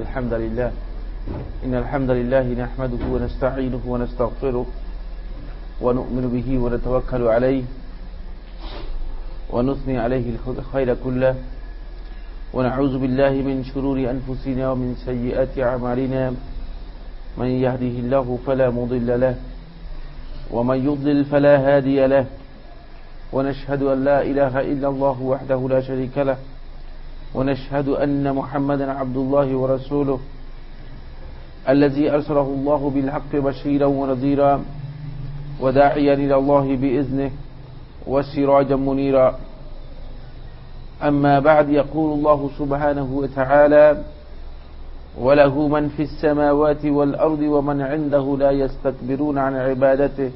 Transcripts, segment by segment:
الحمد لله. إن الحمد لله نحمده ونستعينه ونستغفره ونؤمن به ونتوكل عليه ونثني عليه الخير كله. ونعوذ بالله من شرور أنفسنا ومن سيئات أعمالنا. من يهده الله فلا مضل له ومن يضلل فلا هادي له. ونشهد أن لا إله إلا الله وحده لا شريك له. ونشهد أن محمدا عبد الله ورسوله الذي أرسله الله بالحق بشيرا ونذيرا وداعيا إلى الله بإذنه وسراجا منيرا. أما بعد يقول الله سبحانه وتعالى وله من في السماوات والأرض ومن عنده لا يستكبرون عن عبادته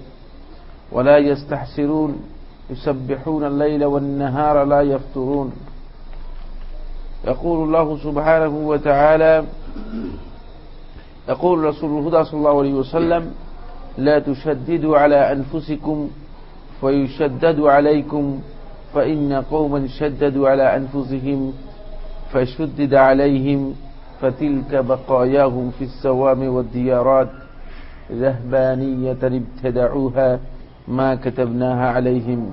ولا يستحسرون يسبحون الليل والنهار لا يفترون. يقول الله سبحانه وتعالى يقول رسول الهدى صلى الله عليه وسلم لا تشددوا على أنفسكم فيشدد عليكم فإن قوما شددوا على أنفسهم فشدد عليهم فتلك بقاياهم في السوام والديارات ذهبانية ابتدعوها ما كتبناها عليهم.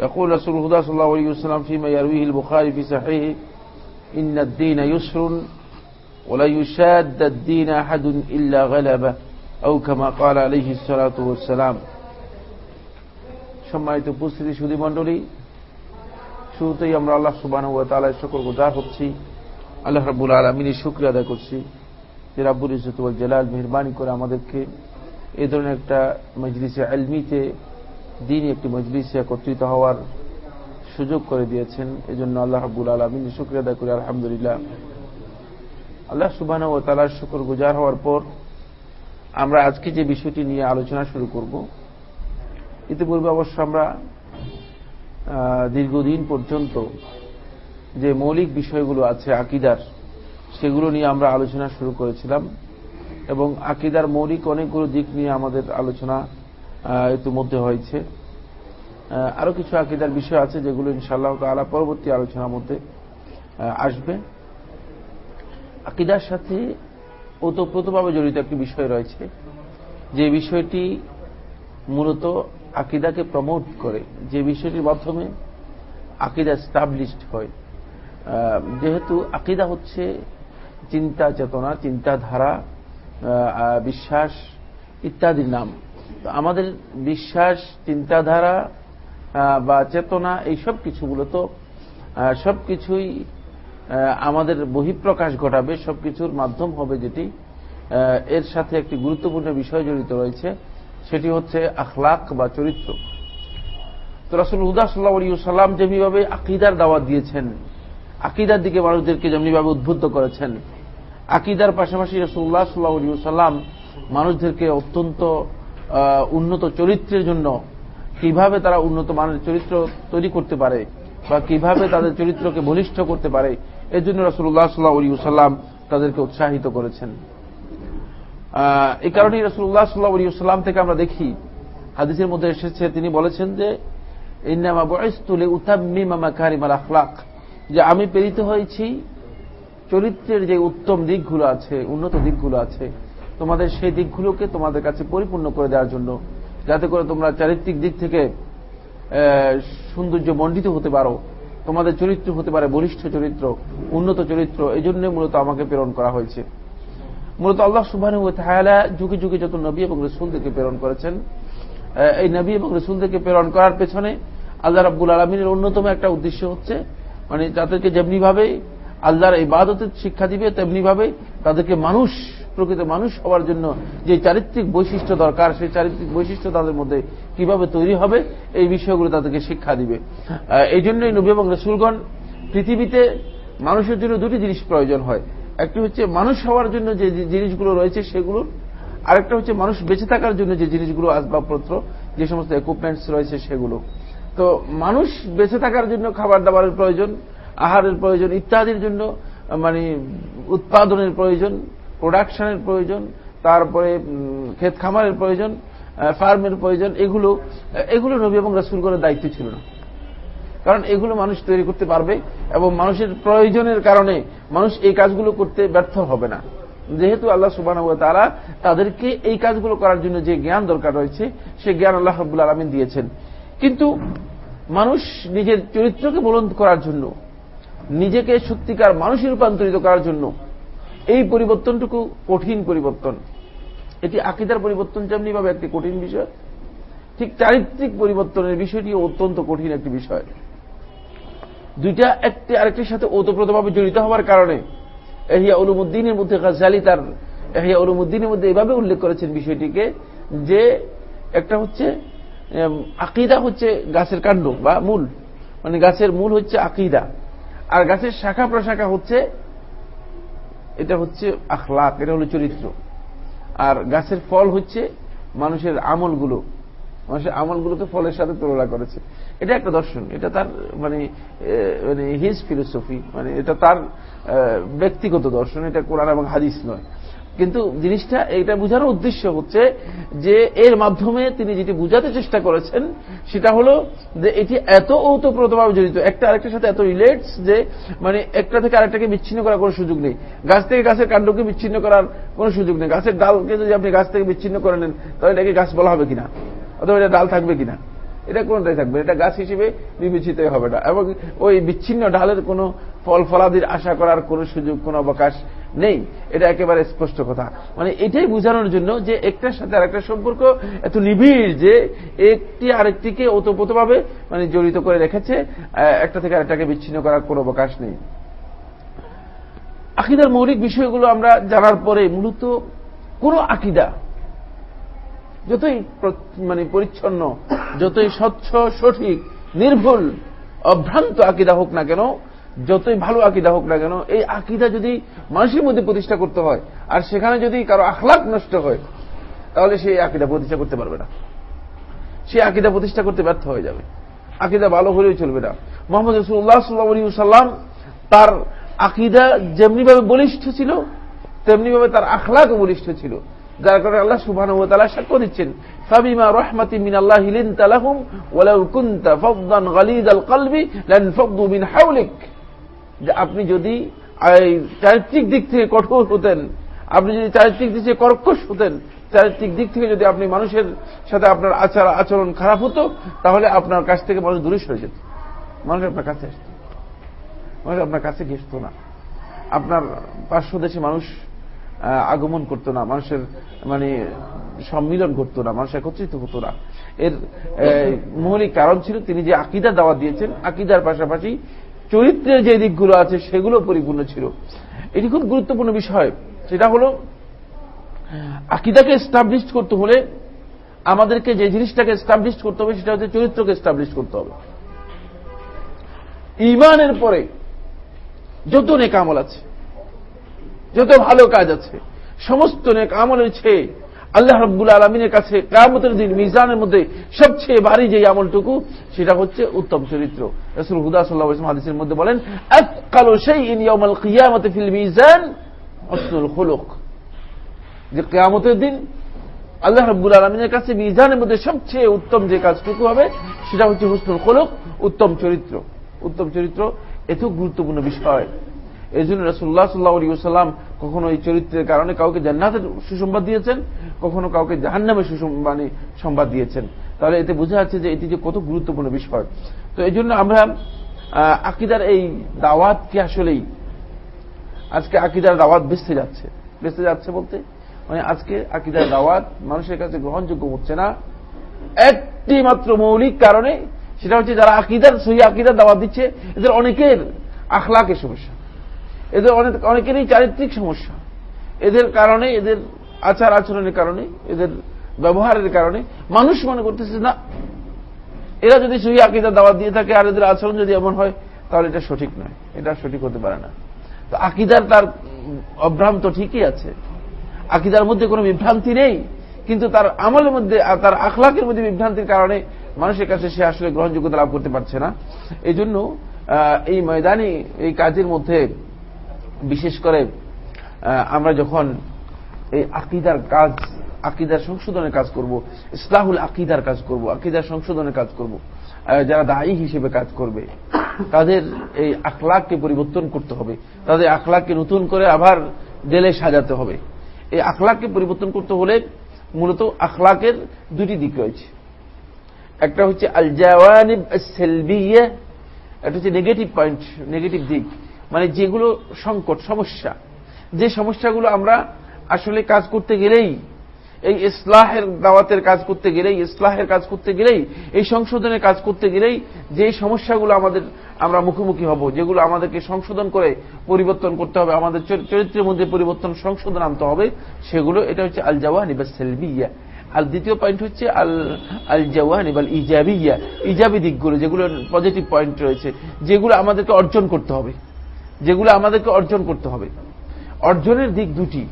يقول رسول الهدى صلى الله عليه وسلم فيما يرويه البخاري في صحيحه إن الدين يسر ولا يشاد الدين أحد إلا غلبه أو كما قال عليه الصلاة والسلام সম্মানিত উপস্থিতি সুদী মণ্ডলী শুরুতেই আমরা আল্লাহ সুবাহ তালার শকর গুজার হচ্ছি আল্লাহ রাবুল আলমিনের শুক্রিয়া আদায় করছি যে রাব্বুল ইজতুল জালাল মেহরবানি করে আমাদেরকে এই ধরনের একটা মজলিসে আলমিতে দিন একটি মজলিসে একত্রিত হওয়ার সুযোগ করে দিয়েছেন। এই জন্য আল্লাহ রাবুল আলমিন শুক্রিয়া আদায় করি, আলহামদুলিল্লাহ। আল্লাহ সুবাহ ও তালার শুকর গুজার হওয়ার পর আমরা আজকে যে বিষয়টি নিয়ে আলোচনা শুরু করব, ইতিপূর্বে অবশ্য আমরা দীর্ঘদিন পর্যন্ত যে মৌলিক বিষয়গুলো আছে, আকিদার, সেগুলো নিয়ে আমরা আলোচনা শুরু করেছিলাম এবং আকিদার মৌলিক অনেকগুলো দিক নিয়ে আমাদের আলোচনা ইতিমধ্যে হয়েছে। আরও কিছু আকিদার বিষয় আছে যেগুলো ইনশাআল্লাহ তালা পরবর্তী আলোচনার মধ্যে আসবে। আকিদার সাথে ওতপ্রোতভাবে জড়িত একটি বিষয় রয়েছে, যে বিষয়টি মূলত আকিদাকে প্রমোট করে, যে বিষয়টির মাধ্যমে আকিদা স্টাবলিশড হয়। যেহেতু আকিদা হচ্ছে চিন্তা চেতনা, চিন্তাধারা বিশ্বাস ইত্যাদির নাম। আমাদের বিশ্বাস, চিন্তাধারা বা চেতনা, এই সব কিছু মূলত সবকিছুই আমাদের বহিঃপ্রকাশ ঘটাবে সবকিছুর মাধ্যম হবে যেটি এর সাথে একটি গুরুত্বপূর্ণ বিষয় জড়িত রয়েছে, সেটি হচ্ছে আখলাক বা চরিত্র। তো রাসুল সাল্লাহ সাল্লাম যেমনিভাবে আকিদার দাওয়াত দিয়েছেন, আকিদার দিকে মানুষদেরকে যেমনিভাবে উদ্বুদ্ধ করেছেন, আকিদার পাশাপাশি রসুল্লাহ সাল্লাহ সাল্লাম মানুষদেরকে অত্যন্ত উন্নত চরিত্রের জন্য কীভাবে তারা উন্নত মানের চরিত্র তৈরি করতে পারে বা কীভাবে তাদের চরিত্রকে বলিষ্ঠ করতে পারে এর জন্য রসুল্লাহ সাল্লাহ সাল্লাম তাদেরকে উৎসাহিত করেছেন। এই কারণেই রসুল্লাহ সাল্লাহ সাল্লাম থেকে আমরা দেখি, হাদিসের মধ্যে এসেছে, তিনি বলেছেন যে, ইন্নামা বয়স্তুলে উতাম্মিমামা কারিমাল আখলাক যে আমি প্রেরিত হয়েছি চরিত্রের যে উত্তম দিকগুলো আছে, উন্নত দিকগুলো আছে, তোমাদের সেই দিকগুলোকে তোমাদের কাছে পরিপূর্ণ করে দেওয়ার জন্য। যাতে করে তোমরা চারিত্রিক দিক থেকে সৌন্দর্য মণ্ডিত হতে পারো। তোমাদের চরিত্র হতে পারে বলিষ্ঠ চরিত্র, উন্নত চরিত্র এই জন্য মূলত আমাকে প্রেরণ করা হয়েছে। মূলত আল্লাহ সুবাহ যুগে যুগে যত নবী এবং রসুলদেরকে প্রেরণ করেছেন এই নবী এবং রসুলদেরকে প্রেরণ করার পেছনে আল্লাহ রাব্বুল আলমিনের অন্যতম একটা উদ্দেশ্য হচ্ছে মানে তাদেরকে যেমনিভাবে আল্লাহর ইবাদতের শিক্ষা দিবে, তেমনিভাবে তাদেরকে মানুষ প্রকৃত মানুষ হওয়ার জন্য যে চারিত্রিক বৈশিষ্ট্য দরকার, সেই চারিত্রিক বৈশিষ্ট্য তাদের মধ্যে কীভাবে তৈরি হবে, এই বিষয়গুলো তাদেরকে শিক্ষা দিবে। এই জন্যই নবী এবং রসুলগণ পৃথিবীতে মানুষের জন্য দুটি জিনিস প্রয়োজন হয়। একটি হচ্ছে মানুষ হওয়ার জন্য যে জিনিসগুলো রয়েছে সেগুলো আরেকটা হচ্ছে মানুষ বেঁচে থাকার জন্য যে জিনিসগুলো আসবাবপত্র, যে সমস্ত ইকুইপমেন্টস রয়েছে সেগুলো। তো মানুষ বেঁচে থাকার জন্য খাবার দাবারের প্রয়োজন, আহারের প্রয়োজন, ইত্যাদির জন্য মানে উৎপাদনের প্রয়োজন প্রোডাকশনের প্রয়োজন, তারপরে ক্ষেত খামারের প্রয়োজন ফার্মের প্রয়োজন, এগুলো এগুলো নবী এবং রাসুলগণের দায়িত্ব ছিল না। কারণ এগুলো মানুষ তৈরি করতে পারবে এবং মানুষের প্রয়োজনের কারণে মানুষ এই কাজগুলো করতে ব্যর্থ হবে না। যেহেতু আল্লাহ সুবাহ তারা তাদেরকে এই কাজগুলো করার জন্য যে জ্ঞান দরকার রয়েছে, সে জ্ঞান আল্লাহ রব্বুল আলমিন দিয়েছেন। কিন্তু মানুষ নিজের চরিত্রকে বলন্দ করার জন্য, নিজেকে সত্যিকার মানুষে রূপান্তরিত করার জন্য এই পরিবর্তনটুকু কঠিন পরিবর্তন। এটি আকিদার পরিবর্তন যেমনি ভাবে একটি কঠিন বিষয়, ঠিক চারিত্রিক পরিবর্তনের বিষয়টি অত্যন্ত কঠিন একটি বিষয়। দুইটা একটি আরেকটির সাথে ওতপ্রোতভাবে জড়িত হওয়ার কারণে এহিয়া উলুমুদ্দিনের মধ্যে গাজালি তার এহিয়া উলুমুদ্দিনের মধ্যে এভাবে উল্লেখ করেছেন বিষয়টিকে যে একটা হচ্ছে আকিদা হচ্ছে গাছের কাণ্ড বা মূল। মানে গাছের মূল হচ্ছে আকিদা। আর গাছের শাখা প্রশাখা হচ্ছে এটা হচ্ছে আখলাক, এটা হলো চরিত্র। আর গাছের ফল হচ্ছে মানুষের আমলগুলো। মানুষের আমলগুলোকে ফলের সাথে তুলনা করেছে। এটা একটা দর্শন। এটা তার মানে মানে হিজ ফিলোসফি মানে এটা তার ব্যক্তিগত দর্শন। এটা কোরআন এবং হাদিস নয়। কিন্তু জিনিসটা এটা বোঝানোর উদ্দেশ্য হচ্ছে যে এর মাধ্যমে তিনি যেটি বুঝাতে চেষ্টা করেছেন, সেটা হলো যে এটি এত ওতপ্রোতভাবে জড়িত, একটা আরেকটার সাথে এত রিলেটস যে মানে একটা থেকে আরেকটাকে বিচ্ছিন্ন করার কোনো সুযোগ নেই। গাছ থেকে গাছের কাণ্ডকে বিচ্ছিন্ন করার কোনো সুযোগ নেই। গাছের ডালকে যদি আপনি গাছ থেকে বিচ্ছিন্ন করে নেন, তাহলে এটাকে গাছ বলা হবে কিনা? অথবা এটা ডাল থাকবে কিনা? এটা কোনটাই থাকবে এটা গাছ হিসেবে বিবেচিত হবে না। এবং ওই বিচ্ছিন্ন ডালের কোনো ফল ফলাদির আশা করার কোনো সুযোগ, কোনো অবকাশ নেই। এটা একেবারে স্পষ্ট কথা। মানে এটাই বোঝানোর জন্য যে একটার সাথে আরেকটা সম্পর্ক এত নিবিড় যে একটি আরেকটিকে ওতপ্রোতভাবে মানে জড়িত করে রেখেছে একটা থেকে আরেকটাকে বিচ্ছিন্ন করার কোনো অবকাশ নেই। আকিদার মৌলিক বিষয়গুলো আমরা জানার পরে মূলত কোন আকিদা যতই মানে পরিচ্ছন্ন, যতই স্বচ্ছ, সঠিক, নির্ভুল, অভ্রান্ত আকিদা হোক না কেন, যতই ভালো আকিদা হোক না কেন, এই আকিদা যদি মানুষের মধ্যে প্রতিষ্ঠা করতে হয়, আর সেখানে যদি কারও আখলাক নষ্ট হয়, তাহলে সেই আকিদা প্রতিষ্ঠা করতে পারবে না। সে আকিদা প্রতিষ্ঠা করতে ব্যর্থ হয়ে যাবে। আকিদা ভালো হলেও চলবে না। মোহাম্মদ রসুল্লাহ সাল্লাম তার আকিদা যেমনিভাবে বলিষ্ঠ ছিল, তেমনিভাবে তার আখলাকও বলিষ্ঠ ছিল। যার কারণে আল্লাহ সুবাহ সাক্ষ্য দিচ্ছেন, ফাবিমা রহমাতি মিন আল্লাহ হিলিন তালাহুম ওয়ালাউ কুনতা ফাদদান গালিদ আল কলবি লান ফাদদু মিন হাউলিক আপনি যদি চারিত্রিক দিক থেকে কঠোর হতেন, আপনি যদি চারিত্রিক দিক থেকে কর্কশ হতেন, চারিত্রিক দিক থেকে যদি আপনি মানুষের সাথে আপনার আচার, আচরণ খারাপ হতো, তাহলে আপনার কাছ থেকে মানুষ দূরে সরে যেত। মানুষ আপনার কাছে আসত। মানুষ আপনার কাছে ঘেসত না। আপনার পার্শ্ব দেশে মানুষ আগমন করত না, মানুষের মানে সম্মিলন ঘটত না, মানুষ একত্রিত হতো না। এর মৌলিক কারণ ছিল তিনি যে আকিদার দাওয়া দিয়েছেন, আকিদার পাশাপাশি চরিত্রের যে দিকগুলো আছে সেগুলো পরিপূর্ণ ছিল। এটি খুব গুরুত্বপূর্ণ বিষয়, সেটা হল, আকিদাকে এস্টাবলিশ করতে হলে আমাদেরকে যে জিনিসটাকে এস্টাবলিশ করতে হবে সেটা হচ্ছে চরিত্রকে এস্টাবলিশ করতে হবে। ইমানের পরে যত নেকামল আছে যত ভালো কাজ আছে, সমস্ত নেক আমলের চেয়ে আল্লাহ রব্বুল আলমিনের কাছে কামতের দিন মিজানের মধ্যে সবচেয়ে বাড়ি যে আমলটুকু, সেটা হচ্ছে উত্তম চরিত্র। রসুল হুদা সাল্লাহ হাদিসের মধ্যে বলেন ফিল মিজান অসুল হলুক যে কেয়ামতের দিন আল্লাহ রব্বুল আলমিনের কাছে মিজানের মধ্যে সবচেয়ে উত্তম যে কাজটুকু হবে, সেটা হচ্ছে হুসনুল খোলক, উত্তম চরিত্র। উত্তম চরিত্র এত গুরুত্বপূর্ণ বিষয়। এই জন্য রসুল্লাহ সাল্লাহ সাল্লাম কখনো এই চরিত্রের কারণে কাউকে জান্নাতের সুসংবাদ দিয়েছেন, কখনো কাউকে জাহান্নামের মানে সংবাদ দিয়েছেন। তাহলে এতে বোঝা যাচ্ছে যে এটি যে কত গুরুত্বপূর্ণ বিষয়। তো এই জন্য আমরা আকিদার এই দাওয়াতকে আসলেই, আজকে আকিদার দাওয়াত বেসতে যাচ্ছে। বেসতে যাচ্ছে বলতে মানে আজকে আকিদার দাওয়াত মানুষের কাছে গ্রহণযোগ্য হচ্ছে না। একটি মাত্র মৌলিক কারণে, সেটা হচ্ছে যারা আকিদার, সহি আকিদার দাওয়াত দিচ্ছে, এদের অনেকের আখলাকের সমস্যা। এদের অনেক, অনেকেরই চারিত্রিক সমস্যা। এদের কারণে, এদের আচার আচরণের কারণে, এদের ব্যবহারের কারণে মানুষ মনে করতেছে, না, এরা যদি সহি আকিদার দাওয়াত দিয়ে থাকে আর এদের আচরণ যদি এমন হয়, তাহলে এটা সঠিক নয়, এটা সঠিক হতে পারে না। তো আকিদার তার অভ্রান্ত ঠিকই আছে। আকিদার মধ্যে কোনো বিভ্রান্তি নেই, কিন্তু তার আমলের মধ্যে তার আখলাকের মধ্যে বিভ্রান্তির কারণে মানুষের কাছে সে আসলে গ্রহণযোগ্যতা লাভ করতে পারছে না। এই জন্য এই ময়দানি, এই কাজের মধ্যে বিশেষ করে আমরা যখন এই আকিদার কাজ, আকিদার সংশোধনের কাজ করব, ইসলাহুল আকিদার কাজ করব, আকিদার সংশোধনের কাজ করব যারা দায়ী হিসেবে কাজ করবে, তাদের এই আখলাককে পরিবর্তন করতে হবে, তাদের আখলাককে নতুন করে আবার দেলে সাজাতে হবে। এই আখলাককে পরিবর্তন করতে হলে মূলত আখলাকের দুটি দিক রয়েছে। একটা হচ্ছে আল জাওয়ানিব সেলবিয়া একটা হচ্ছে নেগেটিভ পয়েন্ট, নেগেটিভ দিক। মানে যেগুলো সংকট, সমস্যা। যে সমস্যাগুলো আমরা আসলে কাজ করতে গেলেই, এই ইসলাহের দাওয়াতের কাজ করতে গেলেই, ইসলাহের কাজ করতে গেলেই, এই সংশোধনের কাজ করতে গেলেই যে সমস্যাগুলো আমাদের, আমরা মুখোমুখি হব, যেগুলো আমাদেরকে সংশোধন করে পরিবর্তন করতে হবে, আমাদের চরিত্রের মধ্যে পরিবর্তন, সংশোধন আনতে হবে, সেগুলো, এটা হচ্ছে আল জাওয়ানি বা সেলবিয়া। আর দ্বিতীয় পয়েন্ট হচ্ছে আল আল জাওয়ানি বা ইজাবিয়া, ইজাবি দিকগুলো যেগুলো পজিটিভ পয়েন্ট রয়েছে, যেগুলো আমাদেরকে অর্জন করতে হবে। যেগুলো আমাদেরকে অর্জন করতে হবে। অর্জনের দিক দুটি।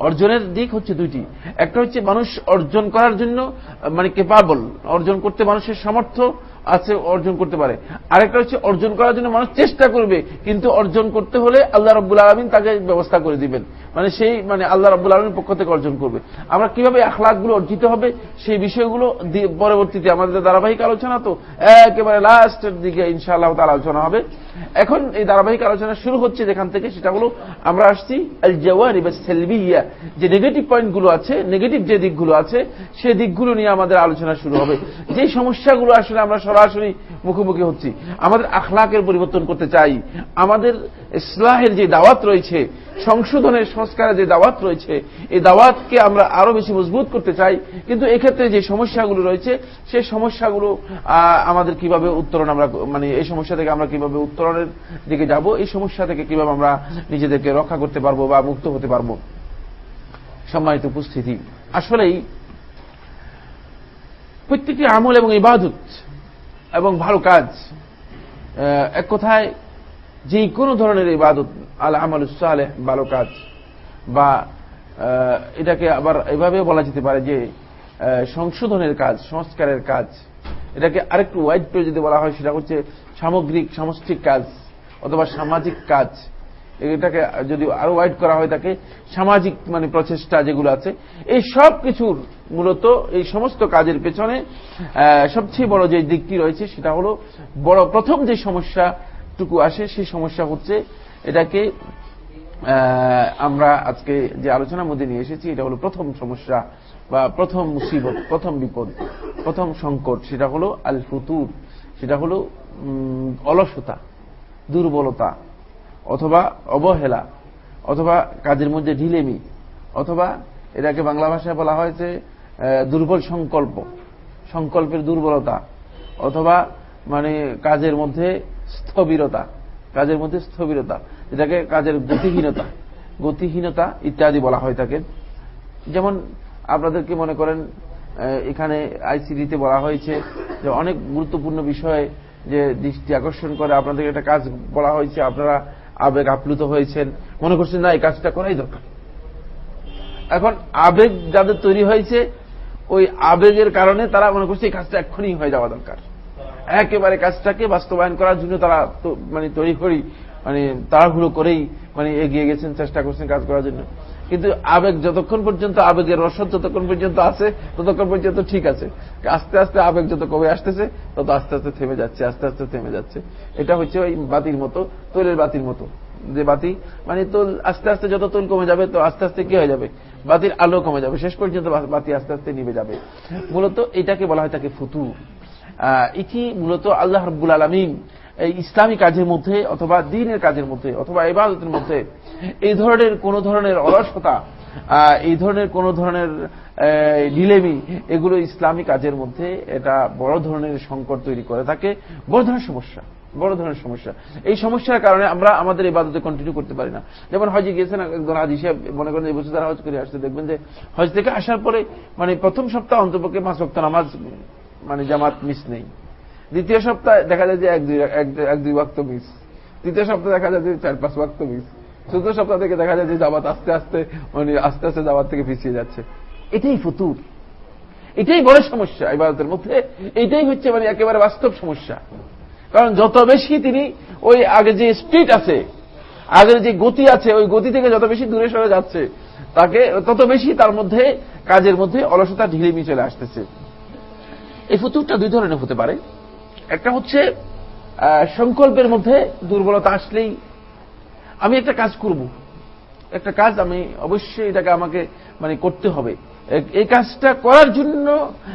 অর্জনের দিক হচ্ছে দুটি একটা হচ্ছে মানুষ অর্জন করার জন্য মানে কেপাবল অর্জন করতে মানুষের সামর্থ্য আছে, অর্জন করতে পারে। আরেকটা হচ্ছে, অর্জন করার জন্য মানুষ চেষ্টা করবে, কিন্তু অর্জন করতে হলে আল্লাহ রব্বুল আলমিন তাকে ব্যবস্থা করে দিবেন। মানে সেই মানে আল্লাহ রব্বুল আলমীর পক্ষ থেকে অর্জন করবে। আমরা কীভাবে আখলাকগুলো অর্জিত হবে, সেই বিষয়গুলো পরবর্তীতে আমাদের ধারাবাহিক আলোচনা তো, একেবারে লাস্টের দিকে ইনশাআল্লাহ তার আলোচনা হবে। এখন এই ধারাবাহিক আলোচনা শুরু হচ্ছে যেখান থেকে, সেটা হলো, আমরা আসছি আল জওয়ারি বা সেলবিয়া যে নেগেটিভ পয়েন্টগুলো আছে নেগেটিভ যে দিকগুলো আছে সেই দিকগুলো নিয়ে আমাদের আলোচনা শুরু হবে। যে সমস্যাগুলো আসলে আমরা সরাসরি মুখোমুখি হচ্ছি। আমাদের আখলাকের পরিবর্তন করতে চাই। আমাদের ইসলাহের যে দাওয়াত রয়েছে, সংশোধনের সংস্কারের যে দাওয়াত রয়েছে, এই দাওয়াতকে আমরা আরও বেশি মজবুত করতে চাই। কিন্তু এক্ষেত্রে যে সমস্যাগুলো রয়েছে সেই সমস্যাগুলো আমাদের কীভাবে উত্তরণ আমরা মানে এই সমস্যা থেকে আমরা কীভাবে উত্তরণের দিকে যাব, এই সমস্যা থেকে কীভাবে আমরা নিজেদেরকে রক্ষা করতে পারব বা মুক্ত হতে পারব? সম্মানিত উপস্থিতি। আসলেই প্রত্যেকটি আমল এবং ইবাদত এবং ভালো কাজ। এক কথায় যে কোনো ধরনের ইবাদত, আল আমল সালেহ, ভালো কাজ, বা এটাকে আবার এভাবে বলা যেতে পারে যে সংশোধনের কাজ, সংস্কারের কাজ, এটাকে আরেকটু ওয়াইড করে যদি বলা হয়, সেটা হচ্ছে সামগ্রিক, সামষ্টিক কাজ, অথবা সামাজিক কাজ। এটাকে যদি আরও ওয়াইড করা হয় তাকে, সামাজিক মানে প্রচেষ্টা যেগুলো আছে, এই সব কিছুর মূলত এই সমস্ত কাজের পেছনে সবচেয়ে বড় যে দিকটি রয়েছে সেটা হলো বড় প্রথম যে সমস্যাটুকু আসে সেই সমস্যা হচ্ছে এটাকে আমরা আজকে যে আলোচনার মধ্যে নিয়ে এসেছি এটা হলো প্রথম সমস্যা বা প্রথম মুসিবত, প্রথম বিপদ, প্রথম সংকট, সেটা হলো আল ফুতুর সেটা হলো অলসতা, দুর্বলতা অথবা অবহেলা, অথবা কাজের মধ্যে ঢিলেমি, অথবা এটাকে বাংলা ভাষায় বলা হয়েছে দুর্বল সংকল্প, সংকল্পের দুর্বলতা, অথবা মানে কাজের মধ্যে স্থবিরতা, কাজের মধ্যে স্থবিরতা, যেটাকে কাজের গতিহীনতা গতিহীনতা ইত্যাদি বলা হয় থাকে যেমন আপনাদেরকে মনে করেন এখানে আইসিডিতে বলা হয়েছে যে অনেক গুরুত্বপূর্ণ বিষয়ে যে দৃষ্টি আকর্ষণ করে আপনাদের একটা কাজ বলা হয়েছে, আপনারা আবেগ আপ্লুত হয়েছেন। মনে করছেন, না, এই কাজটা করাই দরকার। এখন আবেগ যাদের তৈরি হয়েছে, ওই আবেগের কারণে তারা মনে করছে, এই কাজটা এক্ষুনি হয়ে যাওয়া দরকার। একেবারে কাজটাকে বাস্তবায়ন করার জন্য তারা মানে তৈরি করি মানে তাড়াহুড়ো করেই মানে এগিয়ে গেছেন, চেষ্টা করছেন কাজ করার জন্য। কিন্তু আবেগ যতক্ষণ পর্যন্ত, আবেগের রসদ যতক্ষণ পর্যন্ত আছে, ততক্ষণ পর্যন্ত ঠিক আছে। আস্তে আস্তে আবেগ যত কমে আসতেছে, তত আস্তে আস্তে থেমে যাচ্ছে, আস্তে আস্তে থেমে যাচ্ছে। এটা হচ্ছে ওই বাতির মতো, তৈলের বাতির মতো। যে বাতি মানে তোল আস্তে আস্তে যত তোল কমে যাবে, তো আস্তে আস্তে কি হয়ে যাবে? বাতির আলো কমে যাবে। শেষ পর্যন্ত বাতি আস্তে আস্তে নিভে যাবে। মূলত এটাকে বলা হয় তাকে ফুতু। এটি মূলত আল্লাহ রব্বুল আলমিন এই ইসলামী কাজের মধ্যে অথবা দিনের কাজের মধ্যে অথবা ইবাদতের মধ্যে এই ধরনের কোন ধরনের অলসতা এই ধরনের কোন ধরনের ডিলেমি এগুলো ইসলামী কাজের মধ্যে এটা বড় ধরনের সংকট তৈরি করে থাকে। বড় ধরনের সমস্যা, বড় ধরনের সমস্যা। এই সমস্যার কারণে আমরা আমাদের এই বাদতে কন্টিনিউ করতে পারি না। যেমন হজে গিয়েছেন একজন আজ হিসেব মনে করেন এই বছর তারা হজ করে আসতে দেখবেন যে হজ থেকে আসার পরে মানে প্রথম সপ্তাহ অন্তপক্ষে পাঁচ সপ্তাহ নামাজ মানে জামাত মিস নেই। দ্বিতীয় সপ্তাহে দেখা যায় যে এক দুই এক দুই বাক্ত মিস তৃতীয় সপ্তাহে দেখা যায় যে চার পাঁচ বাক্ত মিস চতুর্থ সপ্তাহ থেকে দেখা যায় যে জামাত আস্তে আস্তে মানে আস্তে আস্তে জামাত থেকে পিছিয়ে যাচ্ছে। এটাই ফতুর। এটাই বড় সমস্যা ইবাদতের মধ্যে। এটাই হচ্ছে মানে একেবারে বাস্তব সমস্যা। কারণ যত বেশি তিনি ওই আগে যে স্পিড আছে, আগের যে গতি আছে, ওই গতি থেকে যত বেশি দূরে সরে যাচ্ছে, তাকে তত বেশি তার মধ্যে, কাজের মধ্যে অলসতা ঢিলেমি চলে আসতেছে। এই ফতুরটা দুই ধরনের হতে পারে। একটা হচ্ছে সংকল্পের মধ্যে দুর্বলতা আসলেই আমি একটা কাজ করব। একটা কাজ আমি অবশ্যই এটাকে আমাকে মানে করতে হবে। এই কাজটা করার জন্য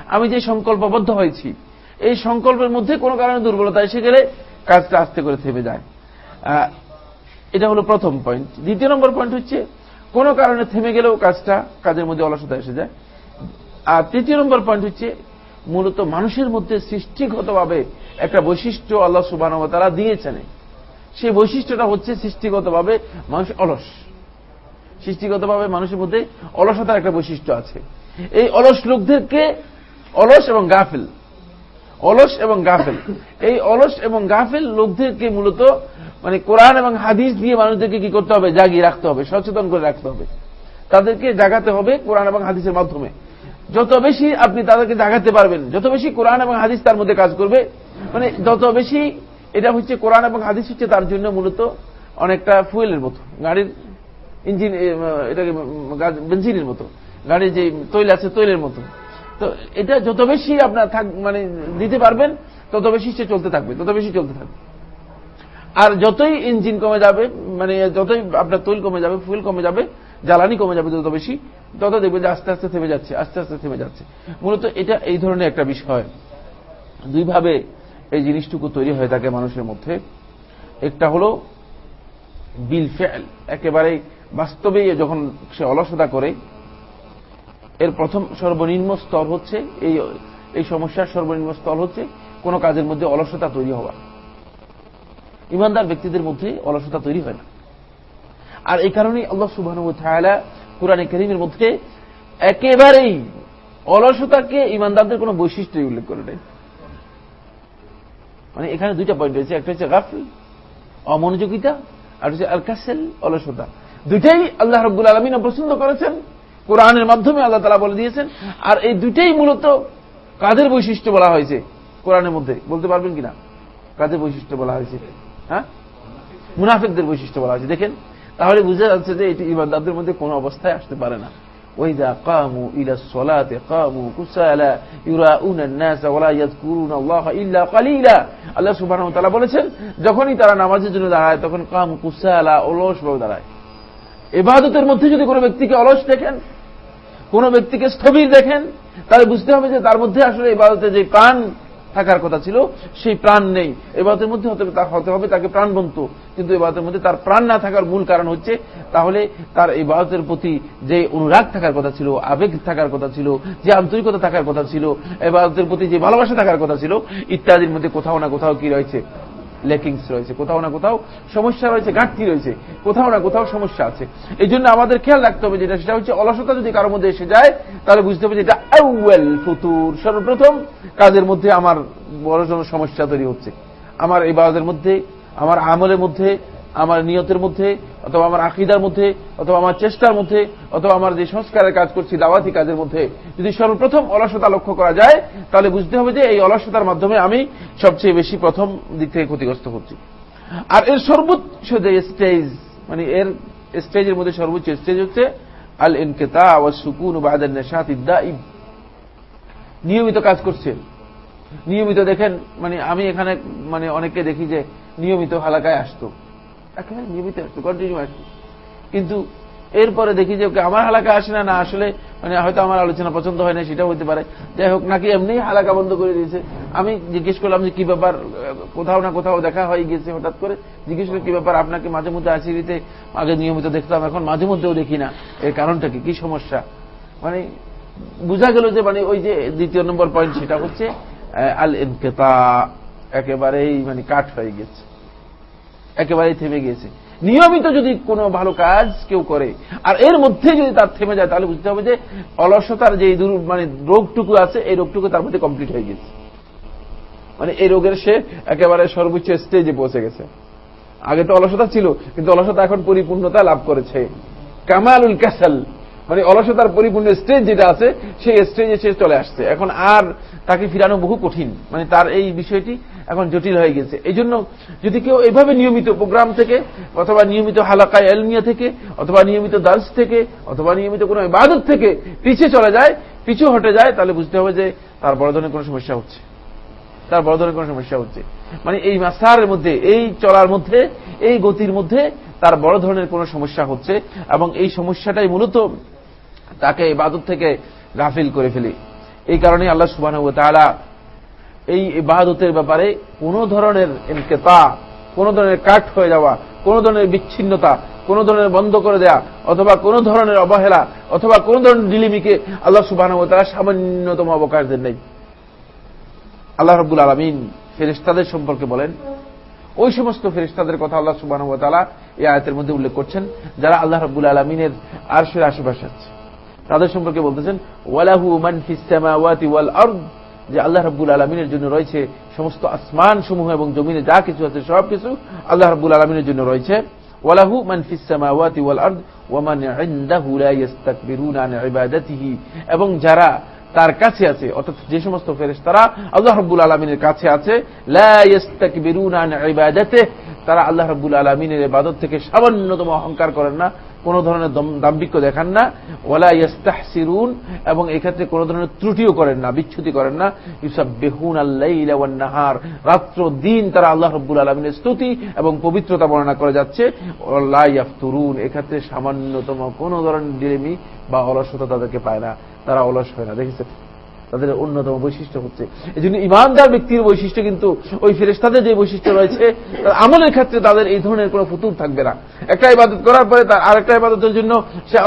আমি যে সংকল্পবদ্ধ হয়েছি, এই সংকল্পের মধ্যে কোনো কারণে দুর্বলতা এসে গেলে কাজটা আস্তে করে থেমে যায়। এটা হলো প্রথম পয়েন্ট দ্বিতীয় নম্বর পয়েন্ট হচ্ছে, কোনো কারণে থেমে গেলেও কাজটা কাজের মধ্যে অলসতা এসে যায়। আর তৃতীয় নম্বর পয়েন্ট হচ্ছে মূলত মানুষের মধ্যে সৃষ্টিগতভাবে একটা বৈশিষ্ট্য আল্লাহ সুবাহ তারা দিয়েছেন। সেই বৈশিষ্ট্যটা হচ্ছে সৃষ্টিগতভাবে মানুষ অলস। সৃষ্টিগতভাবে মানুষের মধ্যে অলসতার একটা বৈশিষ্ট্য আছে। এই অলস লোকদেরকে অলস এবং গাফিল, অলস এবং গাফেল। এই অলস এবং গাফেল লোকদেরকে মূলত মানে কোরআন এবং হাদিস দিয়ে মানুষদেরকে কি করতে হবে? জাগিয়ে রাখতে হবে, সচেতন করে রাখতে হবে। তাদেরকে জাগাতে হবে কোরআন এবং হাদিসের মাধ্যমে। যত বেশি আপনি তাদেরকে জাগাতে পারবেন, যত বেশি কোরআন এবং হাদিস তার মধ্যে কাজ করবে মানে যত বেশি এটা হচ্ছে কোরআন এবং হাদিস হচ্ছে তার জন্য মূলত অনেকটা ফুয়েলের মতো, গাড়ির ইঞ্জিন এটাকে বেঞ্জিনের মতো, গাড়ির যে তৈল আছে তৈলের মতো। তো এটা যত বেশি আপনার থাক মানে দিতে পারবেন, তত বেশি সে চলতে থাকবে, তত বেশি চলতে থাকবে। আর যতই ইঞ্জিন কমে যাবে মানে যতই আপনার তৈল কমে যাবে, ফুয়েল কমে যাবে জ্বালানি কমে যাবে যত বেশি, তত দেখবে যে আস্তে আস্তে থেমে যাচ্ছে, আস্তে আস্তে থেমে যাচ্ছে। মূলত এটা এই ধরনের একটা বিষয়। দুইভাবে এই জিনিসটুকু তৈরি হয়ে থাকে মানুষের মধ্যে। একটা হলো বিল ফেল, একেবারে বাস্তবে যখন সে অলসতা করে, এর প্রথম সর্বনিম্ন স্তর হচ্ছে এই এই সমস্যার সর্বনিম্ন স্তর হচ্ছে কোন কাজের মধ্যে অলসতা তৈরি হওয়া। ইমানদার ব্যক্তিদের মধ্যে অলসতা তৈরি হয় না। আর এই কারণেই আল্লাহ সুবাহ কোরআন করিমের মধ্যে একেবারেই অলসতাকে ইমানদারদের কোন বৈশিষ্ট্য উল্লেখ করে নেই। মানে এখানে দুইটা পয়েন্ট রয়েছে, একটা হচ্ছে গাফিল, অমনোযোগিতা, আর হচ্ছে আল কাসেল অলসতা। দুইটাই আল্লাহ রব্বুল আলমিন পছন্দ করেছেন, কোরআনের মাধ্যমে আল্লাহ তালা বলে দিয়েছেন, আর এই দুইটাই মূলত কাদের বৈশিষ্ট্য বলা হয়েছে কোরআনের মধ্যে, বলতে পারবেন কিনা? কাদের বৈশিষ্ট্য বলা হয়েছে? হ্যাঁ? মুনাফিকদের বৈশিষ্ট্য বলা হয়েছে। দেখেন তাহলে বুঝা যাচ্ছে যে এটি ইমানদারদের মধ্যে কোন অবস্থায় আসতে পারে না وإذا قاموا إلى الصلاة قاموا كسالى يراؤون الناس ولا يذكرون الله إلا قليلا আল্লাহ সুবহানাহু ওয়া তাআলা বলেছেন যখনই তারা নামাজের জন্য দাঁড়ায় তখন কাম কুসালা অলস ভাবে দাঁড়ায় এবাদতের মধ্যে যদি কোনো ব্যক্তিকে অলস দেখেন কোন ব্যক্তিকে স্থবির দেখেন তাহলে বুঝতে হবে যে তার মধ্যে আসলে এবাদতে যে প্রাণ থাকার কথা ছিল, সেই প্রাণ নেই। এবাদতের মধ্যে হতে হতে হবে, তাকে প্রাণবন্ত। কিন্তু এবাদতের মধ্যে তার প্রাণ না থাকার মূল কারণ হচ্ছে, তাহলে তার এই এবাদতের প্রতি যে অনুরাগ থাকার কথা ছিল, আবেগ থাকার কথা ছিল, যে আন্তরিকতা থাকার কথা ছিল, এবাদতের প্রতি যে ভালোবাসা থাকার কথা ছিল, ইত্যাদির মধ্যে কোথাও না কোথাও কি রয়েছে? লেকিংস রয়েছে, কোথাও না কোথাও সমস্যা রয়েছে, ঘাটতি রয়েছে, কোথাও না কোথাও সমস্যা আছে। এই জন্য আমাদের খেয়াল রাখতে হবে যেটা, সেটা হচ্ছে অলসতা যদি কারোর মধ্যে এসে যায়, তাহলে বুঝতে হবে যে এটা আউয়েল ফুতুর। সর্বপ্রথম কাজের মধ্যে আমার বড় সমস্যা তৈরি হচ্ছে। আমার এই বাজের মধ্যে, আমার আমলের মধ্যে আমার নিয়তের মধ্যে, অথবা আমার আকিদার মধ্যে, অথবা আমার চেষ্টার মধ্যে, অথবা আমার যে সংস্কারের কাজ করছি, দাওয়াতি কাজের মধ্যে, যদি সর্বপ্রথম অলসতা লক্ষ্য করা যায়, তাহলে বুঝতে হবে যে এই অলসতার মাধ্যমে আমি সবচেয়ে বেশি প্রথম দিক থেকে ক্ষতিগ্রস্ত হচ্ছি। আর এর সর্বোচ্চ যে স্টেজ মানে এর স্টেজের মধ্যে সর্বোচ্চ স্টেজ হচ্ছে আল ইনকেতা আওয়াজ সুকুন বাহাদের নেশাত নিয়মিত কাজ করছে। নিয়মিত দেখেন মানে আমি এখানে মানে অনেককে দেখি যে নিয়মিত হালাকায় আসতো। একেবারে নিয়মিত আসতো কন্টিনিউ আসতো কিন্তু এরপরে দেখি যে, ওকে আমার হালাকা আসে না না আসলে মানে হয়তো আমার আলোচনা পছন্দ হয় না, সেটাও হতে পারে। যাই হোক, নাকি এমনি হালাকা বন্ধ করে দিয়েছে। আমি জিজ্ঞেস করলাম যে, কি ব্যাপার কোথাও না কোথাও দেখা হয়ে গেছে হঠাৎ করে? জিজ্ঞেস করে কি ব্যাপার, আপনাকে মাঝে মধ্যে আসিরিতে আগে নিয়মিত দেখতাম, এখন মাঝে মধ্যেও দেখি না। এর কারণটা কি? কি সমস্যা? মানে বোঝা গেল যে মানে ওই যে দ্বিতীয় নম্বর পয়েন্ট সেটা হচ্ছে আল ইনকেতা একেবারেই মানে কাঠ হয়ে গেছে। একেবারেই থেমে গিয়েছে। নিয়মিত যদি কোনো ভালো কাজ কেউ করে, আর এর মধ্যে যদি তার থেমে যায়, তাহলে বুঝতে হবে যে অলসতার যে মানে রোগটুকু আছে, এই রোগটুকু তার মধ্যে কমপ্লিট হয়ে গেছে মানে এই রোগের সে একেবারে সর্বোচ্চ স্টেজে পৌঁছে গেছে। আগে তো অলসতা ছিল, কিন্তু অলসতা এখন পরিপূর্ণতা লাভ করেছে। কামালুল ক্যাসাল মানে অলসতার পরিপূর্ণ স্টেজ যেটা আছে, সেই স্টেজে সে চলে আসছে। এখন আর তাকে ফিরানো বহু কঠিন। মানে তার এই বিষয়টি এখন জটিল হয়ে গেছে। এই জন্য যদি কেউ এভাবে নিয়মিত প্রোগ্রাম থেকে, অথবা নিয়মিত হালাকা এলমিয়া থেকে, অথবা নিয়মিত দাস থেকে, অথবা নিয়মিত কোনো ইবাদত থেকে পিছিয়ে চলে যায়, পিছু হটে যায়, তাহলে বুঝতে হবে যে তার বড় ধরনের কোনো সমস্যা হচ্ছে। তার বড় ধরনের কোনো সমস্যা হচ্ছে। মানে এই মাসারের মধ্যে, এই চলার মধ্যে, এই গতির মধ্যে তার বড় ধরনের কোনো সমস্যা হচ্ছে এবং এই সমস্যাটাই মূলত তাকে ইবাদত থেকে গাফিল করে ফেলি। এই কারণে আল্লাহ সুবাহ এই ইবাদতের ব্যাপারে কোন ধরনের ইনকেতা, কোন ধরনের কাট হয়ে যাওয়া, কোন ধরনের বিচ্ছিন্নতা, কোন ধরনের বন্ধ করে দেয়া, অথবা কোন ধরনের অবহেলা, অথবা কোন ধরনের ডিলিমিকে আল্লাহ সুবাহ তারা সামান্যতম অবকাশ দেন নেই। আল্লাহ রব্বুল আলমিন ফেরিস্তাদের সম্পর্কে বলেন, ওই সমস্ত ফেরিস্তাদের কথা আল্লাহ সুবাহ তালা এই আয়তের মধ্যে উল্লেখ করছেন, যারা আল্লাহ রব্বুল আলমিনের আরশের আশেপাশে আছে। তাদের সম্পর্কে বলতেছেন, ওয়ালাহু মান ফিসামাওয়াতি ওয়াল আরদ। যে আল্লাহ রব্বুল আলমিনের জন্য রয়েছে সমস্ত আসমান সমূহ এবং জমিনে যা কিছু আছে সব কিছু আল্লাহ রব্বুল আলমিনের জন্য রয়েছে। এবং যারা তার কাছে আছে, অর্থাৎ যে সমস্ত ফেরেশতারা আল্লাহ রব্বুল আলমিনের কাছে আছে তারা আল্লাহ রব্বুল আলমিনের ইবাদত থেকে সামান্যতম অহংকার করেন না। কোন ধরনের দাম্ভিক্য দেখান না। ওলা ইয়াস্তাহসিরুন, এবং এক্ষেত্রে কোন ধরনের ত্রুটিও করেন না, বিচ্ছুতি করেন না। ইউসাব বেহুন আল্লাহ নাহার রাত্র দিন তারা আল্লাহ রব্বুল আলমিনের স্তুতি এবং পবিত্রতা বর্ণনা করে যাচ্ছে। তরুণ এক্ষেত্রে সামান্যতম কোন ধরনের ডিরেমি বা অলসতা তাদেরকে পায় না। তারা অলস হয় না। দেখেছেন? তাদের অন্যতম বৈশিষ্ট্য হচ্ছে। এই জন্য ইমানদার ব্যক্তির বৈশিষ্ট্য কিন্তু ওই ফেরেস্তাদের যে বৈশিষ্ট্য রয়েছে আমলের ক্ষেত্রে তাদের এই ধরনের কোন ফুতুর থাকবে না। একটা ইবাদত করার পরে তার আরেকটা ইবাদতের জন্য সে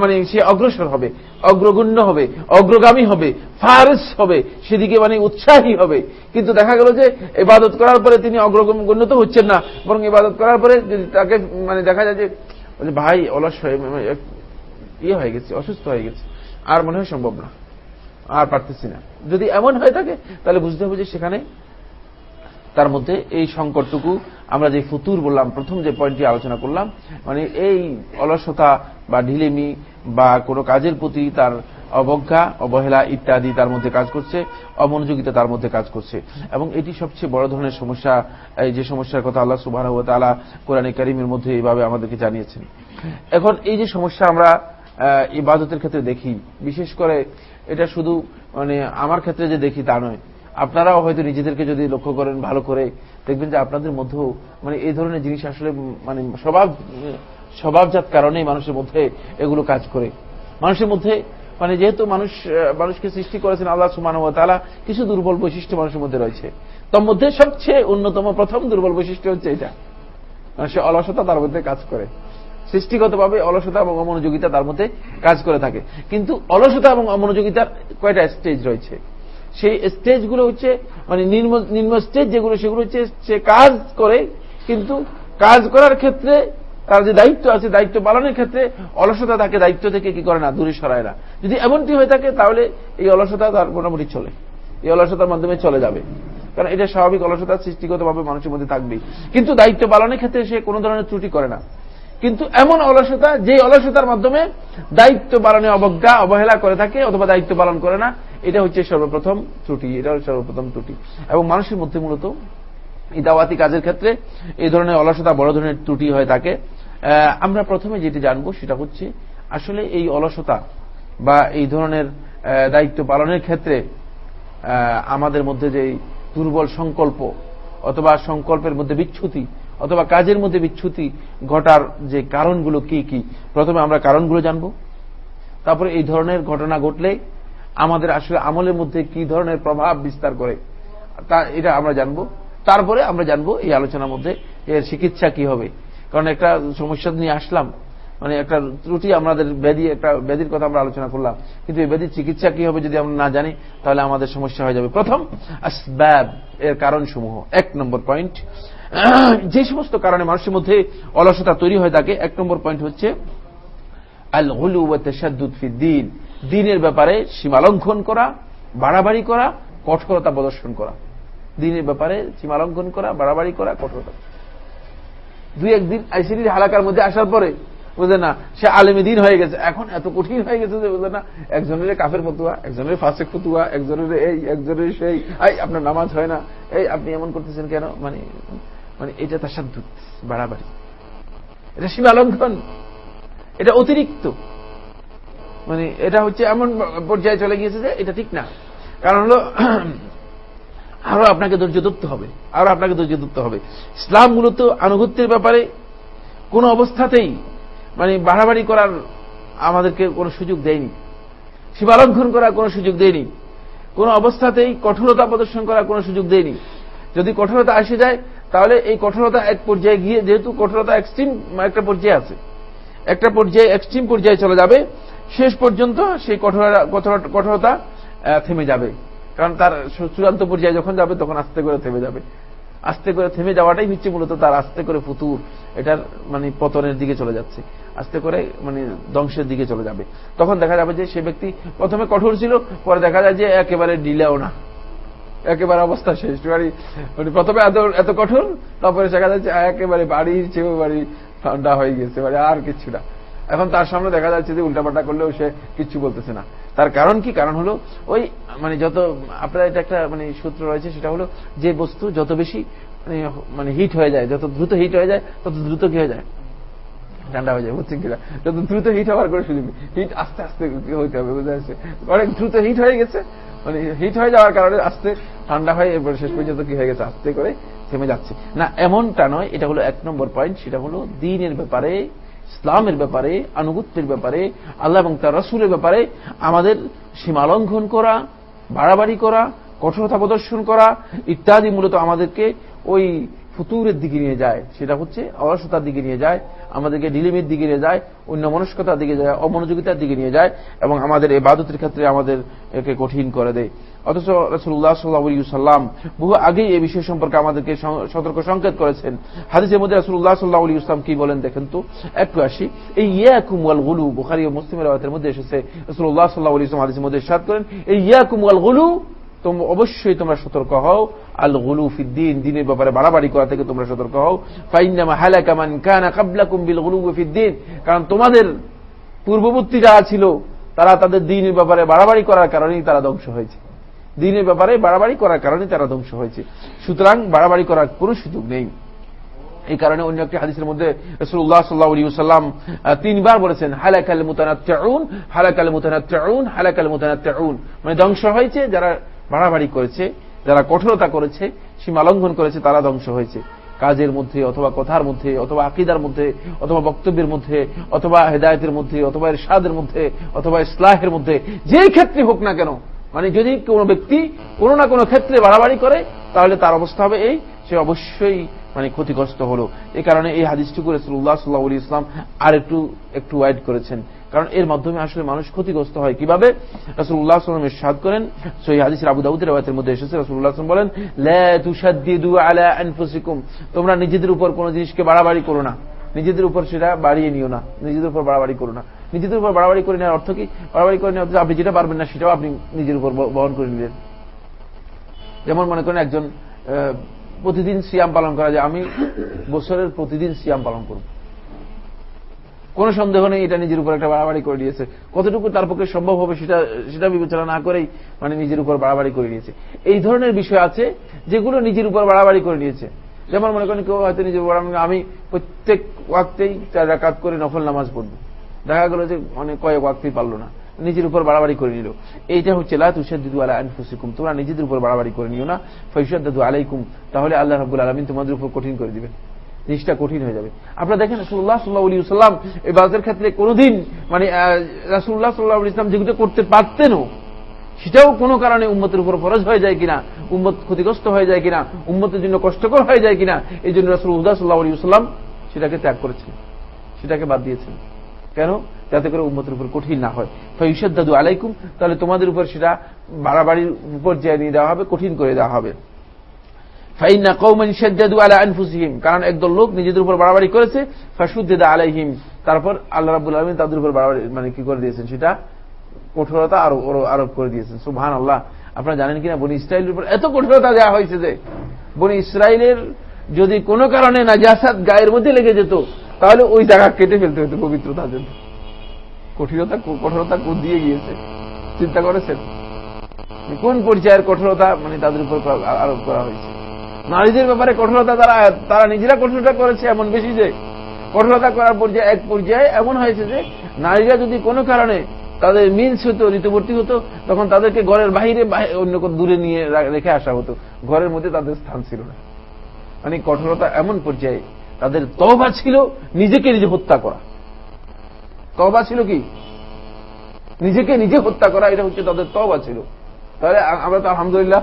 মানে সে অগ্রসর হবে, অগ্রগণ্য হবে, অগ্রগামী হবে ফারেস হবে, সেদিকে মানে উৎসাহী হবে। কিন্তু দেখা গেল যে ইবাদত করার পরে তিনি অগ্রগণ্য তো হচ্ছেন না, বরং ইবাদত করার পরে যদি তাকে মানে দেখা যায় যে ভাই অলস হয়ে ইয়ে হয়ে গেছে, অসুস্থ হয়ে গেছে, আর মনে হয় সম্ভব না। আর পারতেছি না। যদি এমন হয়ে থাকে, তাহলে বুঝতে হবে যে সেখানে তার মধ্যে এই সংকটটুকু আমরা যে ফুতুর বললাম, প্রথম যে পয়েন্টটি আলোচনা করলাম মানে এই অলসতা বা ঢিলেমি বা কোনো কাজের প্রতি তার অবজ্ঞা, অবহেলা ইত্যাদি তার মধ্যে কাজ করছে, অমনোযোগিতা তার মধ্যে কাজ করছে। এবং এটি সবচেয়ে বড় ধরনের সমস্যা, এই যে সমস্যার কথা আল্লাহ সুবাহ তালা কোরআন করিমের মধ্যে এইভাবে আমাদেরকে জানিয়েছেন। এখন এই যে সমস্যা আমরা ইবাদতের ক্ষেত্রে দেখি, বিশেষ করে এটা শুধু মানে আমার ক্ষেত্রে যে দেখি তা নয়। আপনারাও হয়তো নিজেদেরকে যদি লক্ষ্য করেন ভালো করে, দেখবেন যে আপনাদের মধ্যেও মানে এই ধরনের জিনিস আসলে মানে স্বভাব স্বভাবজাত কারণেই মানুষের মধ্যে এগুলো কাজ করে। মানুষের মধ্যে মানে যেহেতু মানুষ মানুষকে সৃষ্টি করেছেন আল্লাহ সুমান তালা কিছু দুর্বল বৈশিষ্ট্য মানুষের মধ্যে রয়েছে। তার মধ্যে সবচেয়ে অন্যতম, প্রথম দুর্বল বৈশিষ্ট্য হচ্ছে এটা। মানুষের অলসতা তার মধ্যে কাজ করে। সৃষ্টিগতভাবে অলসতা এবং অমনোযোগিতা তার মধ্যে কাজ করে থাকে। কিন্তু অলসতা এবং অমনোযোগিতার কয়টা স্টেজ রয়েছে? সেই স্টেজগুলো হচ্ছে মানে নিম্ন স্টেজ যেগুলো, সেগুলো হচ্ছে সে কাজ করে, কিন্তু কাজ করার ক্ষেত্রে তার যে দায়িত্ব আছে, দায়িত্ব পালনের ক্ষেত্রে অলসতা তাকে দায়িত্ব থেকে কি করে না, দূরে সরায় না। যদি এমনটি হয়ে থাকে, তাহলে এই অলসতা তার মোটামুটি চলে। এই অলসতার মাধ্যমে চলে যাবে। কারণ এটা স্বাভাবিক অলসতা সৃষ্টিগতভাবে মানুষের মধ্যে থাকবে কিন্তু দায়িত্ব পালনের ক্ষেত্রে সে কোনো ধরনের ত্রুটি করে না। কিন্তু এমন অলসতা যে অলসতার মাধ্যমে দায়িত্ব পালনে অবজ্ঞা, অবহেলা করে থাকে অথবা দায়িত্ব পালন করে না, এটা হচ্ছে সর্বপ্রথম ত্রুটি, এটা সর্বপ্রথম ত্রুটি। এবং মানুষের মধ্যে মূলত ইদাওয়াতি কাজের ক্ষেত্রে এই ধরনের অলসতা, বড় ধরনের ত্রুটি হয়ে থাকে। আমরা প্রথমে যেটি জানব সেটা হচ্ছে, আসলে এই অলসতা বা এই ধরনের দায়িত্ব পালনের ক্ষেত্রে আমাদের মধ্যে যে দুর্বল সংকল্প অথবা সংকল্পের মধ্যে বিচ্ছুতি অথবা কাজের মধ্যে বিচ্ছুতি ঘটার যে কারণগুলো কি কি? প্রথমে আমরা কারণগুলো জানব। তারপরে এই ধরনের ঘটনা ঘটলে আমাদের আসলে আমলের মধ্যে কি ধরনের প্রভাব বিস্তার করে, তা এটা আমরা জানব। তারপরে আমরা জানব এই আলোচনার মধ্যে এর চিকিৎসা কি হবে। কারণ একটা সমস্যা নিয়ে আসলাম মানে একটা ত্রুটি আমাদের ব্যাধি, একটা ব্যাধির কথা আমরা আলোচনা করলাম। কিন্তু এই ব্যাধির চিকিৎসা কি হবে যদি আমরা না জানি, তাহলে আমাদের সমস্যা হয়ে যাবে। প্রথম এর কারণ সমূহ এক নম্বর পয়েন্ট যে সমস্ত কারণে মানুষের মধ্যে অলসতা তৈরি হয়ে থাকে এক নম্বর পয়েন্ট হচ্ছে আল হলু দিন দিনের ব্যাপারে সীমালঙ্ঘন করা, বাড়াবাড়ি করা, কঠোরতা প্রদর্শন করা। দিনের ব্যাপারে সীমালঙ্ঘন করা, বাড়াবাড়ি করা, কঠোরতা। দুই একদিন আইসিডির হালাকার মধ্যে আসার পরে বুঝলেন না, সে আলেমে দিন হয়ে গেছে। এখন এত কঠিন হয়ে গেছে যে বুঝলেন না, একজনের কাফের ফতুয়া, একজনের ফাঁসেক ফতুয়া, একজনের এই, একজনের সেই। আপনার নামাজ হয় না। এই, আপনি এমন করতেছেন কেন? মানে মানে এটা সাথে বাড়াবাড়ি। এটা সীমা লঙ্ঘন। এটা অতিরিক্ত। মানে এটা হচ্ছে এমন পর্যায়ে চলে গিয়েছে যে এটা ঠিক না। কারণ হলো, আরও আপনাকে ধৈর্য ধরতে হবে। আরও আপনাকে ধৈর্য ধরতে হবে। ইসলাম মূলত আনুগত্যের ব্যাপারে কোন অবস্থাতেই মানে বাড়াবাড়ি করার আমাদেরকে কোনো সুযোগ দেয়নি। সীমালঙ্ঘন করার কোনো সুযোগ দেয়নি। কোন অবস্থাতেই কঠোরতা প্রদর্শন করার কোনো সুযোগ দেয়নি। যদি কঠোরতা আসে যায় তাহলে এই কঠোরতা এক পর্যায়ে গিয়ে যেহেতু কঠোরতা এক্সট্রিম একটা পর্যায়ে আছে, একটা পর্যায়ে এক্সট্রিম পর্যায়ে চলে যাবে, শেষ পর্যন্ত সেই কঠোরতা থেমে যাবে। কারণ তার চূড়ান্ত পর্যায়ে যখন যাবে, তখন আস্তে করে থেমে যাবে। আস্তে করে থেমে যাওয়াটাই হচ্ছে মূলত তার আস্তে করে ফুতুর, এটার মানে পতনের দিকে চলে যাচ্ছে। আস্তে করে মানে ধ্বংসের দিকে চলে যাবে। তখন দেখা যাবে যে সে ব্যক্তি প্রথমে কঠোর ছিল, পরে দেখা যায় যে একেবারে ডিলেও না। একেবারে অবস্থা শেষ। মানে প্রথমে এত এত কঠোর, তারপরে দেখা যাচ্ছে একেবারে বাড়ির চেয়েও বাড়ি ঠান্ডা হয়ে গেছে মানে আর কিছু না। এখন তার সামনে দেখা যাচ্ছে যে উল্টাপাল্টা করলেও সে কিচ্ছু বলতেছে না। তার কারণ কি? কারণ হলো ওই মানে যত, আপনার এটা একটা মানে সূত্র রয়েছে, সেটা হলো যে বস্তু যত বেশি মানে মানে হিট হয়ে যায়, যত দ্রুত হিট হয়ে যায়, তত দ্রুত কি হয়ে যায়? ঠান্ডা হয়ে যায়, বুঝছেন কিনা? যত দ্রুত হিট হওয়ার করে সুযোগ হিট আস্তে আস্তে হইতে হবে, বুঝতে পারছে অনেক দ্রুত হিট হয়ে গেছে মানে হিট হয়ে যাওয়ার কারণে আস্তে ঠান্ডা হয়ে এরপরে শেষ পর্যন্ত কি হয়ে গেছে? আস্তে করে থেমে যাচ্ছে। না, এমনটা নয়, এটা হলো এক নম্বর পয়েন্ট সেটা হলো দিনের ব্যাপারে, ইসলামের ব্যাপারে, আনুগত্যের ব্যাপারে, আল্লাহ এবং তার রসুলের ব্যাপারে আমাদের সীমালঙ্ঘন করা, বাড়াবাড়ি করা, কঠোরতা প্রদর্শন করা ইত্যাদি মূলত আমাদেরকে ওই ফুতুরের দিকে নিয়ে যায়, সেটা হচ্ছে অলসতার দিকে নিয়ে যায়, আমাদেরকে ডিলিমের দিকে নিয়ে যায় অন্য মনস্কতার দিকে যায়, অমনোযোগিতার দিকে নিয়ে যায়, এবং আমাদের এই বাদতের ক্ষেত্রে আমাদের একে কঠিন করে দেয়। অথচ রসুল্লাহ সাল্লাহাম বহু আগেই এই বিষয় সম্পর্কে আমাদেরকে সতর্ক সংকেত করেছেন। হাদিসের মধ্যে রসুল্লাহ সাল্লাহ ইসলাম কি বলেন দেখেন তো? একটু আসি। এই ইয়াকুম ওয়াল গুলু, বুখারি ও মুসলিমের মধ্যে এসেছে। রসুল্লাহ সাল্লাহ ইসলাম হাদিসের মধ্যে সাত করেন, এই ইয়াকুম ওয়াল গুলু অবশ্যই তোমরা সতর্ক হও। আল গুলু ফিদ্দিন, দিনের ব্যাপারে বাড়াবাড়ি করা থেকে তোমরা সতর্ক হও। ফাইনামা হালাকামান কানা কাবলাকুম বিল গুলু ফিদ্দিন। কারণ তোমাদের পূর্ববর্তী যারা ছিল, তারা তাদের দিনের ব্যাপারে বাড়াবাড়ি করার কারণেই তারা ধ্বংস হয়েছে। দিনের ব্যাপারে বাড়াবাড়ি করার কারণে তারা ধ্বংস হয়েছে। সুতরাং বাড়াবাড়ি করার কোন সুযোগ নেই। এই কারণে অন্য একটি হাদিসের মধ্যে তিনবার বলেছেন, হালাকাল মুতানাত্তাউন হালাকাল মুতানাত্তাউন হালাকাল মুতানাত্তাউন। মানে ধ্বংস হয়েছে যারা বাড়াবাড়ি করেছে, যারা কঠোরতা করেছে, সীমা লঙ্ঘন করেছে, তারা ধ্বংস হয়েছে। কাজের মধ্যে অথবা কথার মধ্যে, অথবা আকিদার মধ্যে, অথবা বক্তব্যের মধ্যে, অথবা হেদায়তের মধ্যে, অথবা ইরশাদের মধ্যে, অথবা ইসলাহের মধ্যে, যে ক্ষেত্রে হোক না কেন মানে যদি কোনো ব্যক্তি কোনো না কোনো ক্ষেত্রে বাড়াবাড়ি করে, তাহলে তার অবস্থা হবে এই, সে অবশ্যই মানে ক্ষতিগ্রস্ত হলো। এই কারণে এই হাদিসটুকু রসুল্লাহ সাল্লাহ ইসলাম আর একটু একটু ওয়াইড করেছেন। কারণ এর মাধ্যমে আসলে মানুষ ক্ষতিগ্রস্ত হয়। কীভাবে? রসুল্লাহ সাল্লাম ইরশাদ করেন সই হাদিসের আবু দাউদের মধ্যে এসেছে। রসুল্লাহ আসলাম বলেন আনফুসিকুম। তোমরা নিজেদের উপর কোন জিনিসকে বাড়াবাড়ি করো না। নিজেদের উপর সেটা বাড়িয়ে নিও না। নিজেদের উপর বাড়াবাড়ি করো না। নিজেদের উপর বাড়াবাড়ি করে নেওয়ার অর্থ কি? বাড়াবাড়ি করে নেওয়ার আপনি যেটা পারবেন না, সেটাও আপনি নিজের উপর বহন করে নিলেন। যেমন মনে করেন একজন প্রতিদিন সিয়াম পালন করা যায়। আমি বছরের প্রতিদিন সিয়াম পালন করব। কোন সন্দেহ নেই, এটা নিজের উপর একটা বাড়াবাড়ি করে দিয়েছে। কতটুকু তার পক্ষে সম্ভব হবে সেটা সেটা বিবেচনা না করেই মানে নিজের উপর বাড়াবাড়ি করে নিয়েছে এই ধরনের বিষয় আছে যেগুলো নিজের উপর বাড়াবাড়ি করে নিয়েছে যেমন মনে করেন কেউ হয়তো নিজের উপর, আমি প্রত্যেক ওয়াক্তেই চার রাকাত করে নফল নামাজ পড়ব। দেখা গেল যে মানে কয়েক ওয়াক্তেই পারল না। নিজের উপর বাড়াবাড়ি করে নিল। এইটা হচ্ছে লাতুসাদ্দু আলা আনফুসিকুম তোমরা নিজেদের উপর বাড়াবাড়ি করে নিও না। ফৈসাদ্দু আলাইকুম, তাহলে আল্লাহ রাবুল আলমিন তোমাদের উপর কঠিন করে দিবেন। জিনিসটা কঠিন হয়ে যাবে। আপনারা দেখেন রাসুল্লাহ সাল্লাহ আলী এই বাজের ক্ষেত্রে কোনোদিন মানে রাসুল্লাহ সাল্লাহ ইসলাম যেগুলো করতে পারতেনও, সেটাও কোনো কারণে উম্মতের উপর ফরজ হয়ে যায় কিনা, উম্মত ক্ষতিগ্রস্ত হয়ে যায় কিনা, উম্মতের জন্য কষ্টকর হয়ে যায় কিনা, এই জন্য রাসুল উদ্দাহ সাল্লাহ আলী সাল্লাম সেটাকে ত্যাগ করেছেন সেটাকে বাদ দিয়েছেন কেন? যাতে করে উম্মতের উপর কঠিন না হয়। ফৈসাদু আলাইকুম, তাহলে তোমাদের উপর সেটা বাড়াবাড়ির উপর যে নিয়ে দেওয়া হবে, কঠিন করে দেওয়া হবে। ফাইনা কৌমান সাজ্জাদু আলা আনফুসিহিম। কারণ একদল লোক নিজেদের উপর বাড়াবাড়ি করেছে ফাসুদ্দেদা আলাইহিম। তারপর আল্লাহ রাবুল আলমিন তাদের উপর বাড়াবাড়ি মানে কি করে দিয়েছেন সেটা? কঠোরতা আরও আরোপ করে দিয়েছেন। আল্লাহ আপনারা জানেন কিনা, বনি ইসরায়েলের উপর এত কঠোরতা দেওয়া হয়েছে যে, বনি ইসরায়েলের যদি কোনো কারণে নাজাসাত গায়ের মধ্যে লেগে যেত, তাহলে ওই জায়গা কেটে ফেলতে হতো পবিত্রতার জন্য। কঠিনতা, কঠোরতা দিয়ে গিয়েছে? চিন্তা করেছেন? কোন পর্যায়ের কঠোরতা মানে তাদের উপর আরোপ করা হয়েছে? নারীদের ব্যাপারে কঠোরতা তারা তারা নিজেরা কঠোরতা করেছে এমন বেশি যে, কঠোরতা করার পর্যায়ে এক পর্যায়ে এমন হয়েছে যে, নারীরা যদি কোনো কারণে তাদের মিন্স হতো ঋতুবর্তী হতো, তখন তাদেরকে ঘরের বাহিরে অন্য দূরে নিয়ে রেখে আসা হতো। ঘরের মধ্যে তাদের স্থান ছিল না। মানে কঠোরতা এমন পর্যায়ে তাদের তবা ছিল নিজেকে নিজে হত্যা করা। তবা ছিল কি? নিজেকে নিজে হত্যা করা, এটা হচ্ছে তাদের তবা ছিল। তাহলে আমরা তো আলহামদুলিল্লাহ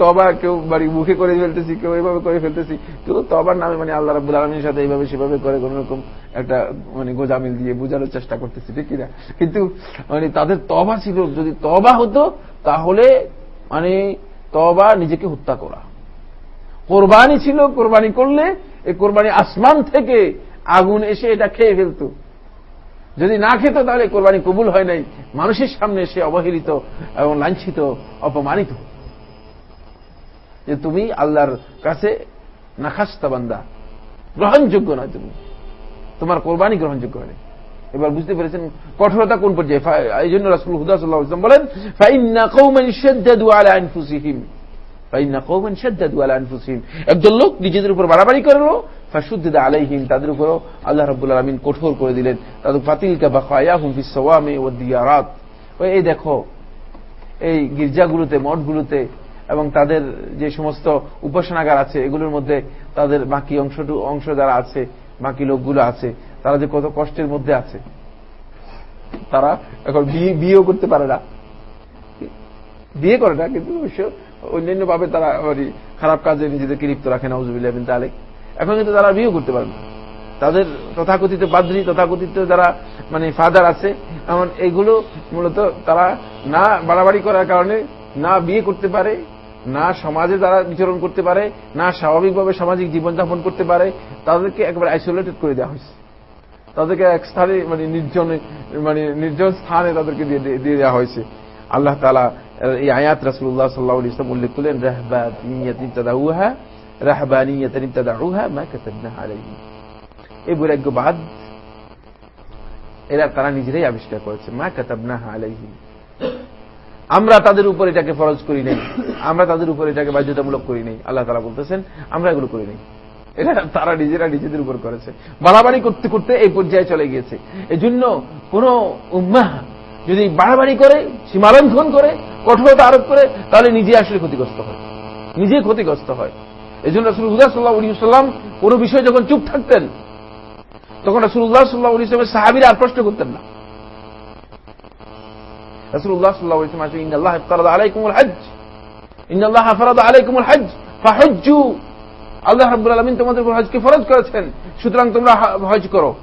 তবা কেউ বাড়ি মুখে করে ফেলতেছি, কেউ এইভাবে করে ফেলতেছি। কেউ তবার নামে মানে আল্লাহ রাবুল আলমীর সাথে এইভাবে সেভাবে করে কোন রকম একটা মানে গোজামিল দিয়ে বোঝানোর চেষ্টা করতেছি, ঠিক কিনা কিন্তু মানে তাদের তবা ছিল, যদি তবা হতো, তাহলে মানে তবা নিজেকে হত্যা করা। কোরবানি ছিল, কোরবানি করলে, এই কোরবানি আসমান থেকে আগুন এসে এটা খেয়ে ফেলত। যদি না খেত তাহলে কোরবানি কবুল হয় নাই। মানুষের সামনে সে অবহেলিত এবং লাঞ্ছিত, অপমানিত। যে তুমি আল্লাহর কাছে নাখাস্তা বান্দা। গ্রহণযোগ্য নয় তুমি। তোমার কোরবানি গ্রহণযোগ্য হয় এবার বুঝতে পেরেছেন কঠোরতা কোন পর্যায়ে। এই জন্য রাসুল হুদাসাল্লাহ বলেন, ফাইন্না লোক নিজেদের উপর বাড়াবাড়ি করল ফাসুদ্দিদা আলাইহিম তাদের উপরও আল্লাহ রব্বুল আলমিন কঠোর করে দিলেন। তাদের ফাতিলকা বা খায়াহুম ফি সওয়ামে ও দিয়ারাত। এই দেখো, এই গির্জাগুলোতে, মঠগুলোতে এবং তাদের যে সমস্ত উপাসনাগার আছে, এগুলোর মধ্যে তাদের বাকি অংশটু, অংশ যারা আছে, বাকি লোকগুলো আছে, তারা যে কত কষ্টের মধ্যে আছে, তারা এখন বিয়েও করতে পারে না। বিয়ে করে না, কিন্তু অবশ্য অন্যান্য ভাবে তারা খারাপ কাজে নিজেদেরকে লিপ্ত রাখে না উজুবিল্লাহ তালেক এখন কিন্তু তারা বিয়ে করতে পারে না। তাদের তথাকথিত বাদ্রি তথাকথিত যারা মানে ফাদার আছে এমন এগুলো মূলত তারা না বাড়াবাড়ি করার কারণে, না বিয়ে করতে পারে, না সমাজে তারা বিচরণ করতে পারে, না স্বাভাবিকভাবে সামাজিক জীবনযাপন করতে পারে, তাদেরকে একবার আইসোলেটেড করে দেওয়া হয়েছে। তাদেরকে এক স্থানে মানে নির্জন মানে নির্জন স্থানে তাদেরকে দিয়ে দেওয়া হয়েছে। আল্লাহ তালা এই আয়াত রাসুল্লাহ সাল্লাহ ইসলাম উল্লেখ করলেন রাহবা রাহবানিয়াতান ইবতাদাউহা মা কাতাবনা আলাইহিম এই বৈরাগ্যবাদ এরা তারা নিজেরাই আবিষ্কার করেছে মা কাতাবনা আলাইহিম আমরা তাদের উপর এটাকে ফরজ করি নাই আমরা তাদের উপর এটাকে বাধ্যতামূলক করি নাই আল্লাহ তারা বলতেছেন আমরা এগুলো করি নাই এটা তারা নিজেরা নিজেদের উপর করেছে বাড়াবাড়ি করতে করতে এই পর্যায়ে চলে গিয়েছে এই জন্য কোন উম্মাহ যদি বাড়াবাড়ি করে সীমালঙ্ঘন করে কঠোরতা আরোপ করে তাহলে নিজে আসলে ক্ষতিগ্রস্ত হয় নিজে ক্ষতিগ্রস্ত হয় এই জন্য রসুল উল্লাহ সাল্লাহ উলি সাল্লাম কোন বিষয়ে যখন চুপ থাকতেন, তখন রসুল উল্লাহ সাল্লাহ উলি সাহাবিরা আর প্রশ্ন করতেন না। সুতরাং তোমরা হজ করো।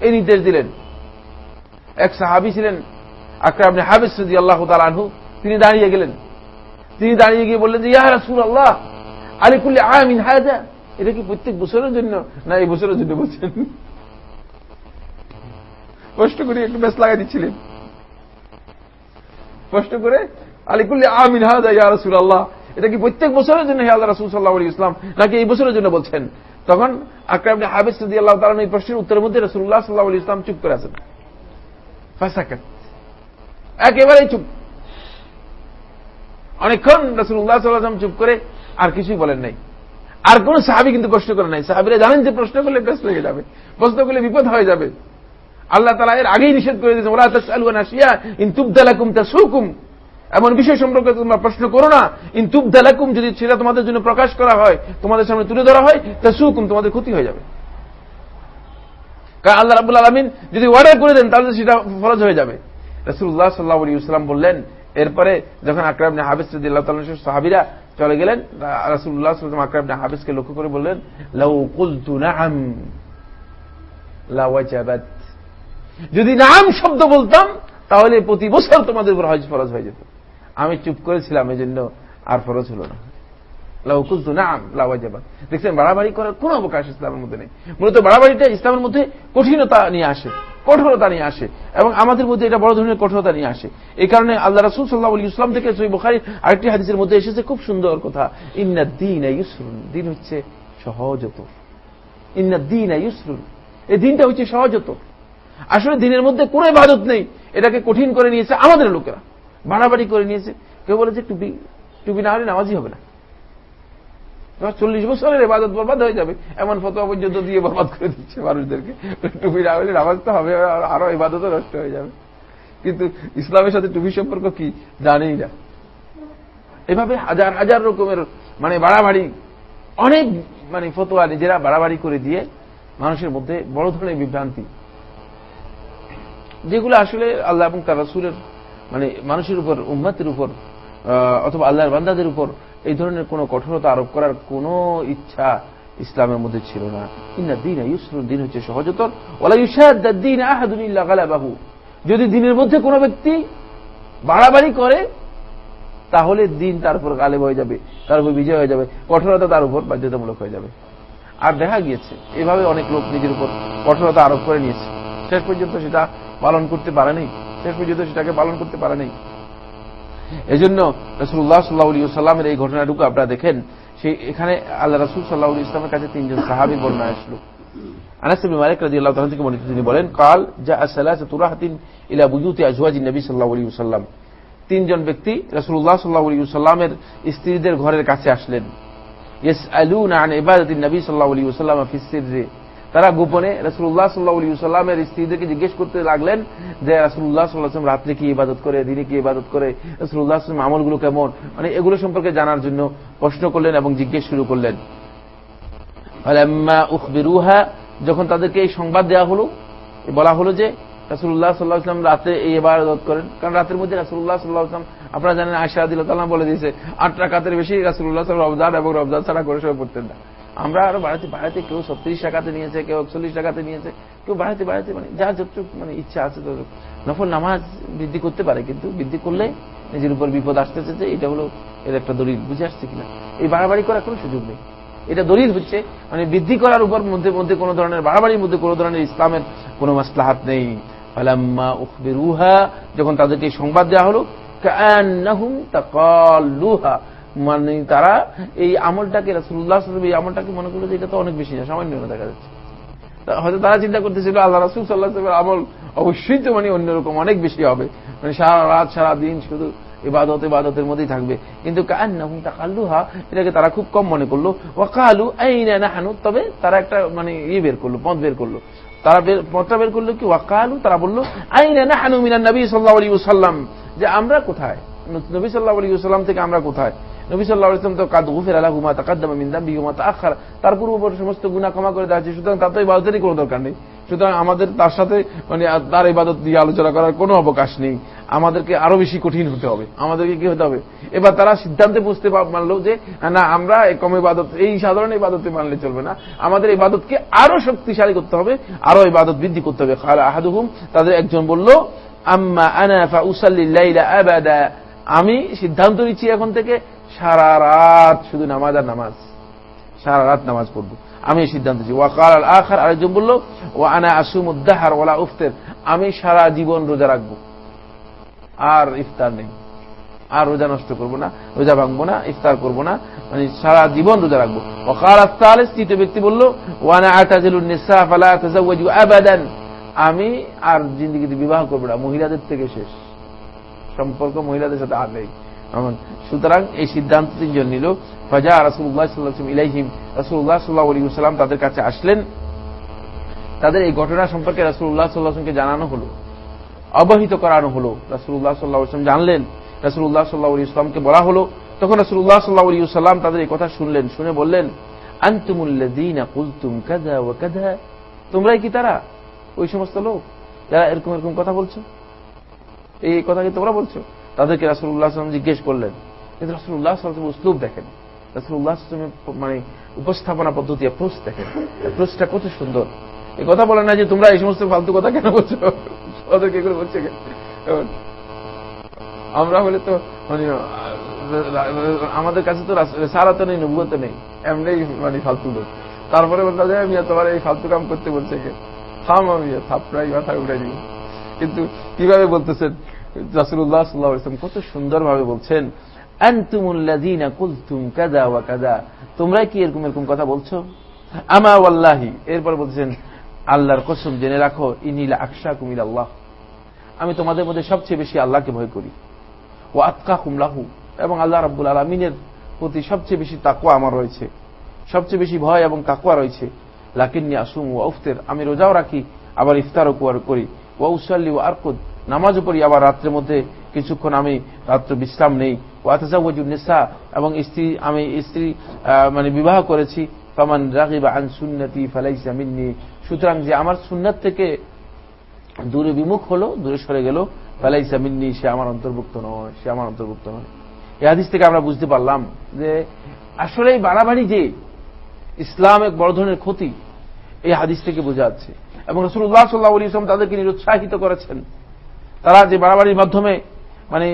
এই নির্দেশ দিলেন। এক সাহাবি ছিলেন, আকরাম হাবিস সদি আল্লাহ আনহু। তিনি দাঁড়িয়ে গেলেন। তিনি দাঁড়িয়ে গিয়ে বললেন যে, ইয়া রাসূল আল্লাহ আলিকুল্লি আমিন হায়দা এটা কি প্রত্যেক বছরের জন্য? না, এই বছরের জন্য বলছেন। কষ্ট করে একটু বেশ লাগাই দিচ্ছিলেন। কষ্ট করে আলিকুল্লি আমিন হায়দা ইয়া রসুল আল্লাহ এটা কি প্রত্যেক বছরের জন্য হে আল্লাহ রসুল সাল্লাহ ইসলাম নাকি এই বছরের জন্য বলছেন? তখন আকরাম হাবিজ সদি আল্লাহ তালা এই প্রশ্নের উত্তরের মধ্যে রসুল্লাহ সাল্লাহ ইসলাম চুপ করে আছেন। একেবারেই চুপ। অনেকক্ষণ রসুল্লাহ সাল্লাম চুপ করে আর কিছুই বলেন নাই। আর কোন সাহাবি কিন্তু প্রশ্ন করে নাই। সাহাবিরা জানেন যে প্রশ্ন করলে ব্যস্ত হয়ে যাবে, প্রশ্ন করলে বিপদ হয়ে যাবে। আল্লাহ তালা এর আগেই নিষেধ করে সুকুম এমন বিষয় সম্পর্কে তোমরা প্রশ্ন করো না, ইন তুবদালাকুম যদি সেটা তোমাদের জন্য প্রকাশ করা হয়, তোমাদের সামনে তুলে ধরা হয় তা সুকুম তোমাদের ক্ষতি হয়ে যাবে। কারণ আল্লাহ রাবুল আলমিন যদি অর্ডার করে দেন, তাহলে সেটা ফরজ হয়ে যাবে। রসুল্লাহ সাল্লাহ ইসলাম বললেন, এরপরে যখন আকরাম হাবিজ রদিল্লাহ সাহাবিরা চলে গেলেন রাসুল্লাহ আকরাম হাবিজকে লক্ষ্য করে বললেন, লাউ নাম যদি নাম শব্দ বলতাম, তাহলে প্রতি বছর তোমাদের উপর হজ ফরজ হয়ে যেত। আমি চুপ করেছিলাম এই জন্য আর ফরজ হল না। দেখছেন, বাড়াবাড়ি করার কোন অবকাশ ইসলামের মধ্যে নেই। মূলত বাড়াবাড়িটা ইসলামের মধ্যে কঠিনতা নিয়ে আসে। কঠোরতা নিয়ে আসে এবং আমাদের মধ্যে এটা বড় ধরনের কঠোরতা নিয়ে আসে। এই কারণে আল্লাহ রাসুল সাল্লাহ ইসলাম থেকে সই বোখারি আরেকটি হাদিসের মধ্যে এসেছে, খুব সুন্দর কথা, ইন্না দিন দিন হচ্ছে সহজত ইন্না দিন ইউসরুন এই দিনটা হচ্ছে সহজত আসলে দিনের মধ্যে কোনো ইবাদত নেই, এটাকে কঠিন করে নিয়েছে আমাদের লোকেরা। বাড়াবাড়ি করে নিয়েছে। কেউ বলেছে টুপি টুপি না হলে নামাজই হবে না। চল্লিশ বছরের এবাদত বরবাদ হয়ে যাবে। এমন ফতোয়া পর্যন্ত দিয়ে বরবাদ করে দিচ্ছে মানুষদেরকে। টুপি না হলে নামাজ তো হবে, আরও ইবাদতও নষ্ট হয়ে যাবে। কিন্তু ইসলামের সাথে টুপি সম্পর্ক কি? জানেই না। এভাবে হাজার হাজার রকমের মানে বাড়াবাড়ি, অনেক মানে ফতোয়া নিজেরা বাড়াবাড়ি করে দিয়ে মানুষের মধ্যে বড় ধরনের বিভ্রান্তি। যেগুলো আসলে আল্লাহ এবং তার রাসুলের মানে মানুষের উপর, উম্মাতের উপর অথবা আল্লাহর বান্দাদের উপর এই ধরনের কোন কঠোরতা আরোপ করার কোন ইচ্ছা ইসলামের মধ্যে ছিল না। ইন্না দিন ইউসরুল দিন হচ্ছে সহজতর। ওলা ইউসাদিন আহাদুল্লাহ গালাবাহু। যদি দিনের মধ্যে কোনো ব্যক্তি বাড়াবাড়ি করে, তাহলে দিন তার উপর গালেব হয়ে যাবে, তার উপর বিজয় হয়ে যাবে, কঠোরতা তার উপর বাধ্যতামূলক হয়ে যাবে। আর দেখা গিয়েছে, এভাবে অনেক লোক নিজের উপর কঠোরতা আরোপ করে নিয়েছে। শেষ পর্যন্ত সেটা পালন করতে পারে নেই শেষ পর্যন্ত সেটাকে পালন করতে পারে নেই এই জন্য রসুল্লাহ সাল্লাহ সাল্লামের এই ঘটনাটুকু আপনারা দেখেন। সেই এখানে আল্লাহ রসুল সাল্লাহ ইসলামের কাছে তিনজন সাহাবি বর্ণনা আসলো। আলী তিনজন ব্যক্তি রসুল্লাহ আলী স্ত্রীদের ঘরের কাছে আসলেন। ইয়েস আলুন আন ইবাদতিন নবী সাল্লাহ আলী তারা গোপনে রসুল্লাহ সাল্লাহ সাল্লামের স্ত্রীদেরকে জিজ্ঞেস করতে লাগলেন যে রসুল্লাহ সাল্লাহাম রাত্রে কি ইবাদত করে, দিনে কি ইবাদত করে রসুল্লাহ আসলাম আমলগুলো কেমন? মানে এগুলো সম্পর্কে জানার জন্য প্রশ্ন করলেন এবং জিজ্ঞেস শুরু করলেন। যখন তাদেরকে এই সংবাদ দেওয়া হলো বলা হলো যে রাসুল্লাহ সাল্লাহ আসলাম রাতে এই ইবাদত করেন। কারণ রাতের মধ্যে রাসুল্লাহ সাল্লাহ আসলাম আপনারা জানেন আশা দিল বলে দিয়েছে, আট রাকাতের বেশি রাসুল্লাহ রবজান এবং রবজান ছাড়া করে সবাই পড়তেন না। আমরা আরও বাড়াতে বাড়াতে কেউ ছত্রিশ টাকাতে নিয়েছে, কেউ একচল্লিশ টাকাতে নিয়েছে, কেউ বাড়াতে বাড়াতে মানে যা যতটুকু মানে ইচ্ছা আছে তো নফল নামাজ বৃদ্ধি করতে পারে, কিন্তু বৃদ্ধি করলে নিজের উপর বিপদ আসতেছে যে এটা হলো এর একটা দলিল, বুঝে আসছে কিনা? এই বাড়াবাড়ি করার কোনো সুযোগ নেই। এটা দলিল হচ্ছে মানে বৃদ্ধি করার উপর মধ্যে মধ্যে কোন ধরনের বাড়াবাড়ির মধ্যে কোন ধরনের ইসলামের কোন মাসলাহাত নেই। ফালাম্মা উখবিরুহা, যখন তাদেরকে সংবাদ দেওয়া হলো কান্নাহুম তাকাল্লুহা। মানে তারা এই আমলটাকে রাসুল্লাহ এই আমলটাকে মনে করল যে এটা তো অনেক বেশি না, সামান্য দেখা যাচ্ছে। হয়তো তারা চিন্তা করতেছিল, আল্লাহ রাসুল সাল্লাহ আমল অবশ্যই তো মানে অন্যরকম অনেক বেশি হবে। মানে সারা রাত, সারা দিন শুধু ইবাদত, ইবাদতের মধ্যেই থাকবে। কিন্তু কাল্লুহা এটাকে তারা খুব কম মনে করল। ওয়াকালু হানু তবে তারা একটা মানে ইয়ে বের করল, পথ বের করল। তারা পথটা বের করল কি? ওয়াকালু, তারা বলল, আইনা হানু মিনান নবী সাল্লাহ সাল্লাম যে আমরা কোথায়? নবী সাল্লাহ আলী সাল্লাম থেকে আমরা কোথায়? নবী সাল্লাহ ইসলাম তো কাদ গুফের আলা হুমা তাকাদ্দামা মিন্দাম বিহুমা আখার তার পূর্ববর্তী সমস্ত গুণা ক্ষমা করে দেওয়া সুতরাং তার তো ইবাদতেরই কোনো দরকার নেই। সুতরাং আমাদের তার সাথে মানে তার ইবাদত দিয়ে আলোচনা করার কোনো অবকাশ নেই। আমাদেরকে আরও বেশি কঠিন হতে হবে। আমাদেরকে কি হতে হবে? এবার তারা সিদ্ধান্তে বুঝতে মানলো যে, না আমরা কম ইবাদত, এই সাধারণ ইবাদতে মানলে চলবে না। আমাদের ইবাদতকে আরও শক্তিশালী করতে হবে। আরও ইবাদত বৃদ্ধি করতে হবে। আহাদুহুম, তাদের একজন বলল, আম্মা আনা ফা উসাল্লিল্লাইলা আবাদা আমি সিদ্ধান্ত নিচ্ছি এখন থেকে সারা রাত শুধু নামাজ আর নামাজ। সারা রাত নামাজ পড়ব। আমি সিদ্ধান্ত নিচ্ছি। ওয়াকাল আল আখার, আরেকজন বলল ও আনা আসুম উদ্দাহার ওলা উফতের। আমি সারা জীবন রোজা রাখব। আর ইফতার নেই। আর রোজা নষ্ট করব না, রোজা ভাঙবো না, ইফতার করব না। মানে সারা জীবন রোজা রাখব। ওকাল আফতাল তৃতীয় ব্যক্তি বলল ওয়ানা আতাজিলুন নিসা ফালা আবাদান। আমি আর জিন্দগিতে বিবাহ করব না, মহিলাদের থেকে শেষ। সম্পর্ক মহিলাদের সাথে আর নেই। সুতরাং এই সিদ্ধান্ত তিনজন নিল। ফাজা রাসুল্লাহ সাল্লাম ইলাইহিম রাসুল্লাহ সাল্লাহ আলী সাল্লাম তাদের কাছে আসলেন। তাদের এই ঘটনা সম্পর্কে রাসুল্লাহ সাল্লাহকে জানানো হলো। অবহিত করানো হলো। রাসুল্লাহ সাল্লাহ ইসলাম জানলেন। রাসুল্লাহ সাল্লাহ আলী ইসলামকে বলা হলো। তখন রাসুল্লাহ সাল্লাহ আলী সাল্লাম তাদের এই কথা শুনলেন, শুনে বললেন তোমরাই কি তারা? ওই সমস্ত লোক? যারা এরকম এরকম কথা বলছো? এই কথা কি তোমরা বলছো? তাদেরকে রাসুল্লাহ আসলাম জিজ্ঞেস করলেন, কিন্তু রাসুল্লাহ আসলাম উসলুব দেখেন রাসুল্লাহ আসলামের মানে উপস্থাপনা পদ্ধতি অ্যাপ্রোচ দেখেন অ্যাপ্রোচটা কত সুন্দর। এই কথা বলে না যে তোমরা এই সমস্ত ফালতু কথা কেন বলছো? ওদেরকে এগুলো বলছে আমরা হলে তো মানে আমাদের কাছে তো সারাতে নেই, নবুয়তে নেই। এমনি মানে ফালতু লোক। তারপরে বলতে যায় আমি তোমার এই ফালতু কাম করতে বলছে কে থাম আমি থাপড়াই, মাথা উঠে দিব। কিন্তু কীভাবে বলতেছেন? রাসুল্লাহ সাল্লাহ ইসলাম কত সুন্দরভাবে বলছেন আনতুমুল্লাদিনা কুলতুম কাদা ওয়া কাদা তোমরা কি এরকম এরকম কথা বলছো? আমা ওয়াল্লাহি। এরপর বলছেন আল্লাহর কসম জেনে রাখো, ইনিলা আকশা কুমিল আল্লাহ আমি তোমাদের মধ্যে সবচেয়ে বেশি আল্লাহকে ভয় করি। ও আতকা কুমলাহু এবং আল্লাহ রাব্বুল আলমিনের প্রতি সবচেয়ে বেশি তাকুয়া আমার রয়েছে। সবচেয়ে বেশি ভয় এবং তাকুয়া রয়েছে। লাকিন্নি আসুম ও উফতের। আমি রোজাও রাখি, আবার ইফতারও করি। ও উসাল্লি ও আরকুদ। নামাজও পড়ি, আবার রাত্রের মধ্যে কিছুক্ষণ আমি রাত্র বিশ্রাম নেই। ও এবং স্ত্রী, আমি স্ত্রী মানে বিবাহ করেছি। ফামান রাগিবা আন সুন্নতি ফালাইসা মিন্নি। সুতরাং যে আমার সুন্নাত থেকে দূরে বিমুখ হলো, দূরে সরে গেল, ফালাইসা মিন্নি, সে আমার অন্তর্ভুক্ত নয়, সে আমার অন্তর্ভুক্ত নয়। এই হাদিস থেকে আমরা বুঝতে পারলাম যে আসলে এই বাড়াবাড়ি যে ইসলাম এক বড় ধরনের ক্ষতি, এই হাদিস থেকে বোঝা যাচ্ছে। এবং রসুল্লাহ সাল্লাহ ইসলাম তাদেরকে নিরুৎসাহিত করেছেন। তারা যে বাড়াবাড়ির মাধ্যমে মানে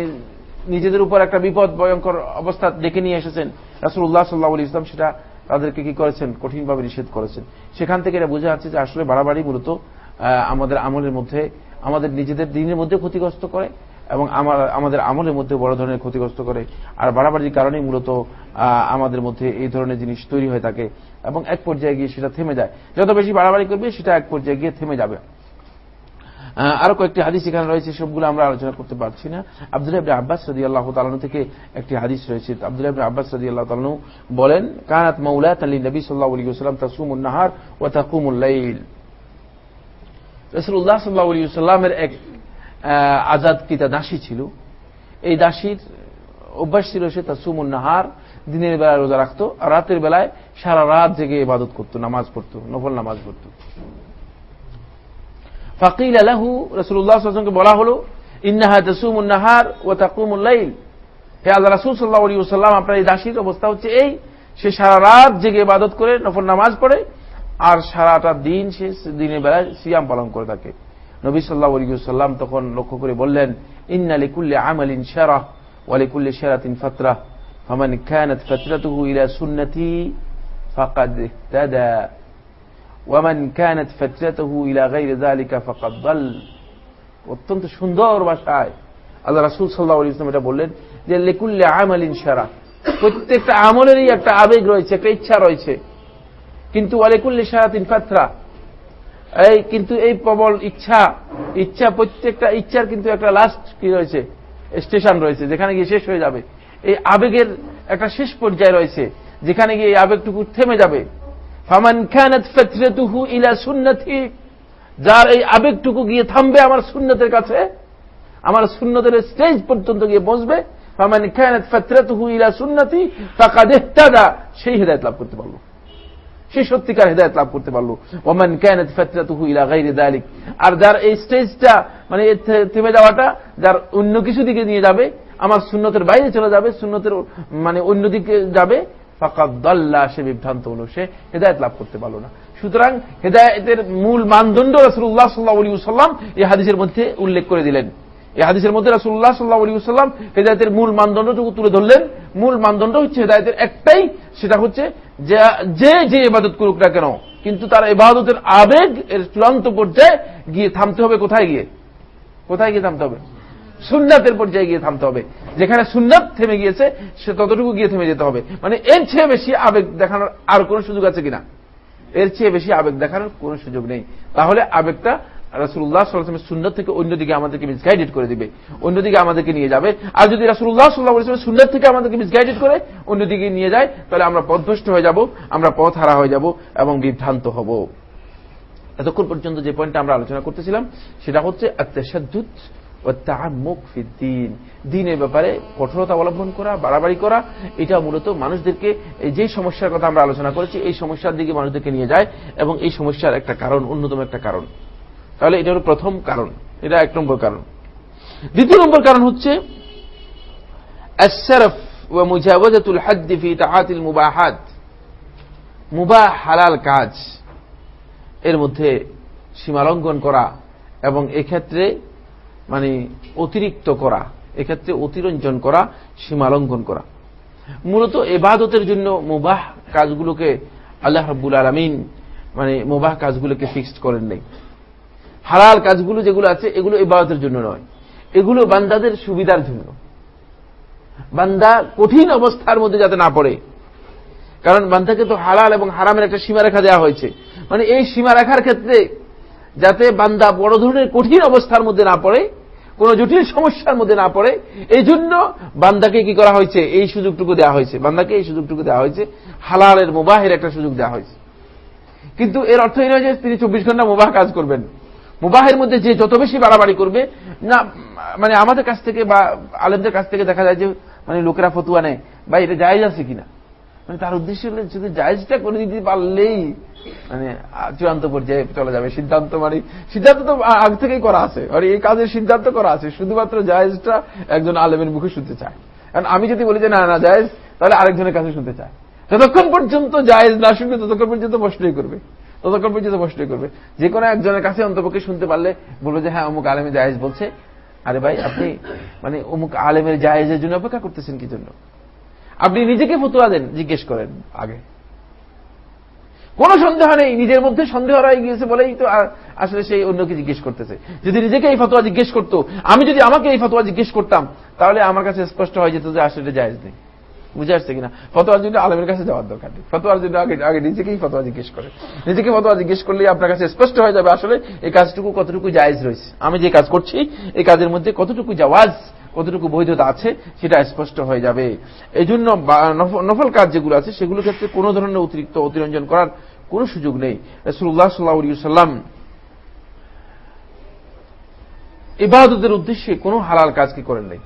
নিজেদের উপর একটা বিপদ, ভয়ঙ্কর অবস্থা ডেকে নিয়ে এসেছেন রাসুল্লাহ সাল্লাহ ইসলাম সেটা তাদেরকে কি করেছেন? কঠিনভাবে নিষেধ করেছেন। সেখান থেকে এটা বোঝা যাচ্ছে যে আসলে বাড়াবাড়ি মূলত আমাদের আমলের মধ্যে, আমাদের নিজেদের দিনের মধ্যে ক্ষতিগ্রস্ত করে এবং আমাদের আমলের মধ্যে বড় ধরনের ক্ষতিগ্রস্ত করে। আর বাড়াবাড়ির কারণেই মূলত আমাদের মধ্যে এই ধরনের জিনিস তৈরি হয়ে থাকে। এবং এক পর্যায়ে গিয়ে সেটা থেমে যায়। যত বেশি বাড়াবাড়ি করবে, সেটা এক পর্যায়ে গিয়ে থেমে যাবে। আরও কয়েকটি হাদিস এখানে রয়েছে, সবগুলো আমরা আলোচনা করতে পারছি না। আব্দুল আব্বাস সদি আল্লাহ তালন থেকে একটি হাদিস রয়েছে। আব্দুল আব্বাস সদি আল্লাহ তালনু বলেন, কানাত মৌলাত আলী নবী সাল্লাহ আলী সাল্লাম তাসুমুন্নাহার ও তাকুমুল্লাইল রসুল্লাহ সাল্লাহ আলী সাল্লামের এক আজাদ কিতা দাসী ছিল। এই দাসীর অভ্যাস ছিল সে তাসুমুন্নাহার দিনের বেলায় রোজা রাখত, আর রাতের বেলায় সারা রাত জেগে ইবাদত করত, নামাজ পড়ত, নফল নামাজ পড়ত। ফাকিল আলাহু রসুল্লাহকে বলা হল, ইন্নাহা তসুমুন্নাহার ও তাকুমুল্লাইল হে আল্লাহ রাসুল সাল্লাহ আলী সাল্লাম আপনার এই দাসীর অবস্থা হচ্ছে এই, সে সারা রাত জেগে ইবাদত করে, নফল নামাজ পড়ে, আর সারাটা দিন সে দিনের বেলায় সিয়াম পালন করে থাকে। নবী সাল্লাহ আলী সাল্লাম তখন লক্ষ্য করে বললেন ইন্নালিকুল্লে আমালিন শেরাহ ওয়ালিকুল্লে শেরাতিন ফাতরাহ। فمن كانت فترته إلى سنتي فقد اهتدى ومن كانت فترته إلى غير ذلك فقد ضل অত্যন্ত সুন্দর ভাষায় আল্লাহ রাসুল সাল্লাহ ইসলাম এটা বললেন যে লেকুল্লে আমালিন সারা প্রত্যেকটা আমলেরই একটা আবেগ রয়েছে একটা ইচ্ছা রয়েছে কিন্তু আলেকুল্লে সারাতিন ফাত্রা এই কিন্তু এই প্রবল ইচ্ছা ইচ্ছা প্রত্যেকটা ইচ্ছার কিন্তু একটা লাস্ট কি রয়েছে স্টেশন রয়েছে যেখানে গিয়ে শেষ হয়ে যাবে এই আবেগের একটা শেষ পর্যায়ে রয়েছে, যেখানে গিয়ে এই আবেগটুকু থেমে যাবে। ফামান খানাত ইলা সুন্নতি, যার এই আবেগটুকু গিয়ে থামবে আমার সুন্নতের কাছে, আমার সুন্নতের স্টেজ পর্যন্ত গিয়ে বসবে। ফামান খানাত ফেতরেতুহু ইলা সুন্নতি, ফাকাদ ইহতাদা, সেই হেদায়েত লাভ করতে পারল। সে সত্যিকার হেদায়ত লাভ করতে পারল। ওমান ক্যানত ফেতরাতুহু ইলা গাইরি দালিক, আর যার এই স্টেজটা মানে থেমে যাওয়াটা, যার অন্য কিছু দিকে নিয়ে যাবে আমার সুন্নতের বাইরে চলে যাবে, সুন্নতের মানে অন্যদিকে যাবে ফাঁকা দল্লা, সে বিভ্রান্ত হলো, সে হেদায়ত লাভ করতে পারল না। সুতরাং হেদায়তের মূল মানদণ্ড রসুল্লাহ সাল্লাহ আলী সাল্লাম এই হাদিসের মধ্যে উল্লেখ করে দিলেন। এই হাদিসের মধ্যে রাসুল্লাহ সাল্লাহ আলী সাল্লাম হেদায়তের মূল মানদণ্ডটুকু তুলে ধরলেন। মূল মানদণ্ড হচ্ছে হেদায়তের একটাই, সেটা হচ্ছে যে যে ইবাদত করুক না কেন, কিন্তু তার ইবাদতের আবেগ এর চূড়ান্ত পর্যায়ে গিয়ে থামতে হবে কোথায় গিয়ে? কোথায় গিয়ে থামতে হবে? সুন্নাতের পর্যায়ে গিয়ে থামতে হবে। যেখানে সুন্নাত থেমে গিয়েছে, সে ততটুকু গিয়ে থেমে যেতে হবে। মানে এর চেয়ে বেশি আবেগ দেখানোর আর কোন সুযোগ আছে কিনা? এর চেয়ে বেশি আবেগ দেখানোর কোন সুযোগ নেই। তাহলে আবেগটা রাসুল্লাহ সাল্লাহামের সুন্নত থেকে অন্যদিকে আমাদেরকে মিসগাইডেড করে দিবে। অন্যদিকে আমাদেরকে নিয়ে যাবে। আর যদি রাসুল্লাহ সাল্লাহ আসলামের সুন্নত থেকে আমাদেরকে মিসগাইডেড করে অন্যদিকে নিয়ে যায়, তাহলে আমরা পথভ্রষ্ট হয়ে যাব, আমরা পথ হারা হয়ে যাব এবং বিভ্রান্ত হব। এতক্ষণ পর্যন্ত যে পয়েন্টটা আমরা আলোচনা করতেছিলাম, সেটা হচ্ছে আত্মাসাদ্দুত দিনের ব্যাপারে কঠোরতা অবলম্বন করা, বাড়াবাড়ি করা, এটা মূলত মানুষদেরকে যে সমস্যার কথা আমরা আলোচনা করেছি, এই সমস্যার দিকে মানুষদেরকে নিয়ে যায় এবং এই সমস্যার একটা কারণ, অন্যতম একটা কারণ। তাহলে এটা হল প্রথম কারণ, এটা এক নম্বর কারণ। দ্বিতীয় নম্বর কারণ হচ্ছে কাজ, এর মধ্যে সীমালঙ্ঘন করা এবং এক্ষেত্রে মানে অতিরিক্ত করা, এক্ষেত্রে অতিরঞ্জন করা, সীমালঙ্ঘন করা। মূলত এবাদতের জন্য মুবাহ কাজগুলোকে আল্লাহ রব্বুল আলমিন মানে মুবাহ কাজগুলোকে ফিক্সড করেন নাই। হালাল কাজগুলো যেগুলো আছে, এগুলো ইবাদতের জন্য নয়। এগুলো বান্দাদের সুবিধার জন্য। বান্দা কঠিন অবস্থার মধ্যে যাতে না পড়ে। কারণ বান্দাকে তো হালাল এবং হারামের একটা সীমা রেখা দেওয়া হয়েছে। মানে এই সীমা রেখার ক্ষেত্রে যাতে বান্দা বড় ধরনের কঠিন অবস্থার মধ্যে না পড়ে কোন জটিল সমস্যার মধ্যে না পড়ে। এই জন্য বান্দাকে কি করা হয়েছে? এই সুযোগটুকু দেওয়া হয়েছে। বান্দাকে এই সুযোগটুকু দেওয়া হয়েছে। হালালের মোবাহের একটা সুযোগ দেওয়া হয়েছে। কিন্তু এর অর্থ এই নয় যে তিনি চব্বিশ ঘণ্টা মোবাহ কাজ করবেন। মুবাহের মধ্যে যে যত বেশি বাড়াবাড়ি করবে, না মানে আমাদের কাছ থেকে বা আলেমদের কাছ থেকে দেখা যায় যে মানে লোকেরা ফতুয়া নেয় বা এটা জায়জ আছে কিনা? মানে তার উদ্দেশ্য হলে শুধু জায়জটা করে দিতে পারলেই মানে চূড়ান্ত পর্যায়ে চলে যাবে। সিদ্ধান্ত মানে সিদ্ধান্ত তো আগ থেকেই করা আছে। আর এই কাজের সিদ্ধান্ত করা আছে। শুধুমাত্র জায়েজটা একজন আলেমের মুখে শুনতে চায়। কারণ আমি যদি বলি যে, না না, জায়েজ, তাহলে আরেকজনের কাছে শুনতে চায়। যতক্ষণ পর্যন্ত জায়েজ না শুনবে, ততক্ষণ পর্যন্ত প্রশ্নই করবে। ততক্ষণ পর্যন্ত প্রশ্নই করবে। যে কোনো একজনের কাছে অন্তপক্ষে শুনতে পারলে বলবে যে হ্যাঁ অমুক আলেমে জায়েজ বলছে। আরে ভাই, আপনি মানে অমুক আলেমের জায়েজের জন্য অপেক্ষা করতেছেন কি জন্য? আপনি নিজেকে ফতুয়া দেন, জিজ্ঞেস করেন আগে। কোন সন্দেহ নেই। নিজের মধ্যে সন্দেহ রয়ে গিয়েছে বলেই তো আসলে সেই অন্যকে জিজ্ঞেস করতেছে। যদি নিজেকে এই ফতোয়া জিজ্ঞেস করতো, আমি যদি আমাকে এই ফতোয়া জিজ্ঞেস করতাম, তাহলে আমার কাছে স্পষ্ট হয়ে যেত যে আসলে জায়েজ নেই। বুঝে আসছে কিনা? ফতোয়ার জন্য আলমের কাছে যাওয়ার দরকার নেই। ফতোয়ার জন্য আগে আগে নিজেকেই ফতোয়া জিজ্ঞেস করে। নিজেকে ফতোয়া জিজ্ঞেস করলে আপনার কাছে স্পষ্ট হয়ে যাবে আসলে এই কাজটুকু কতটুকু জায়েজ রয়েছে। আমি যে কাজ করছি, এই কাজের মধ্যে কতটুকু জাওয়াজ কতটুকু বৈধতা আছে, সেটা স্পষ্ট হয়ে যাবে। এই জন্য নফল কাজ যেগুলো আছে, সেগুলো ক্ষেত্রে কোন ধরনের অতিরিক্ত অতিরঞ্জন করার কোন সুযোগ নেই। রসুল্লাহ সাল্লাহ সাল্লাম ইবাদতের উদ্দেশ্যে কোন হালাল কাজকে করেন নাই?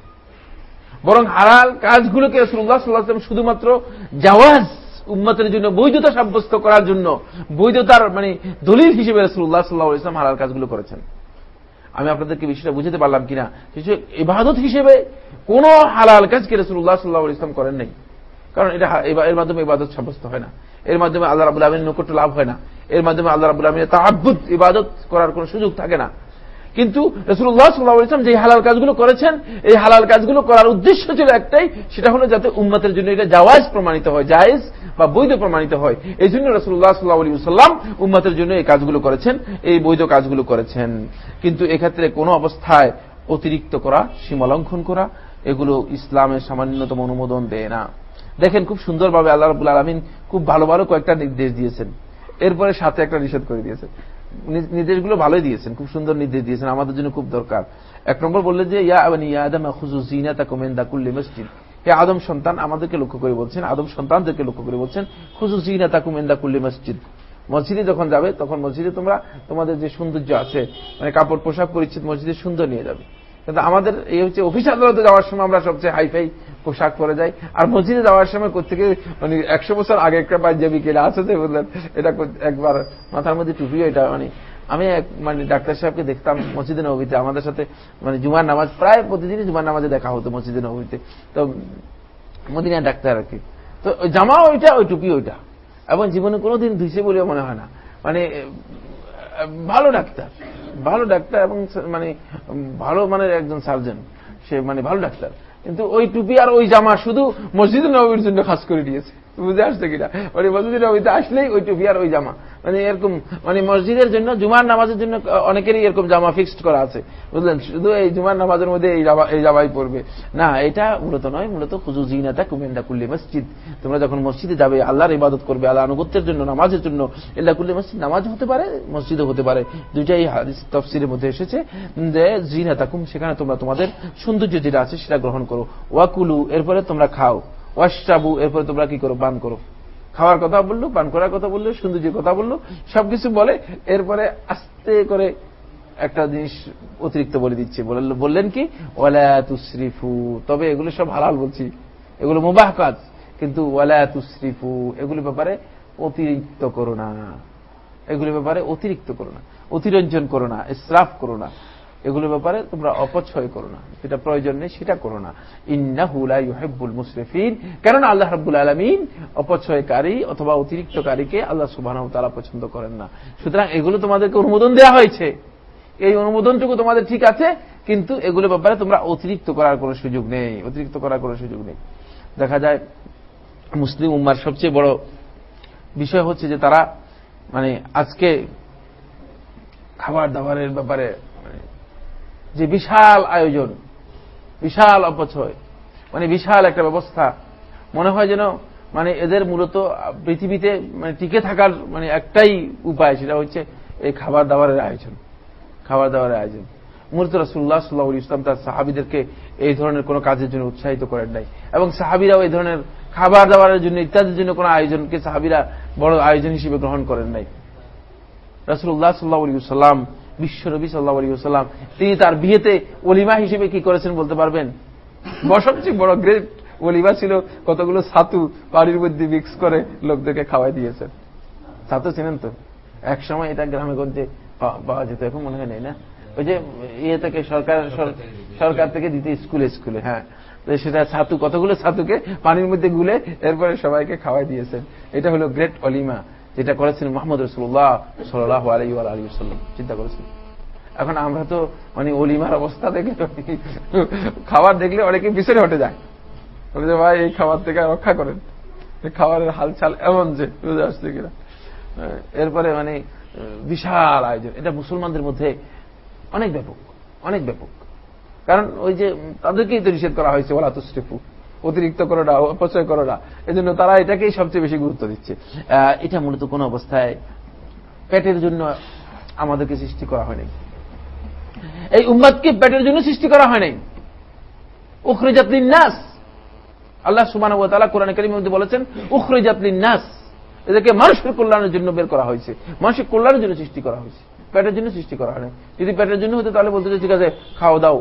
বরং হালাল কাজগুলোকে রসুল্লাহ সাল্লাহাম শুধুমাত্র জাওয়াজ উম্মতের জন্য বৈধতা সাব্যস্ত করার জন্য বৈধতার মানে দলিল হিসেবে রসুল্লাহ সাল্লাহ ইসলাম হালাল কাজগুলো করেছেন। আমি আপনাদেরকে বিষয়টা বুঝতে পারলাম কিনা? ইবাদত হিসেবে কোন হালাল কাজকে রসুল্লাহ সাল্লাহ ইসলাম করেন নাই। কারণ এটা এর মাধ্যমে ইবাদত সাব্যস্ত হয় না। এর মাধ্যমে আল্লাহ রাবুল আলমীর নৈকট্য লাভ হয় না। এর মাধ্যমে আল্লাহ রাবুল আলমীর তাহাবুদ ইবাদত করার কোন সুযোগ থাকে না। কিন্তু রসুল্লাহ সাল্লাহ ইসলাম যে হালাল কাজগুলো করেছেন, এই হালাল কাজগুলো করার উদ্দেশ্য ছিল একটাই, সেটা হলো যাতে উম্মতের জন্য এটা জাওয়াজ প্রমাণিত হয়, জায়েজ বা বৈধ প্রমাণিত হয়। এই জন্য রসুল্লাহ সাল্লাহ আলী সাল্লাম উম্মতের জন্য এই কাজগুলো করেছেন, এই বৈধ কাজগুলো করেছেন। কিন্তু এক্ষেত্রে কোনো অবস্থায় অতিরিক্ত করা, সীমালঙ্ঘন করা, এগুলো ইসলামের সামান্যতম অনুমোদন দেয় না। দেখেন খুব সুন্দরভাবে আল্লাহ রবুল আলমিন খুব ভালো ভালো কয়েকটা নির্দেশ দিয়েছেন। এরপরে সাথে একটা নিষেধ করে দিয়েছেন। নির্দেশগুলো ভালোই দিয়েছেন, খুব সুন্দর নির্দেশ দিয়েছেন, আমাদের জন্য খুব দরকার। এক নম্বর বললেন যে, ইয়া আদম মসজিদ। হে আদম সন্তান, আমাদেরকে লক্ষ্য করে বলছেন, আদম সন্তানদেরকে লক্ষ্য করে বলছেন খুজু জিনা তা কুমেন্দা কুল্লি মসজিদ। মসজিদে যখন যাবে, তখন মসজিদে তোমরা, তোমাদের যে সৌন্দর্য আছে মানে কাপড় পোশাক পরিচ্ছেদ মসজিদে সুন্দর নিয়ে যাবে। কিন্তু আমাদের এই হচ্ছে অফিস আদালতে যাওয়ার সময় আমরা সবচেয়ে হাইফাই পোশাক পরে যাই। আর মসজিদে যাওয়ার সময় কোথেকে মানে একশো বছর আগে একটা পাঞ্জাবি কেনা আছে যে বললেন, এটা একবার মাথার মধ্যে টুপিও এটা মানে আমি মানে ডাক্তার সাহেবকে দেখতাম মসজিদে নবীতে, আমাদের সাথে মানে জুমার নামাজ, প্রায় প্রতিদিনই জুমার নামাজে দেখা হতো মসজিদে নবীতে। তো মদিনা ডাক্তার আর কি। তো জামা ওইটা, ওই টুপি ওইটা। এবং জীবনে কোনোদিন ধুইছে বলেও মনে হয় না। মানে ভালো ডাক্তার ভালো ডাক্তার এবং মানে ভালো মানের একজন সার্জন। সে মানে ভালো ডাক্তার। কিন্তু ওই টুপি আর ওই জামা শুধু মসজিদ নবীর জন্য খাস করে দিয়েছে। বুঝে আসছে কিনা? মানে মসজিদ নবীতে আসলেই ওই টুপি আর ওই জামা। মানে এরকম মানে মসজিদের জন্য, জুমার নামাজের জন্য অনেকেরই এরকম জামা ফিক্সড করা আছে। বুঝলেন? শুধু এই জুমার নামাজের মধ্যে এই জামাই পড়বে না, এটা মূলত নয়, মূলত খুজু জিনাটা কুমেন্ডা কুল্লি মসজিদ। তোমরা যখন মসজিদে যাবে, আল্লাহর ইবাদত করবে আল্লাহ আনুগত্যের জন্য, নামাজের জন্য এল্লা কুল্লি মসজিদ, নামাজ হতে পারে, মসজিদও হতে পারে। দুইটাই তফসিলের মধ্যে এসেছে যে জিনা তাকুম সেখানে তোমরা তোমাদের সৌন্দর্য যেটা আছে, সেটা গ্রহণ করো। ওয়াকুলু, এরপরে তোমরা খাও। ওয়াশাবু এরপরে তোমরা কি করো? পান করো। খাওয়ার কথা বলল, পান করার কথা বলল সৌন্দর্যের কথা বলল, সবকিছু বলে, এরপরে আস্তে করে একটা জিনিস অতিরিক্ত বলে দিচ্ছে। বললেন কি? ওয়ালা তবে এগুলো সব হালাল বলছি। এগুলো মুবাহ কাজ। কিন্তু ওয়ালা তুসরিফু, এগুলো ব্যাপারে অতিরিক্ত করো না। এগুলো ব্যাপারে অতিরিক্ত করো না। অতিরঞ্জন করো না। ইসরাফ করো না। এগুলোর ব্যাপারে তোমরা অপচয় করো না। যেটা প্রয়োজন নেই সেটা করো না। ইন্নাহুলা ইউহেব্বুল মুসরিফিন। কেননা আল্লাহ রাব্বুল আলমিন অপচয়কারী অথবা অতিরিক্তকারীকে আল্লাহ সুবাহ তারা পছন্দ করেন না। সুতরাং এগুলো তোমাদেরকে অনুমোদন দেওয়া হয়েছে। এই অনুমোদনটুকু তোমাদের ঠিক আছে, কিন্তু এগুলো ব্যাপারে তোমরা অতিরিক্ত করার কোনো সুযোগ নেই। অতিরিক্ত করার কোনো সুযোগ নেই। দেখা যায়, মুসলিম উম্মার সবচেয়ে বড় বিষয় হচ্ছে যে তারা মানে আজকে খাবার দাবারের ব্যাপারে যে বিশাল আয়োজন, বিশাল অপচয় মানে বিশাল একটা ব্যবস্থা। মনে হয় যেন মানে এদের মূলত পৃথিবীতে মানে টিকে থাকার মানে একটাই উপায়, সেটা হচ্ছে এই খাবার দাবারের আয়োজন, খাবার দাবারের আয়োজন। মূলত রসুল্লাহ সাল্লাহ ইসলাম তার সাহাবিদেরকে এই ধরনের কোনো কাজের জন্য উৎসাহিত করেন নাই। এবং সাহাবিরাও এই ধরনের খাবার দাবারের জন্য, ইত্যাদির জন্য কোনো আয়োজনকে সাহাবিরা বড় আয়োজন হিসেবে গ্রহণ করেন নাই। রসুল্লাহ সাল্লাহ সাল্লাম বিশ্বনবী সাল্লাহ আলী সাল্লাম তিনি তার বিয়েতে অলিমা হিসেবে কি করেছেন বলতে পারবেন? সবচেয়ে বড় গ্রেট অলিমা ছিল, কতগুলো ছাতু বাড়ির মধ্যে মিক্স করে লোকদেরকে খাওয়াই দিয়েছেন। ছাতু চিনেন তো? এক সময় এটা গ্রামে গঞ্জে পাওয়া যেত, এখন মনে হয় নেই না? ওই যে ইয়ে থেকে সরকার সরকার থেকে দিতে স্কুলে স্কুলে হ্যাঁ। সেটা ছাতু, কতগুলো ছাতুকে পানির মধ্যে গুলে এরপরে সবাইকে খাওয়াই দিয়েছেন। এটা হলো গ্রেট অলিমা যেটা করেছেন মোহাম্মদ রসুল্লাহ সাল্লাহ আলী আলী সাল্লাম চিন্তা করেছেন? এখন আমরা তো মানে অলিমার অবস্থা দেখলে খাবার দেখলে অনেকে পিছনে হটে যায়। বলে যে, ভাই, এই খাবার থেকে রক্ষা করেন। খাবারের হালচাল এমন যে, বুঝে আসছে কিনা। এরপরে মানে বিশাল আয়োজন। এটা মুসলমানদের মধ্যে অনেক ব্যাপক অনেক ব্যাপক। কারণ ওই যে, তাদেরকেই তো নিষেধ করা হয়েছে ওলা তুষ্টিফু অতিরিক্ত করো না, অপচয় করো না। এজন্য তারা এটাকেই সবচেয়ে বেশি গুরুত্ব দিচ্ছে। এটা মূলত কোন অবস্থায় পেটের জন্য আমাদেরকে সৃষ্টি করা হয়নি এই উম্মাদকে পেটের জন্য সৃষ্টি করা হয় নাই। উখরিজাতলিন নাস আল্লাহ সুমান কোরআন কালিমের মধ্যে বলেছেন উখরিজাতলিন নাস এদেরকে মানুষের কল্যাণের জন্য বের করা হয়েছে। মানুষের কল্যাণের জন্য সৃষ্টি করা হয়েছে। পেটের জন্য সৃষ্টি করা হয় যদি পেটের জন্য হতো তাহলে বলতে ঠিক আছে, খাও দাও।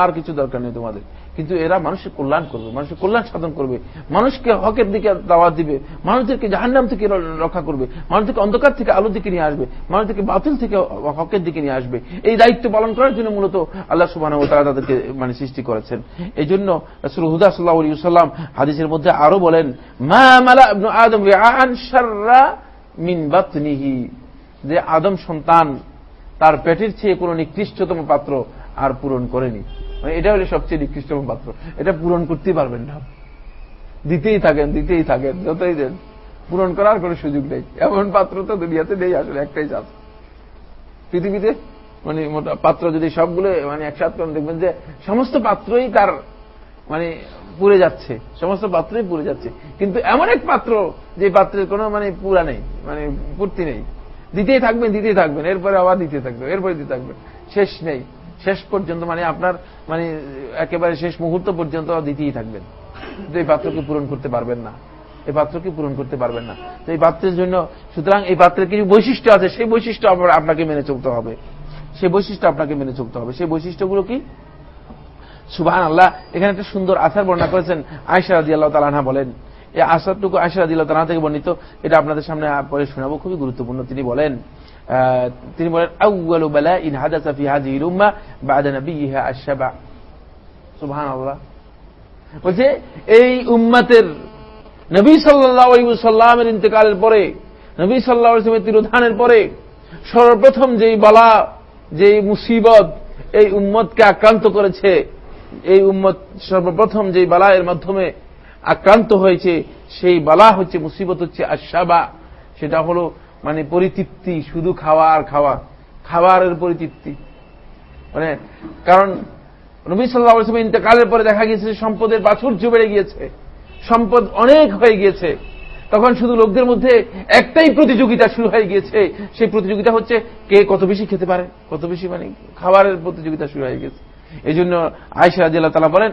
আর কিছু দরকার নেই তোমাদের। কিন্তু এরা মানুষের কল্যাণ করবে, মানুষের কল্যাণ সাধন করবে। মানুষকে হকের দিকে দাওয়াত দিবে, মানুষদেরকে জাহান্নাম থেকে রক্ষা করবে, মানুষদেরকে অন্ধকার থেকে আলোর দিকে নিয়ে আসবে, মানুষদেরকে বাতিল থেকে হকের দিকে নিয়ে আসবে। এই দায়িত্ব পালন করার জন্য মূলত আল্লাহ সুবাহ তারা তাদেরকে মানে সৃষ্টি করেছেন। এই জন্য রসুল হুদা সাল্লাহ সাল্লাম হাদিসের মধ্যে আরও বলেন যে আদম সন্তান তার পেটের চেয়ে কোন নিকৃষ্টতম পাত্র আর পূরণ করেনি। মানে এটা হলে সবচেয়ে নিকৃষ্টতম পাত্র। এটা পূরণ করতে পারবেন না। দিতেই থাকেন দিতেই থাকেন, যতই দেন। পূরণ করার কোনো সুযোগ নেই। এমন পাত্র তো দুনিয়াতে নেই আসলে, একটাই চাষ। পৃথিবীতে মানে পাত্র যদি সবগুলো মানে একসাথ করেন, দেখবেন যে সমস্ত পাত্রই তার মানে পুড়ে যাচ্ছে। সমস্ত পাত্রই পুড়ে যাচ্ছে। কিন্তু এমন এক পাত্র যে পাত্রের কোনো মানে পুরা নেই মানে পূর্তি নেই। দিতেই থাকবেন দিতেই থাকবেন। এরপরে আবার দিতে থাকবেন, এরপরে দিতে থাকবেন। শেষ নেই। শেষ পর্যন্ত মানে আপনার মানে একেবারে শেষ মুহূর্ত পর্যন্ত দিতেই থাকবেন। কিন্তু এই পাত্রকে পূরণ করতে পারবেন না। এই পাত্রকে পূরণ করতে পারবেন না। তো এই পাত্রের জন্য, সুতরাং এই পাত্রের কিছু বৈশিষ্ট্য আছে, সেই বৈশিষ্ট্য আপনাকে মেনে চলতে হবে। সেই বৈশিষ্ট্য আপনাকে মেনে চলতে হবে। সেই বৈশিষ্ট্যগুলো কি? সুবাহ আল্লাহ এখানে একটা সুন্দর আচার বর্ণনা করেছেন আয়সা রাজি আল্লাহ তালাহা বলেন। এই আসারটুকু আয়সা রাজি আল্লাহ তালা থেকে বর্ণিত, এটা আপনাদের সামনে পরে শোনাবো, খুবই গুরুত্বপূর্ণ। তিনি বলেন তিনি বলেন, আউয়ালু বালা ইন হাদাসা ফি হাযিহিল উম্মাহ বা'দা নাবিয়্যিহা আশ-শাবা। সুবহানাল্লাহ। বলছে, এই উম্মতের নবী ওয়াসাল্লামের ইন্তেকালের পরে, নবী আলাইহি তিরোধানের পরে, সর্বপ্রথম যেই বালা, যেই মুসিবত এই উম্মতকে আক্রান্ত করেছে, এই উম্মত সর্বপ্রথম যেই বালায়ের মাধ্যমে আক্রান্ত হয়েছে, সেই বালা হচ্ছে, মুসিবত হচ্ছে আশাবা সেটা হলো মানে পরিতৃপ্তি, শুধু খাওয়া আর খাওয়া। খাবারের পরিতৃপ্তি। মানে কারণ নবী সাল্লাহ ইন্তেকালের পরে দেখা গিয়েছে সম্পদের প্রাচুর্য বেড়ে গিয়েছে। সম্পদ অনেক হয়ে গিয়েছে। তখন শুধু লোকদের মধ্যে একটাই প্রতিযোগিতা শুরু হয়ে গিয়েছে। সেই প্রতিযোগিতা হচ্ছে কে কত বেশি খেতে পারে, কত বেশি মানে খাবারের প্রতিযোগিতা শুরু হয়ে গেছে এই জন্য আয়সা রাজিয়াল্লাহ তালা বলেন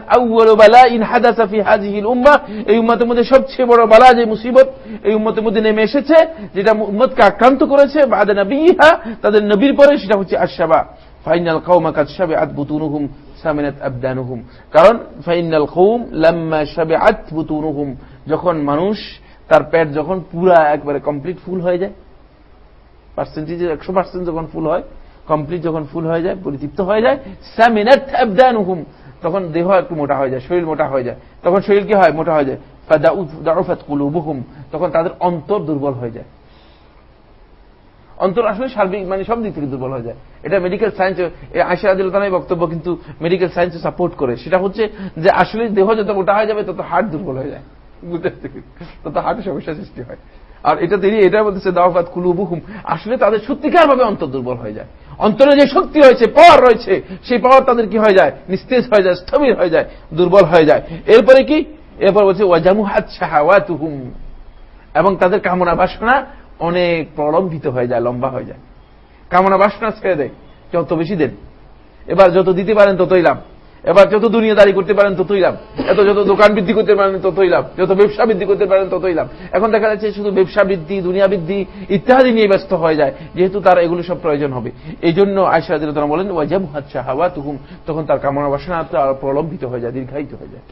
বালা ইন হাদাসাফি হাজিহিল উম্মা এই উম্মতের মধ্যে সবচেয়ে বড় বালা, যে মুসিবত, এই উম্মতের মধ্যে নেমে এসেছে, যেটা উম্মতকে আক্রান্ত করেছে, বাদা নবীহা, তাদের নবীর পরে, সেটা হচ্ছে আশাবা ফাইনাল কৌমা কাজ সাবে আত বুতুনুহুম সামিনাত আবদানুহুম। কারণ, ফাইনাল কৌম লাম্মা সাবে আত বুতুনুহুম। যখন মানুষ, তার পেট যখন পুরা একবারে কমপ্লিট ফুল হয়ে যায় পার্সেন্টেজ একশো পার্সেন্ট যখন ফুল হয় কমপ্লিট যখন ফুল হয়ে যায়, পরিতৃপ্ত হয়ে যায় স্যামিনাত তখন দেহ একটু মোটা হয়ে যায়, শরীর মোটা হয়ে যায়। তখন শরীর কি হয়? মোটা হয়ে যায়। তখন তাদের অন্তর দুর্বল হয়ে যায়। অন্তর আসলে সার্বিক মানে সব দিক থেকে দুর্বল হয়ে যায়। এটা মেডিকেল সায়েন্স আশা আদিলতানাই বক্তব্য কিন্তু মেডিকেল সায়েন্স সাপোর্ট করে। সেটা হচ্ছে যে আসলে দেহ যত মোটা হয়ে যাবে, তত হার্ট দুর্বল হয়ে যায়। তত হার্টের সমস্যা সৃষ্টি হয়। আর এটা তিনি এটা বলতেছে দাওয়াত কুলুবুহুম। আসলে তাদের সত্যিকার ভাবে অন্তর দুর্বল হয়ে যায়। অন্তরে যে শক্তি রয়েছে পাওয়ার রয়েছে, সেই পাওয়ার তাদের কি হয়ে যায়? নিস্তেজ হয়ে যায়, স্থবির হয়ে যায়, দুর্বল হয়ে যায়। এরপরে কি? এরপর বলছে, ওয়াজামুহাত শাহাওয়াতুহুম। এবং তাদের কামনা বাসনা অনেক প্রলম্বিত হয়ে যায়, লম্বা হয়ে যায়। কামনা বাসনা ছেড়ে দেয়, যত বেশি দেন। এবার যত দিতে পারেন, ততই লাভ। এবার যত দুনিয়াদারি করতে পারেন ততই লাভ। এত যত দোকান বৃদ্ধি করতে পারেন ততই লাভ। যত ব্যবসা বৃদ্ধি করতে পারেন ততই লাভ। এখন দেখা যাচ্ছে শুধু ব্যবসা বৃদ্ধি, দুনিয়া বৃদ্ধি ইত্যাদি নিয়ে ব্যস্ত হয়ে যায়। যেহেতু তার এগুলো সব প্রয়োজন হবে। এই জন্য আয়সা তারা বলেন, ওয়াজাব হাচ্ছা হাওয়া তুকুম তখন তার কামনা বাসনা প্রলম্বিত হয়ে যায়, দীর্ঘায়িত হয়ে যায়।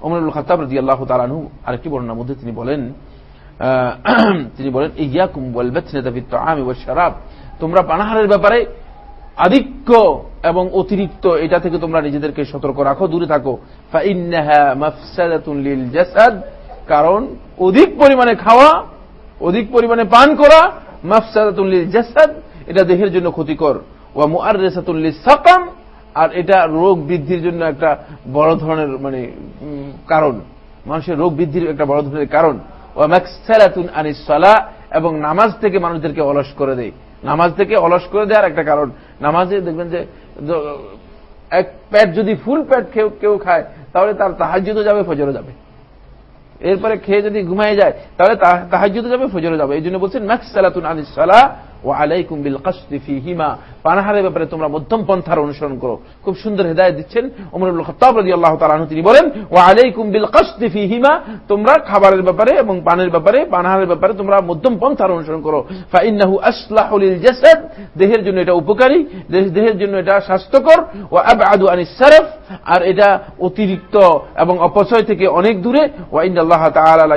অমরুল খাতাব রাজি আল্লাহ তালানহু আরেকটি বর্ণনার মধ্যে তিনি বলেন তিনি বলেন, ইয়াকুম ওয়ালবাতনাতাফিত তাআমি ওয়াশ শারাব। তোমরা পানাহারের ব্যাপারে আধিক্য এবং অতিরিক্ত, এটা থেকে তোমরা নিজেদেরকে সতর্ক রাখো, দূরে থাকো। কারণ অধিক পরিমাণে খাওয়া, অধিক পরিমাণে পান করা মাফসাদাতুল্লিল জাসাদ, এটা দেহের জন্য ক্ষতিকর। ওয়া মুআররিসাতুল্লিস সাকাম, আর এটা রোগ বৃদ্ধির জন্য একটা বড় ধরনের মানে কারণ। মানুষের রোগ বৃদ্ধির একটা বড় ধরনের কারণ। ওয়া ম্যাক্সালাতুন আনিস সালা এবং নামাজ থেকে মানুষদেরকে অলস করে দেয়। নামাজ থেকে অলস করে দেওয়ার একটা কারণ। নামাজে দেখবেন যে এক প্যাট যদি ফুল প্যাট কেউ কেউ খায়, তাহলে তার তাহাজ্যুদও যাবে, ফজরও যাবে। এরপরে খেয়ে যদি ঘুমায় যায়, তাহলে তাহাজ্যুদও যাবে, ফজরও যাবে। এই জন্য বলছেন ম্যাক্স সালাতুন আনিস সালা ও আলাইকুম বিল কাসদি ফি হিমা পানাহারের ব্যাপারে তোমরা মধ্যম পন্থার অনুসরণ করো। খুব সুন্দর হেদায়ত দিচ্ছেন ওমরুল খত্তাব রাদিয়াল্লাহু তাআলা তিনি বলেন ও আলাইকুম বিল কাসদি ফি হিমা তোমরা খাবারের ব্যাপারে এবং পানের ব্যাপারে, পানাহারের ব্যাপারে তোমরা মধ্যম পন্থার অনুসরণ করো। ফা ইন্নাহু আসলাহু জাসাদ। দেহের জন্য এটা উপকারী দেহের জন্য এটা স্বাস্থ্যকর। ও আবআদু আনিস সারফ। আর এটা অতিরিক্ত এবং অপচয় থেকে অনেক দূরে। ওয়া ইন্নাল্লাহ তাআলা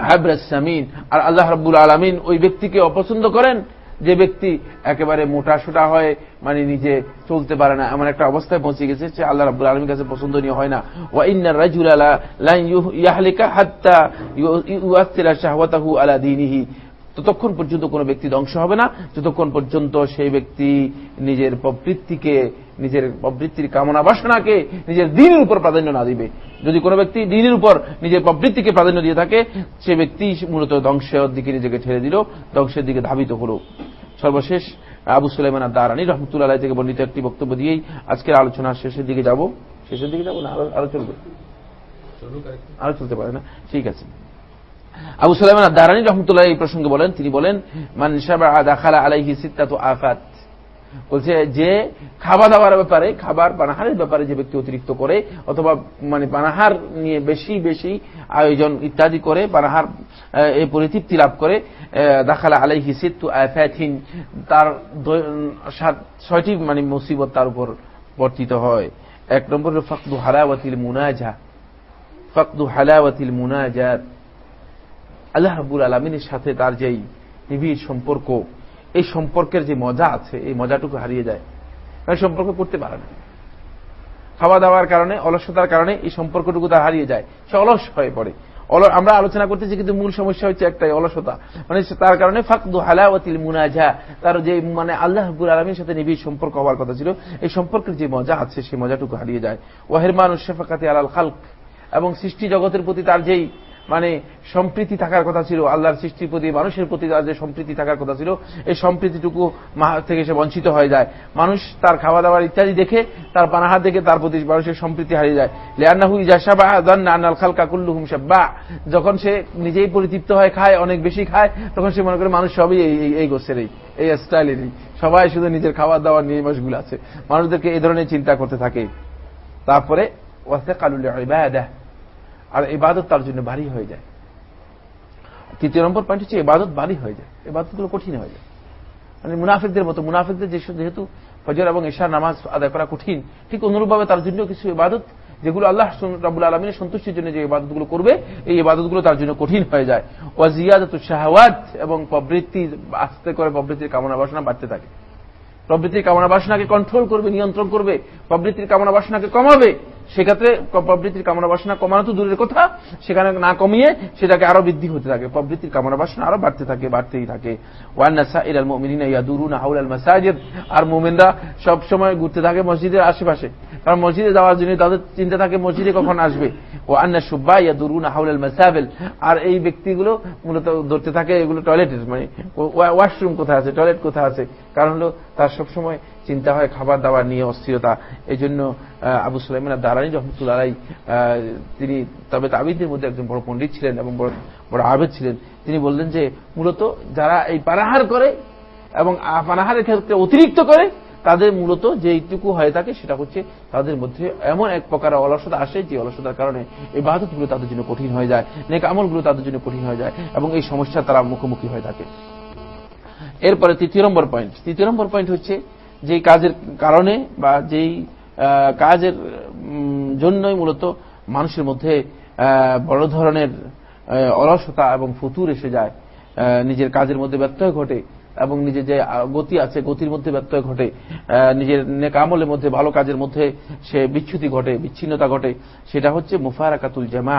হাবরাসামিন আর আল্লাহ রাব্বুল আলমিন ওই ব্যক্তিকে অপছন্দ করেন যে ব্যক্তি একেবারে মোটা সোটা হয় মানে নিজে চলতে পারে না এমন একটা অবস্থায় পৌঁছে গেছে সে আল্লাহ রাবুল আলমীর কাছে পছন্দনীয় হয় না ওয়া ইন্নার রাজুল আলা লাইন ইয়াহলিকা হাত্তা ইউআসিরা শাহওয়াতাহু আলা দীনিহি ততক্ষণ পর্যন্ত কোনো ব্যক্তি ধ্বংস হবে না, যতক্ষণ পর্যন্ত সেই ব্যক্তি নিজের প্রবৃত্তিকে, নিজের প্রবৃত্তির কামনা বাসনাকে নিজের দিনের উপর প্রাধান্য না দিবে। যদি কোনো ব্যক্তি দিনের উপর নিজের প্রবৃত্তিকে প্রাধান্য দিয়ে থাকে, সে ব্যক্তি মূলত ধ্বংসের দিকে নিজেকে ঠেলে দিল, ধ্বংসের দিকে ধাবিত হল। সর্বশেষ, আবু সুলাইমান দারানি রহমতুল্লাহ থেকে বর্ণিত একটি বক্তব্য দিয়েই আজকের আলোচনা শেষের দিকে যাব। শেষের দিকে যাব না? আরও চলবে আরও চলতে পারে না? ঠিক আছে। আবু সালামান দারানি রহমতুল্লাহ এই প্রসঙ্গে বলেন, তিনি বলেন মানসাবা দাখালা আলাইহি সিত্তাতু আফাত। বলছে যে খাওয়া দাওয়ার ব্যাপারে, খাবার পানাহারের ব্যাপারে যে ব্যক্তি অতিরিক্ত করে, অথবা মানে পানাহার নিয়ে বেশি বেশি আয়োজন ইত্যাদি করে, পানাহার এই পরিতৃপ্তি লাভ করে দাখালা আলাইহি সিত্তু আফাতিন, তার ছয়টি মানে মুসিবত তার উপর বর্তিত হয়। এক নম্বর ফকদু হালাওয়াতিল মুনাজা, ফকদু হালাওয়াতিল মুনাজাত। আল্লাহ রাবুল আলমিনের সাথে তার যেই নিবিড় সম্পর্ক, এই সম্পর্কের যে মজা আছে, এই মজাটুকু হারিয়ে যায়। তার সম্পর্ক করতে পারে না। খাওয়া দাওয়ার কারণে, অলসতার কারণে এই সম্পর্কটুকু তার হারিয়ে যায়। সে অলস হয়ে পড়ে। আমরা আলোচনা করতেছি কিন্তু মূল সমস্যা হচ্ছে একটাই, অলসতা। মানে তার কারণে ফাকদু হালাওয়াতিল মুনাজা, তার যে মানে আল্লাহ হাবুল আলমীর সাথে নিবিড় সম্পর্ক হওয়ার কথা ছিল, এই সম্পর্কের যে মজা আছে, সেই মজাটুকু হারিয়ে যায়। ওয়াহের মানুষ শেফাকাতি আলাল খালক। এবং সৃষ্টি জগতের প্রতি তার যেই মানে সম্প্রীতি থাকার কথা ছিল, আল্লাহর সৃষ্টির প্রতি, মানুষের প্রতি তার যে সম্প্রীতি থাকার কথা ছিল, এই সম্প্রীতিটুকু থেকে সে বঞ্চিত হয়ে যায়। মানুষ তার খাওয়া দাওয়ার ইত্যাদি দেখে, তার পানাহার দেখে, তার প্রতি মানুষের সম্প্রীতি হারিয়ে যায়। লেয়ান্নাহু ইজাসাবা আনাল খাল কাকুল্লুহুম সাব্বা যখন সে নিজেই পরিতৃপ্ত হয় খায়, অনেক বেশি খায়, তখন সে মনে করে, মানুষ সবই এই গোছের এই স্টাইলেরই সবাই শুধু নিজের খাবার দাওয়ার নিয়ে মশগুল আছে। মানুষদেরকে এই ধরনের চিন্তা করতে থাকে। তারপরে ওয়াসে কালুল আর ইবাদত তার জন্য ভারী হয়ে যায়। তৃতীয় নম্বর পয়েন্ট হচ্ছে ইবাদত ভারী হয়ে যায়। ইবাদতগুলো কঠিন হয়ে যায়। মানে মুনাফিকদের মতো, মুনাফিকদের যেহেতু ফজর এবং ঈশার নামাজ আদায় করা কঠিন, ঠিক অনুরূপভাবে তার জন্য কিছু ইবাদত যেগুলো আল্লাহ রাবুল আলমিনের সন্তুষ্টির জন্য যে ইবাদতগুলো করবে, এই ইবাদতগুলো তার জন্য কঠিন হয়ে যায়। ওয়াজিয়াদত শাহওয়াত এবং প্রবৃত্তি আস্তে করে প্রবৃত্তির কামনা বাসনা বাড়তে থাকে। প্রবৃত্তির কামনা বাসনাকে কন্ট্রোল করবে, নিয়ন্ত্রণ করবে, প্রবৃত্তির কামনা বাসনাকে কমাবে। সেক্ষেত্রে প্রবৃত্তির কামনা বাসনা কমানো তো দূরের কথা। সেখানে না কমিয়ে সেটাকে আরও বৃদ্ধি হতে থাকে। প্রবৃত্তির কামনা বাসনা আরও বাড়তে থাকে, বাড়তেই থাকে। আর মোমেনরা সব সময় ঘুরতে থাকে মসজিদের আশেপাশে। কারণ মসজিদে যাওয়ার জন্য তাদের চিন্তা থাকে, মসজিদে কখন আসবে? ও আন্না সুব্বা ইয়া ইয়াদুরুন হাউলাল মাসাবেল। আর এই ব্যক্তিগুলো মূলত ধরতে থাকে এগুলো টয়লেটের মানে ওয়াশরুম কোথায় আছে? টয়লেট কোথায় আছে? কারণ হলো তার সবসময় চিন্তা হয়, খাবার দাবার নিয়ে অস্থিরতা। এই জন্য আবু সুলাইমান দারানি রহমতুল্লাহ তিনি তবে তাবিদের মধ্যে একজন বড় পণ্ডিত ছিলেন এবং বড় আবেদ ছিলেন। তিনি বললেন যে, মূলত যারা এই পানাহার করে এবং পানাহারের ক্ষেত্রে অতিরিক্ত করে, তাদের মূলত যে এইটুকু হয়ে থাকে সেটা হচ্ছে তাদের মধ্যে এমন এক প্রকার অলসতা আসে যে অলসতার কারণে এই বাদতগুলো তাদের জন্য কঠিন হয়ে যায়, নেক আমলগুলো তাদের জন্য কঠিন হয়ে যায় এবং এই সমস্যা তারা মুখোমুখি হয়ে থাকে। এরপরে তৃতীয় নম্বর পয়েন্ট তৃতীয় নম্বর পয়েন্ট হচ্ছে যে কাজের কারণে বা যেই কাজের জন্যই মূলত মানুষের মধ্যে বড় ধরনের অলসতা এবং ফুতুর এসে যায় নিজের কাজের মধ্যে ব্যত্যয় ঘটে এবং নিজের যে গতি আছে, গতির মধ্যে ব্যত্যয় ঘটে নিজের নেকামলের মধ্যে ভালো কাজের মধ্যে সে বিচ্ছুতি ঘটে, বিচ্ছিন্নতা ঘটে, সেটা হচ্ছে মুফারাকাতুল জামা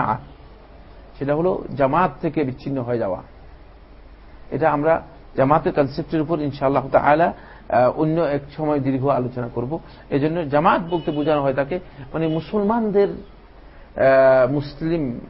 সেটা হলো জামাত থেকে বিচ্ছিন্ন হয়ে যাওয়া। এটা আমরা জামাতের কনসেপ্টের উপর ইনশাআল্লাহ আলা অন্য এক সময় দীর্ঘ আলোচনা করব। এই জন্য জামাত বলতে বোঝানো হয় তাকে মানে মুসলমানদের মুসলিম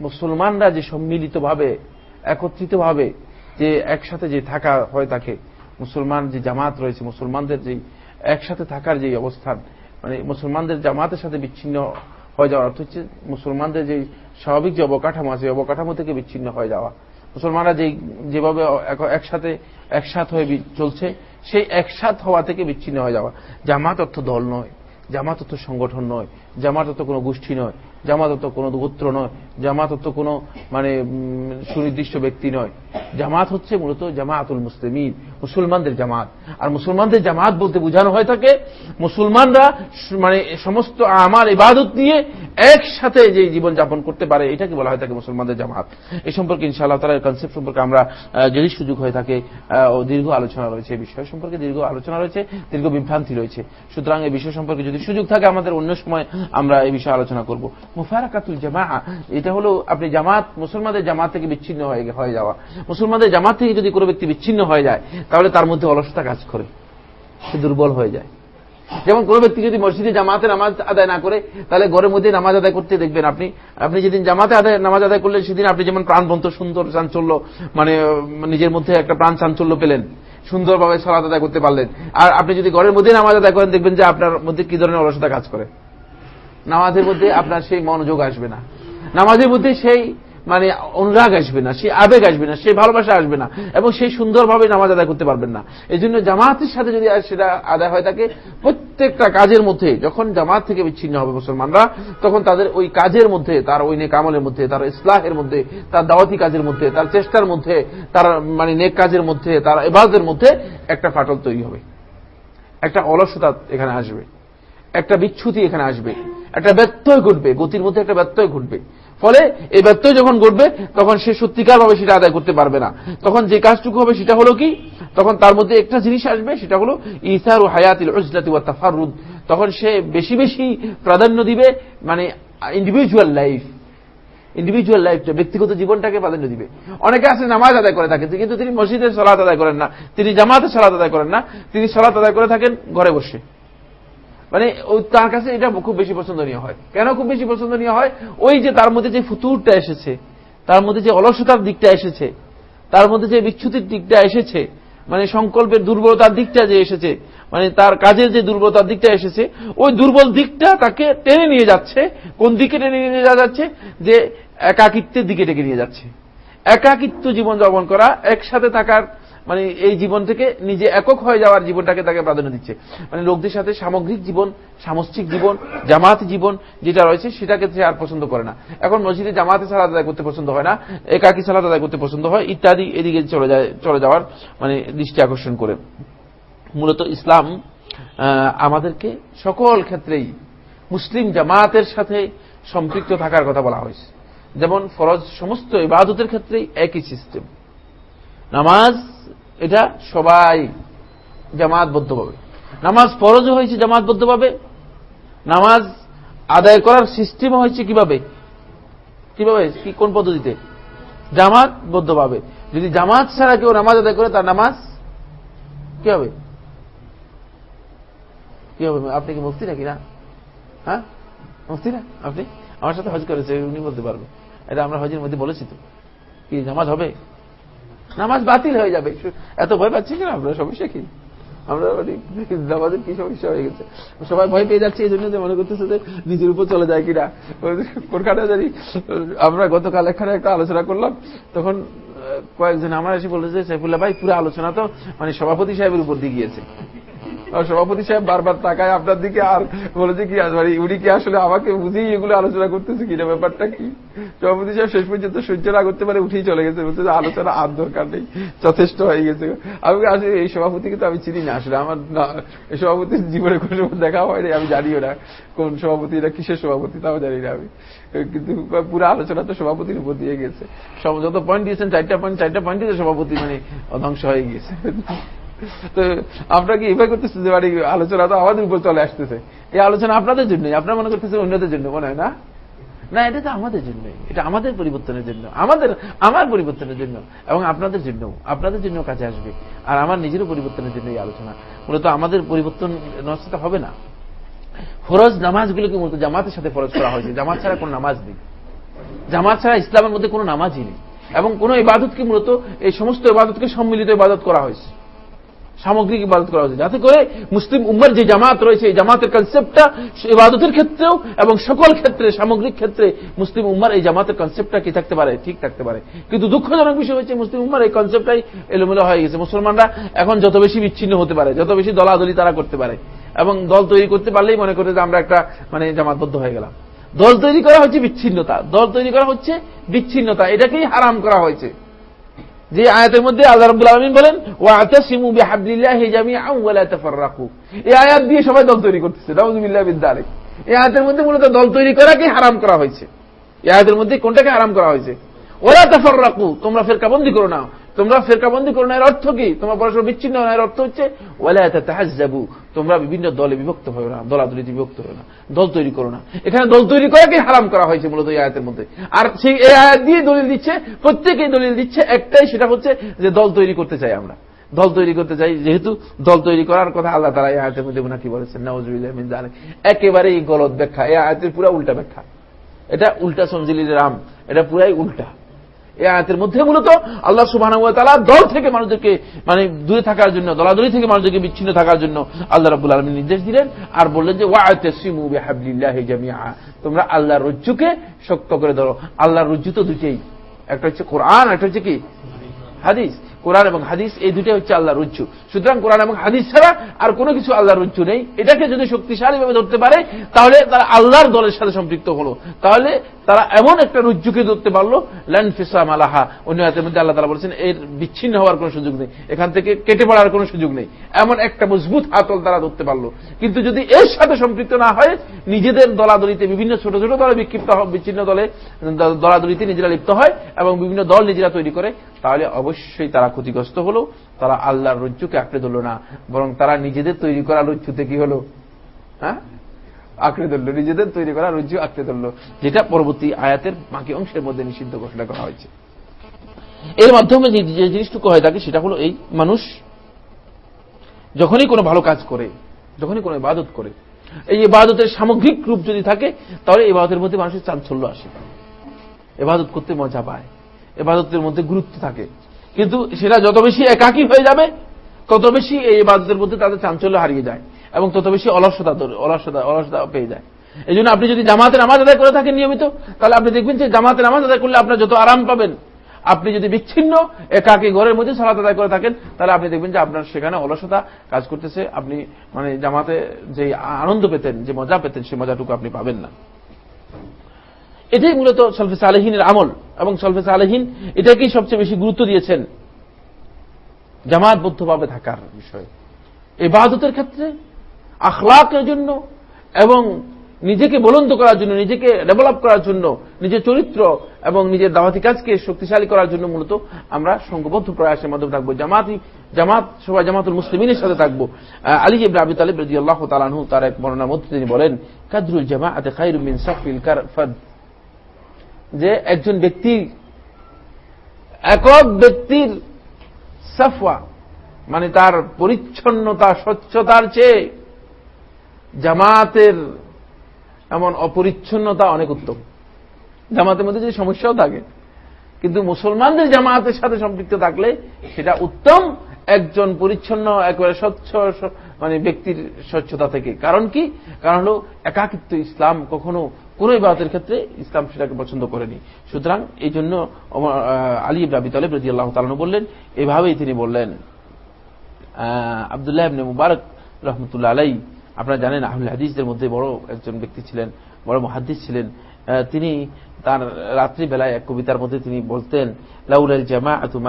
মুসলমানরা যে সম্মিলিতভাবে, একত্রিতভাবে যে একসাথে যে থাকা হয় তাকে, মুসলমান যে জামাত রয়েছে, মুসলমানদের যে একসাথে থাকার যে অবস্থান মানে মুসলমানদের জামাতের সাথে বিচ্ছিন্ন হয়ে যাওয়ার অর্থ হচ্ছে মুসলমানদের যে স্বাভাবিক যে অবকাঠামো আছে অবকাঠামো থেকে বিচ্ছিন্ন হয়ে যাওয়া। মুসলমানরা যেভাবে একসাথে, একসাথ হয়ে চলছে, সেই একসাথ হওয়া থেকে বিচ্ছিন্ন হয়ে যাওয়া। জামাত অর্থ দল নয়, জামাত অর্থ সংগঠন নয়, জামাত অর্থ কোনো গোষ্ঠী নয়। জামাত অর্থ কোনো গোত্র নয় জামাত অর্থ কোনো মানে সুনির্দিষ্ট ব্যক্তি নয়। জামাত হচ্ছে মূলত জামাতুল মুসলিমিন, মুসলমানদের জামাত। আর মুসলমানদের জামাত বলতে বোঝানো হয়ে থাকে মুসলমানরা মানে সমস্ত আমার ইবাদত নিয়ে একসাথে যে জীবন যাপন করতে পারে, এটাকে বলা হয় থাকে মুসলমানদের জামাত। এই সম্পর্কে ইনশাআল্লাহ তালা কনসেপ্ট সম্পর্কে আমরা যদি সুযোগ হয়ে থাকে দীর্ঘ আলোচনা রয়েছে এই বিষয় সম্পর্কে, দীর্ঘ আলোচনা রয়েছে, দীর্ঘ বিভ্রান্তি রয়েছে। সুতরাং এই বিষয় সম্পর্কে যদি সুযোগ থাকে আমাদের, অন্য সময় আমরা এই বিষয়ে আলোচনা করব। মুফারাকাতুল জামা এটা হলো আপনি জামাত, মুসলমানদের জামাত থেকে বিচ্ছিন্ন হয়ে যাওয়া। মুসলমানদের জামাত থেকে যদি কোনো ব্যক্তি বিচ্ছিন্ন হয়ে যায়, তাহলে তার মধ্যে অলসতা কাজ করে। সে দুর্বল হয়ে যায়। যেমন কোন ব্যক্তি যদি মসজিদে জামাতে নামাজ আদায় না করে, তাহলে ঘরের মধ্যে নামাজ আদায় করতে দেখবেন আপনি। আপনি যেদিন জামাতে আদায়, নামাজ আদায় করলেন, সেদিন আপনি যেমন প্রাণবন্ত, সুন্দর চাঞ্চল্য মানে নিজের মধ্যে একটা প্রাণ চাঞ্চল্য পেলেন। সুন্দরভাবে সলাত আদায় করতে পারলেন। আর আপনি যদি ঘরের মধ্যে নামাজ আদায় করেন, দেখবেন যে আপনার মধ্যে কি ধরনের অলসতা কাজ করে। নামাজের মধ্যে আপনার সেই মনোযোগ আসবে না। নামাজের মধ্যে সেই মানে অনুরাগ আসবে না, সেই আবেগ আসবে না, সেই ভালোবাসা আসবে না, এবং সেই সুন্দরভাবে নামাজ আদায় করতে পারবেন না। এই জন্য জামাতের সাথে যদি সেটা আদায় হয় থাকে, প্রত্যেকটা কাজের মধ্যে, যখন জামাত থেকে বিচ্ছিন্ন হবে মুসলমানরা, তখন তাদের ওই কাজের মধ্যে, তার ওই নেক আমলের মধ্যে, তার ইসলাহের মধ্যে, তার দাওয়াতি কাজের মধ্যে, তার চেষ্টার মধ্যে, তার মানে নেক কাজের মধ্যে, তার এবাজের মধ্যে একটা ফাটল তৈরি হবে। একটা অলসতা এখানে আসবে। একটা বিচ্ছুতি এখানে আসবে। একটা ব্যত্যয় ঘটবে, গতির মধ্যে একটা ব্যত্যয় ঘটবে। ফলে এই ব্যত্যয় যখন ঘটবে, তখন সে সত্যিকার ভাবে সেটা আদায় করতে পারবে না। তখন যে কাজটুকু হবে সেটা হলো কি? তখন তার মধ্যে একটা জিনিস আসবে, সেটা হলো ইসার ও হায়াতিল ওজলাতি ওয়া তাফারুদ তখন সে বেশি বেশি প্রাধান্য দিবে মানে ইন্ডিভিজুয়াল লাইফ ইন্ডিভিজুয়াল লাইফটা ব্যক্তিগত জীবনটাকে প্রাধান্য দিবে। অনেকে আছে নামাজ আদায় করে থাকে, কিন্তু তিনি মসজিদের সলাত আদায় করেন না। তিনি জামাতে সলাত আদায় করেন না। তিনি সলাত আদায় করে থাকেন ঘরে বসে। মানে তার কাছে এটা খুব বেশি পছন্দনীয় হয়। কেন খুব বেশি পছন্দনীয় হয়? ওই যে তার মধ্যে যে ফুতুরটা এসেছে, তার মধ্যে যে অলসতার দিকটা এসেছে, তার মধ্যে যে বিচ্ছুতির দিকটা এসেছে মানে সংকল্পের দুর্বলতার দিকটা যে এসেছে মানে তার কাজের যে দুর্বলতার দিকটা এসেছে, ওই দুর্বল দিকটা তাকে টেনে নিয়ে যাচ্ছে, কোন দিকে টেনে নিয়ে যাওয়া যাচ্ছে? যে একাকিত্বের দিকে টেকে নিয়ে যাচ্ছে। একাকিত্ব জীবন যাপন করা, একসাথে থাকার মানে এই জীবন থেকে নিজে একক হয়ে যাওয়ার জীবনটাকে তাকে প্রাধান্য দিচ্ছে। মানে লোকদের সাথে সামগ্রিক জীবন, সামষ্টিক জীবন জামাত জীবন যেটা রয়েছে সেটাকে সে আর পছন্দ করে না। এখন মসজিদে জামাতে সালাদ আদায় করতে পছন্দ হয় না, একাকি সালাদ আদায় করতে পছন্দ হয়, ইত্যাদি এদিকে চলে যায়, চলে যাওয়ার মানে দৃষ্টি আকর্ষণ করে। মূলত ইসলাম আমাদেরকে সকল ক্ষেত্রেই মুসলিম জামাতের সাথে সম্পৃক্ত থাকার কথা বলা হয়েছে। যেমন ফরজ সমস্ত ইবাদতের ক্ষেত্রেই একই সিস্টেম নামাজ এটা সবাই জামাতবদ্ধভাবে নামাজ ফরজও হয়েছে জামাতবদ্ধভাবে নামাজ আদায় করার সিস্টেম হয়েছে কীভাবে? কীভাবে? কি, কোন পদ্ধতিতে? জামাতবদ্ধভাবে যদি জামাত ছাড়া কেউ নামাজ আদায় করে, তার নামাজ কি হবে কি হবে আপনি কি মুক্তি নাকি না? হ্যাঁ? মুফতি না? আপনি? আমার সাথে হজ করেছে, উনি বলতে পারবে। এটা আমরা হজের মধ্যে বলেছি তো। কি নামাজ হবে? নামাজ বাতিল হয়ে যাবে। এত ভয় পাচ্ছি কিনা? আমরা সমস্যা কি আমরা আমাদের নামাজের কি সমস্যা হয়ে গেছে? সবাই ভয় পেয়ে যাচ্ছে, এই জন্য মনে করতেছে যে নিজের উপর চলে যায় কিনা। কোনখানে জানি, আমরা গতকাল এখানে একটা আলোচনা করলাম, তখন কয়েকজন আমার এসে বলেছে, সাইফুল্লাহ ভাই, পুরো আলোচনা তো মানে সভাপতি সাহেবের উপর দিয়ে গিয়েছে। সভাপতি সাহেব বারবার তাকায় আপনার দিকে আর বলেছে কি মানে উনি কি আসলে আমাকে বুঝেই এগুলো আলোচনা করতেছে কিনা? ব্যাপারটা কি? সভাপতি সাহেব শেষ পর্যন্ত সহ্য না করতে পারে, উঠেই চলে গেছে। বলছে যে আলোচনা আর দরকার নেই। যথেষ্ট হয়ে গেছে। আমি আসলে এই সভাপতিকে তো আমি চিনি না। আসলে আমার এই সভাপতির জীবনে কোনো দেখা হয়নি আমি জানিও না কোন সভাপতি, এটা কিসের সভাপতি তাও জানি না আমি। কিন্তু পুরো আলোচনা তো সভাপতির উপর দিয়ে গেছে। যত পয়েন্ট দিয়েছেন, চারটা পয়েন্ট চারটা পয়েন্টই সভাপতি মানে ধ্বংস হয়ে গিয়েছে। তো আমরা কি এভাবে করতেছি যে বাড়ি আলোচনা তো আমাদের উপর চলে আসতেছে? এই আলোচনা আপনাদের জন্যই, আপনারা মনে করতেছেন অন্যদের জন্য, মনে হয় না? না, এটা তো আমাদের জন্য এটা আমাদের পরিবর্তনের জন্য, আমাদের, আমার পরিবর্তনের জন্য এবং আপনাদের জন্য আপনাদের জন্য কাছে আসবে, আর আমার নিজেরও পরিবর্তনের জন্য এই আলোচনা, মূলত আমাদের পরিবর্তন নষ্ট হবে না। ফরজ নামাজগুলোকে মূলত জামাতের সাথে ফরজ করা হয়েছে, জামাত ছাড়া কোন নামাজ নেই। জামাত ছাড়া ইসলামের মধ্যে কোনো নামাজই নেই এবং কোন ইবাদতকে মূলত, এই সমস্ত ইবাদতকে সম্মিলিত ইবাদত করা হয়েছে। সামগ্রিক ইবাদত করা হয়েছে যাতে করে মুসলিম উম্মার যে জামাত রয়েছে, এই জামাতের কনসেপ্টটা ইবাদতের ক্ষেত্রেও এবং সকল ক্ষেত্রে, সামগ্রিক ক্ষেত্রে মুসলিম উম্মার এই জামাতের কনসেপ্টটা কি থাকতে পারে? ঠিক থাকতে পারে। কিন্তু দুঃখজনক বিষয় হচ্ছে মুসলিম উম্মার এই কনসেপ্টটাই এলোমেলো হয়ে গেছে। মুসলমানরা এখন যত বেশি বিচ্ছিন্ন হতে পারে, যত বেশি দলাদলি তারা করতে পারে এবং দল তৈরি করতে পারলেই মনে করে যে আমরা একটা মানে জামাতবদ্ধ হয়ে গেলাম। দল তৈরি করা হচ্ছে বিচ্ছিন্নতা। দল তৈরি করা হচ্ছে বিচ্ছিন্নতা। এটাকেই হারাম করা হয়েছে। যে আয়াতের মধ্যে আল্লাহ রাব্বুল আলামিন বলেন, ওয়াতাসিমু বিহাবলিল্লাহি জামিআন ওয়া লা তাফাররাকু। এই আয়াত দিয়ে সবাই দল তৈরি করতেছে নাউযুবিল্লাহি মিন এই আয়াতের মধ্যে মূলত দল তৈরি করাকে হারাম করা হয়েছে। এই আয়াতের মধ্যে কোনটাকে হারাম করা হয়েছে? ওলা তাফাররাকু। তোমরা ফেরকাবন্দি করো না তোমরা ফেরকাবন্দি করো না, এর অর্থ কি? তোমরা পরস্পর বিচ্ছিন্ন না এর অর্থ হচ্ছে ওয়ালা তাতাহাজ্জাবু। তোমরা বিভিন্ন দলে বিভক্ত হও না দলাদলিতে বিভক্ত হও না, দল তৈরি করো না। এখানে দল তৈরি করাকে হারাম করা হয়েছে মূলত এই আয়াতের মধ্যে। আর সেই এই আয়াত দিয়ে দলিল দিচ্ছে প্রত্যেকেই দলিল দিচ্ছে, একটাই সেটা হচ্ছে যে দল তৈরি করতে চাই আমরা। দল তৈরি করতে চাই, যেহেতু দল তৈরি করার কথা আল্লাহ তারা এই আয়াতের মধ্যে কি বলেছেন নওয়াজ একেবারেই গলত ব্যাখ্যা, এই আয়াতের পুরা উল্টা ব্যাখ্যা। এটা উল্টা সঞ্জিলির রাম এটা পুরাই উল্টা। এই আয়াতের মধ্যে মূলত আল্লাহ সুবাহ দল থেকে মানুষদেরকে মানে দূরে থাকার জন্য, দলাদলি থেকে মানুষদেরকে বিচ্ছিন্ন থাকার জন্য আল্লাহ রাবুল আলমী নির্দেশ দিলেন আর বললেন যে তোমরা আল্লাহর রজ্জুকে শক্ত করে ধরো। আল্লাহর রজ্জু তো দুটেই একটা হচ্ছে কোরআন, একটা হচ্ছে কি? হাদিস। কোরআন এবং হাদিস, এই দুটাই হচ্ছে আল্লাহ রুজ্জু। সুতরাং কোরআন এবং হাদিস ছাড়া আর কোনো কিছু আল্লাহ রুজ্জু নেই। এটাকে যদি শক্তিশালীভাবে ধরতে পারে, তাহলে তারা আল্লাহর দলের সাথে সম্পৃক্ত হলো। তাহলে তারা এমন একটা রুজ্জুকে ধরতে পারল ল্যান্ড ফিসাম আলাহা। অন্য হাতের মধ্যে আল্লাহ তারা বলছেন, এর বিচ্ছিন্ন হওয়ার কোনো সুযোগ নেই। এখান থেকে কেটে পড়ার কোনো সুযোগ নেই। এমন একটা মজবুত হাতল তারা ধরতে পারল। কিন্তু যদি এর সাথে সম্পৃক্ত না হয়, নিজেদের দলাদলিতে বিভিন্ন ছোট ছোট দলে বিক্ষিপ্ত বিচ্ছিন্ন দলে দলাদলিতে নিজেরা লিপ্ত হয় এবং বিভিন্ন দল নিজেরা তৈরি করে, তাহলে অবশ্যই তারা ক্ষতিগ্রস্ত হলো। তারা আল্লাহর রজ্জুকে আঁকড়ে ধরল না। বরং তারা নিজেদের তৈরি করা রজ্জুতে কি হলো? হ্যাঁ? আঁকড়ে ধরল নিজেদের তৈরি করা রজ্জু আঁকড়ে ধরল যেটা পরবর্তী আয়াতের বাকি অংশের মধ্যে নিষিদ্ধ ঘোষণা করা হয়েছে। এর মাধ্যমে যে জিনিসটুকু হয় থাকে সেটা হলো এই মানুষ যখনই কোনো ভালো কাজ করে, যখনই কোনো ইবাদত করে, এই ইবাদতের সামগ্রিক রূপ যদি থাকে, তাহলে ইবাদতের মধ্যে মানুষের চাঞ্চল্য আসে। এবাদত করতে মজা পায় এবাদতের মধ্যে গুরুত্ব থাকে। কিন্তু সেটা যত বেশি একাকী হয়ে যাবে, তত বেশি এই ইবাদতের মধ্যে তাদের চাঞ্চল্য হারিয়ে যায়। এবং তত বেশি অলসতা অলসতা অলসতা পেয়ে যায়। এই জন্য আপনি যদি জামাতের নামাজ আদায় করে থাকেন নিয়মিত, তাহলে আপনি দেখবেন যে জামাতের নামাজ আদায় করলে আপনার যত আরাম পাবেন। আপনি যদি বিচ্ছিন্ন, একাকি ঘরের মধ্যে সালাত আদায় করে থাকেন, তাহলে আপনি দেখবেন যে আপনার সেখানে অলসতা কাজ করতেছে। আপনি মানে জামাতে যে আনন্দ পেতেন, যে মজা পেতেন, সে মজাটুকু আপনি পাবেন না। এটাই মূলত সলফেস আলহিনের আমল। এবং সলফেস আলহিন এটাকেই সবচেয়ে বেশি গুরুত্ব দিয়েছেন জামাতবদ্ধভাবে থাকার বিষয়ে। এই বাহাদতের ক্ষেত্রে আখলাকের জন্য এবং নিজেকে বলন্দ করার জন্য, নিজেকে ডেভেলপ করার জন্য, নিজের চরিত্র এবং নিজের দাওয়াতি কাজকে শক্তিশালী করার জন্য মূলত আমরা সংঘবদ্ধ প্রয়াসের মাধ্যমে থাকব। জামাতি, জামাত, সবাই জামাতুল মুসলিমিনের সাথে থাকব। আলী ইবরা আবি তালিব রাজি আল্লাহ তালানহু তার এক বর্ণনার মধ্যে তিনি বলেন, কাদরুল জামা আতে খাইরুমিন সাফিল কারফাদ যে একজন ব্যক্তি, একক ব্যক্তির সাফওয়া মানে তার পরিচ্ছন্নতা, স্বচ্ছতার চেয়ে জামাতের এমন অপরিচ্ছন্নতা অনেক উত্তম। জামাতের মধ্যে যদি সমস্যাও থাকে, কিন্তু মুসলমানদের জামাতের সাথে সম্পৃক্ত থাকলে সেটা উত্তম একজন পরিচ্ছন্ন, একেবারে স্বচ্ছ মানে ব্যক্তির স্বচ্ছতা থেকে। কারণ কি? কারণ হল একাকিত্ব ইসলাম কখনো কোন ইবাদতের ক্ষেত্রে ইসলাম সেটাকে পছন্দ করেনি। সুতরাং এই জন্য আলী রাবি তালেব রাজি আল্লাহ তালন বললেন, এভাবেই তিনি বললেন আবদুল্লাহ মুবারক রহমতুল্লাহ আলাই আপনারা জানেন আহুল হাদিসদের মধ্যে বড় একজন ব্যক্তি ছিলেন, বড় মহাদিস ছিলেন। তিনি তার রাত্রিবেলায় এক কবিতার মধ্যে তিনি বলতেন লাউলাল জামাআতু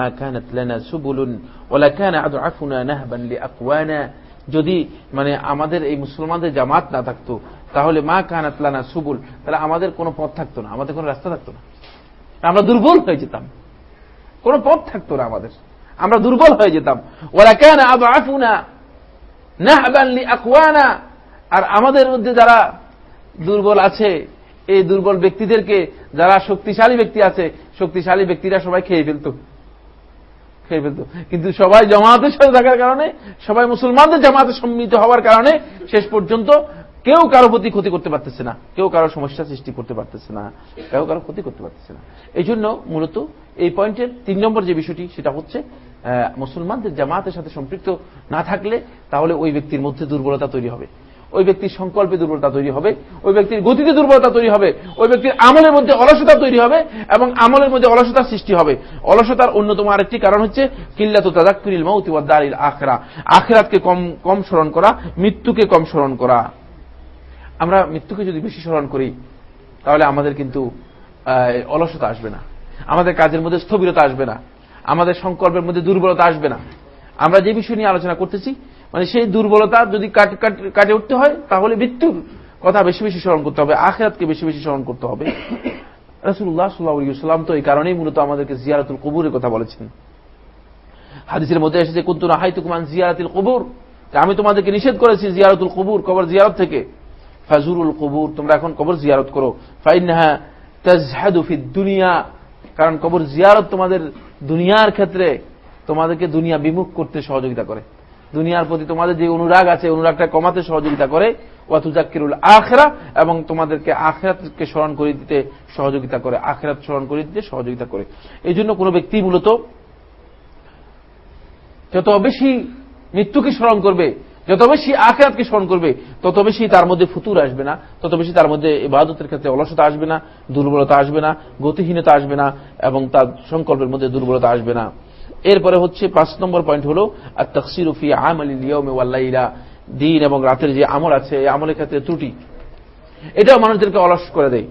যদি মানে আমাদের এই মুসলমানদের জামাত না থাকতো, তাহলে মা কানাত লানা সুবুল, তাহলে আমাদের কোনো পথ থাকতো না, আমাদের কোনো রাস্তা থাকতো না। আমরা দুর্বল হয়ে যেতাম। কোন পথ থাকতো না আমাদের। আমরা দুর্বল হয়ে যেতাম। ওরা কেন আদআফুনা নাহবান লিআকওয়ানা। আর আমাদের মধ্যে যারা দুর্বল আছে, এই দুর্বল ব্যক্তিদেরকে যারা শক্তিশালী ব্যক্তি আছে, শক্তিশালী ব্যক্তিরা সবাই খেয়ে ফেলত। খেয়ে ফেলত। কিন্তু সবাই জামাতের সাথে থাকার কারণে, সবাই মুসলমানদের জামাতে সম্মিলিত হওয়ার কারণে শেষ পর্যন্ত কেউ কারও প্রতি ক্ষতি করতে পারতেছে না। কেউ কারও সমস্যা সৃষ্টি করতে পারতেছে না। কেউ কারও ক্ষতি করতে পারতেছে না। এই মূলত এই পয়েন্টের তিন নম্বর যে বিষয়টি, সেটা হচ্ছে মুসলমানদের জামাতের সাথে সম্পৃক্ত না থাকলে তাহলে ওই ব্যক্তির মধ্যে দুর্বলতা তৈরি হবে। ওই ব্যক্তির সংকল্পে দুর্বলতা তৈরি হবে, ওই ব্যক্তির গতিতে দুর্বলতা তৈরি হবে, ওই ব্যক্তির আমলের মধ্যে অলসতা তৈরি হবে এবং আমলের মধ্যে অলসতার সৃষ্টি হবে। অলসতার অন্যতম আরেকটি কারণ হচ্ছে কিল্লাত তাজাক্কুরিল মৌতি দারিল আখরা। আখরাতকে কম কম স্মরণ করা, মৃত্যুকে কম স্মরণ করা। আমরা মৃত্যুকে যদি বেশি স্মরণ করি, তাহলে আমাদের কিন্তু অলসতা আসবে না। আমাদের কাজের মধ্যে স্থবিরতা আসবে না। আমাদের সংকল্পের মধ্যে দুর্বলতা আসবে না। আমরা যে বিষয় নিয়ে আলোচনা করতেছি মানে সেই দুর্বলতা যদি কাটে উঠতে হয়, তাহলে মৃত্যুর কথা বেশি বেশি স্মরণ করতে হবে, আখেরাতকে বেশি বেশি স্মরণ করতে হবে। রসুল্লাহ সাল্লাহাম তো এই কারণেই মূলত আমাদেরকে জিয়ারতুল কবুরের কথা বলেছেন। হাদিসের মধ্যে এসেছে কুন্তুনা হাইতুকুমান জিয়ারাতুল কবুর? আমি তোমাদেরকে নিষেধ করেছি জিয়ারতুল কবুর, কবর জিয়ারত থেকে। ফাজুরুল কবুর, তোমরা এখন কবর জিয়ারত করো। ফাইনহা তাজহাদু ফি দুনিয়া কারণ কবর জিয়ারত তোমাদের দুনিয়ার ক্ষেত্রে তোমাদেরকে দুনিয়া বিমুখ করতে সহযোগিতা করে। দুনিয়ার প্রতি তোমাদের যে অনুরাগ আছে অনুরাগটা কমাতে সহযোগিতা করে। ওয়াতুজাক্কিরুল আখরা এবং তোমাদেরকে আখরাতকে স্মরণ করে দিতে সহযোগিতা করে। আখরাত স্মরণ করে দিতে সহযোগিতা করে। এই জন্য কোনো ব্যক্তি মূলত যত বেশি মৃত্যুকে স্মরণ করবে যত বেশি আখরাতকে স্মরণ করবে, তত বেশি তার মধ্যে ফুতুর আসবে না, তত বেশি তার মধ্যে ইবাদতের ক্ষেত্রে অলসতা আসবে না, দুর্বলতা আসবে না, গতিহীনতা আসবে না, এবং তার সংকল্পের মধ্যে দুর্বলতা আসবে না। এরপরে হচ্ছে পাঁচ নম্বর পয়েন্ট হল আর তকসিরুফি আমলিয়া দিন এবং রাতের যে আমল আছে, এই আমলের ক্ষেত্রে ত্রুটি। এটাও মানুষদেরকে অলস করে দেয়।